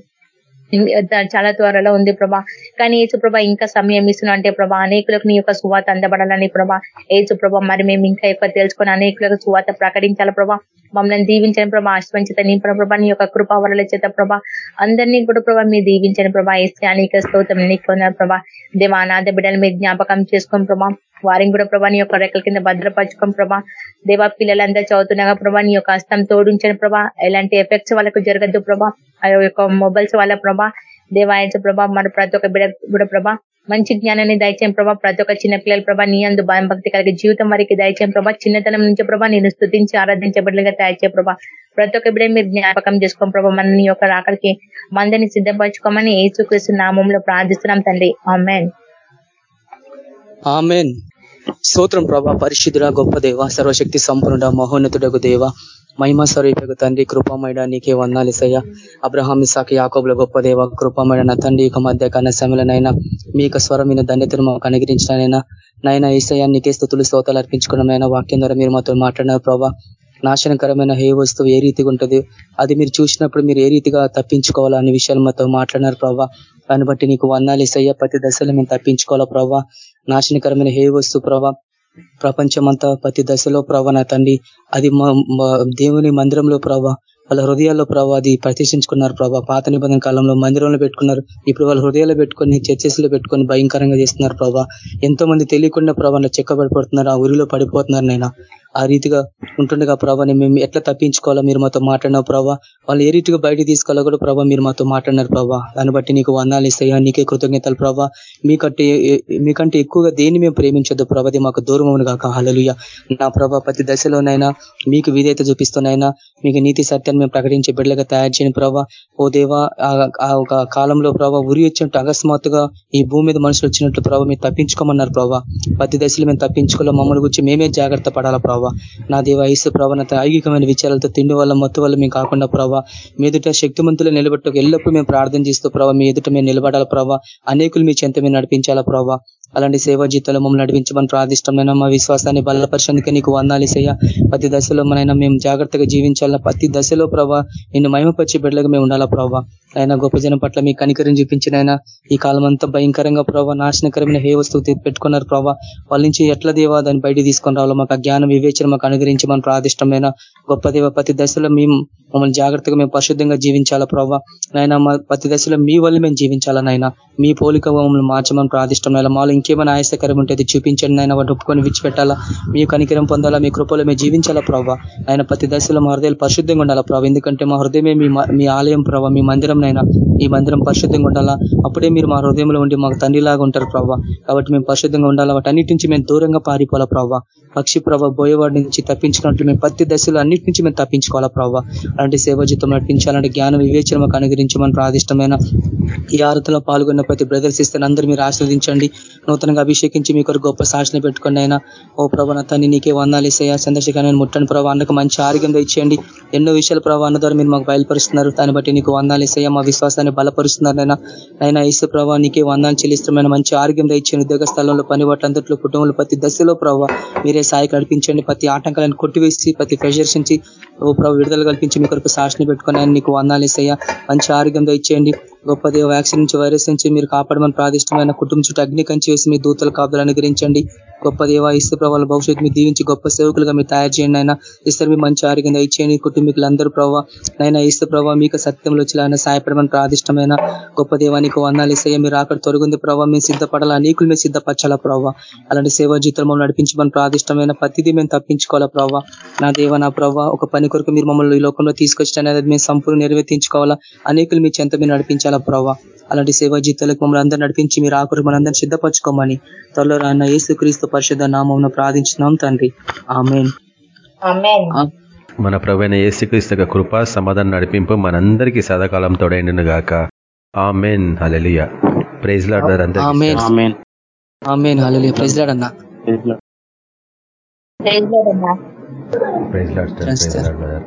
చాలా త్వరలో ఉంది ప్రభా. కానీ ఏసుప్రభ ఇంకా సమయం ఇస్తున్నా అంటే ప్రభా అనేకులకు నీ యొక్క సువాత అందబడాలని ప్రభా ఏసుప్రభ మరి మేము ఇంకా ఎక్కువ తెలుసుకొని అనేకులకు సువాత ప్రకటించాల ప్రభా. మమ్మల్ని దీవించని ప్రభా ఆశ్వంచిత నీ ప్రభా నీ యొక్క కృపావరల చేత ప్రభా. అందరినీ కూడా ప్రభా మీరు దీవించని ప్రభా ఏస్తే అనేక స్తోత్రం నీకు ప్రభా. దేవానాథ బిడ్డలు మీరు జ్ఞాపకం చేసుకోండి ప్రభా వారిని కూడా ప్రభా నీ యొక్క రెక్కల కింద భద్రపరచుకోం ప్రభా. దేవా పిల్లలందరూ చదువుతున్నాగా ప్రభా నీ యొక్క హస్తం తోడించిన ప్రభా. ఎలాంటి ఎఫెక్ట్స్ వాళ్ళకు జరగద్దు ప్రభా. ఆ యొక్క మొబైల్స్ వాళ్ళ ప్రభా దేవాయచ ప్రభా మన ప్రతి ఒక్క బిడ కూడా ప్రభా మంచి జ్ఞానాన్ని దయచేయం ప్రభా. ప్రతి ఒక్క చిన్న పిల్లల ప్రభా నీ అందు భయం భక్తి కలిగి జీవితం వారికి దయచేయం ప్రభా. చిన్నతనం నుంచి ప్రభా నేను స్థుతించి ఆరాధించబడిగా తయారు ప్రభా. ప్రతి ఒక్క బిడ్డ మీరు జ్ఞాపకం చేసుకోం ప్రభా. మన నీ యొక్క రాకడికి మందని సిద్ధపరచుకోమని ఏసుక్రీస్తు నామంలో ప్రార్థిస్తున్నాం తండ్రి. ఆమెన్. ఆమెన్. స్తోత్రం ప్రభా పరిశుద్ధుడ గొప్ప దేవ సర్వశక్తి సంపూర్ణ మహోన్నతుడకు దేవ మహిమ స్వరూపకు తండ్రి కృపమైన నీకే వందాలిసయ్య అబ్రహాం ఇసాకి యాకోబుల గొప్ప దేవ కృపమైన నా తండ్రి యొక్క మధ్య కనసమలనైనా మీ యొక్క స్వరమైన ధన్యతను మాకు అనుగ్రహించినైనా నాయన ఈసయ్య నీకే స్థుతులు స్తోతాలు అర్పించుకోవడం వాక్యం ద్వారా మీరు మాతో మాట్లాడినారు ప్రభా. నాశనకరమైన ఏ వస్తువు ఏ రీతిగా ఉంటుంది అది మీరు చూసినప్పుడు మీరు ఏ రీతిగా తప్పించుకోవాలా అనే విషయాలు మాతో మాట్లాడినారు ప్రభావ దాన్ని బట్టి నీకు వందాలు సయ్య ప్రతి దశలో మేము తప్పించుకోవాలా ప్రభావ నాశనకరమైన హే వస్తు ప్రభావ ప్రపంచమంతా ప్రతి దశలో ప్రభా నా తండ్రి. అది దేవుని మందిరంలో ప్రభా. వాళ్ళ హృదయాల్లో ప్రభావ అది ప్రతిష్ఠించుకున్నారు ప్రభా. పాత నిబంధన కాలంలో మందిరంలో పెట్టుకున్నారు. ఇప్పుడు వాళ్ళ హృదయాల్లో పెట్టుకొని చర్చెస్లో పెట్టుకొని భయంకరంగా చేస్తున్నారు ప్రభా. ఎంతో మంది తెలియకుండా ప్రభావంలో చెక్కబడిపోతున్నారు ఆ ఊరిలో పడిపోతున్నారు నైనా ఆ రీతిగా ఉంటుండగా ప్రభాని మేము ఎట్లా తప్పించుకోవాలో మీరు మాతో మాట్లాడినావు ప్రభావ వాళ్ళు ఏ రీతిగా బయట తీసుకోవాలో కూడా ప్రభావ మీరు మాతో మాట్లాడినారు ప్రభావ దాన్ని బట్టి నీకు వందాలు ఇస్తాయా నీకే కృతజ్ఞతలు ప్రభావ మీకంటే మీకంటే ఎక్కువగా దేన్ని మేము ప్రేమించొద్దు ప్రభాది మాకు దూరమవును కాక హలలుయ నా ప్రభావ ప్రతి దశలోనైనా మీకు విధేయత చూపిస్తున్నాయినా మీకు నీతి సత్యాన్ని మేము ప్రకటించే బిడ్డలుగా తయారు చేయని ప్రభావ ఓ దేవా ఆ ఒక కాలంలో ప్రభావ ఉరి వచ్చినట్టు అకస్మాత్తుగా ఈ భూమి మీద మనుషులు వచ్చినట్టు ప్రభావ మీరు తప్పించుకోమన్నారు ప్రభావ ప్రతి దశలో మేము తప్పించుకోలే మమ్మల్ని గురించి మేమే జాగ్రత్త పడాలా ప్రభావ నా దేవ ఈసు ప్రభావ ఐగికమైన విచారాలతో తిండి వల్ల మత్తు వల్ల మేము కాకుండా ప్రభావ మీ ఎదుట శక్తిమంతులు నిలబెట్టకు ఎల్లప్పుడూ మేము ప్రార్థన చేస్తూ ప్రభావ మీ ఎదుట మేము నిలబడాల ప్రభావ అనేకులు మీ చెంత మీద నడిపించాలా ప్రభావ అలాంటి సేవా జీతాలు మమ్మల్ని నడిపించమని ప్రార్థిష్టమైన మా విశ్వాసాన్ని బలపరిచేందుకే నీకు వందాలిసయ్యా ప్రతి దశలో మనైనా మేము జాగ్రత్తగా జీవించాలా ప్రతి దశలో ప్రభావ నిన్ను మహిమపరిచే బిడ్డలకు మేము ఉండాలా ప్రభావ ఆయన గొప్ప జనం పట్ల మీ కనికరం చూపించిన ఆయన ఈ కాలం అంతా భయంకరంగా ప్రభావ నాశనకరమైన హే వస్తువు పెట్టుకున్నారు ప్రభావ వాళ్ళ నుంచి ఎట్లా దేవా దాన్ని బయట తీసుకొని రావాలో మాకు జ్ఞానం వివేచన మాకు అనుగ్రహించమని ప్రాదిష్టమైన గొప్ప దేవ ప్రతి దశలో మేము మమ్మల్ని జాగ్రత్తగా మేము పరిశుద్ధంగా జీవించాలా ప్రభావ నాయన మా ప్రతి దశలో మీ వల్ల మేము జీవించాలా నాయన. మీ పోలిక మమ్మల్ని మార్చమని ప్రార్థిష్టం మాలో ఇంకేమైనా ఆయాసకరం ఉంటుంది చూపించండి నాయన. వాటి ఒప్పుకొని విడిచిపెట్టాలా. మీ కనికరం పొందాలా మీ కృపలో మేము జీవించాలా ప్రభావ ఆయన ప్రతి దశలో మా హృదయాలు పరిశుద్ధంగా ఉండాలా ప్రభావ ఎందుకంటే మా హృదయమే మీ ఆలయం ప్రభావ మీ మందిరం నైనా ఈ మందిరం పరిశుద్ధంగా ఉండాలా? అప్పుడే మీరు మా హృదయంలో ఉండి మాకు తండ్రిలాగా ఉంటారు ప్రభావ కాబట్టి మేము పరిశుద్ధంగా ఉండాలా? వాటి అన్నిటి నుంచి మేము దూరంగా పారిపోవాలా ప్రభావ పక్షి ప్రభ బోయేవాడి నుంచి తప్పించుకున్నట్లు మేము ప్రతి దశలో అన్నిటి నుంచి మేము తప్పించుకోవాలా ప్రభావ అలాంటి సేవ జీతం నడిపించాలంటే జ్ఞాన వివేచన మాకు అనుగ్రహించమని ప్రాదిష్టమైన ఈ ఆరతిలో పాల్గొన్న ప్రతి బ్రదర్స్ ఇస్తే అందరూ మీరు ఆశీర్దించండి నూతనంగా అభిషేకించి మీ కొరకు గొప్ప సాక్షిని పెట్టుకోండి అయినా ఓ ప్రభా తన్ని నీకే వందాలు ఇస్తాయా? చంద్రశేఖర్ ముట్టని ప్రభావ అన్నకు మంచి ఆరోగ్యం ఇచ్చేయండి ఎన్నో విషయాల ప్రభావ అన్న ద్వారా మీరు మాకు బయలుపరుస్తున్నారు. దాన్ని బట్టి నీకు వందాలు మా విశ్వాసాన్ని బలపరుస్తున్నారనైనా అయినా ఇసు ప్రభావ నీకే వందాలు చెల్లిస్తున్న. మంచి ఆరోగ్యం ఇచ్చేయండి ఉద్యోగ స్థలంలో పని వాటింతట్లో కుటుంబంలో ప్రతి దశలో ప్రభావ మీరే సాయి నడిపించండి. ప్రతి ఆటంకాలను కొట్టివేసి ప్రతి ప్రెషర్స్ నుంచి ఓ ప్రభావ విడుదల కల్పించి మీ కొరకు సాక్షిని పెట్టుకుని నీకు వందాలు ఇస్తాయా మంచి ఆరోగ్యం ఇచ్చేయండి గొప్ప దేవ వ్యాక్సిన్ నుంచి వైరస్ నుంచి మీరు కాపాడమని ప్రాదిష్టమైన కుటుంబం చుట్టూ అగ్ని కంచి వేసి మీ దూతల కాపుదలు అనుగ్రహించండి. గొప్ప దేవ ఇసు ప్రభావాల భవిష్యత్తు మీరు దీవించి గొప్ప సేవకులుగా మీరు తయారు చేయండి ఆయన ఇస్తారు మీ మంచి ఆరోగ్యం ఇచ్చేయండి కుటుంబీకులందరూ ప్రభావ నైనా ఇసు ప్రభావ మీకు సత్యంలో వచ్చి ఆయన సాయపడమని ప్రాదిష్టమైన గొప్ప దేవానికి వందాలు ఇస్తాయి మీరు అక్కడ తొలగింది ప్రభావ మేము సిద్ధపడాలా? అనేకులు మీరు సిద్ధపరచాలా ప్రభావ అలాంటి సేవా జీతం మమ్మల్ని నడిపించమని ప్రాదిష్టమైన ప్రతిదీ మేము తప్పించుకోవాలా ప్రభావ నా దేవ నా ప్రభావ ఒక పని కొరకు మీరు మమ్మల్ని ఈ లోకంలో తీసుకొచ్చిన అనేది మేము సంపూర్ణ నెరవేర్తించుకోవాలా? అనేకులు మీ చెంత మీరు నడిపించాలి? ప్రభావ అలాంటి సేవా జీతాలకు మమ్మల్ని అందరూ నడిపించి మీరు ఆకురు మనందరినీ సిద్ధపరచుకోమని త్వరలో రాన్న యేసు క్రీస్తు పరిషత్ నామం ప్రార్థించినాం తండ్రి. ఆమెన్. మన ప్రవైన ఏసుక్రీస్తు కృప సమాధానం నడిపింపు మనందరికీ సదాకాలం తోడైండును గాక. ఆమెన్. హలలియ ప్రైజ్ లాడర్ ప్రైజ్ లాడన్నా ప్రైజ్ లాడ్. Praise Lord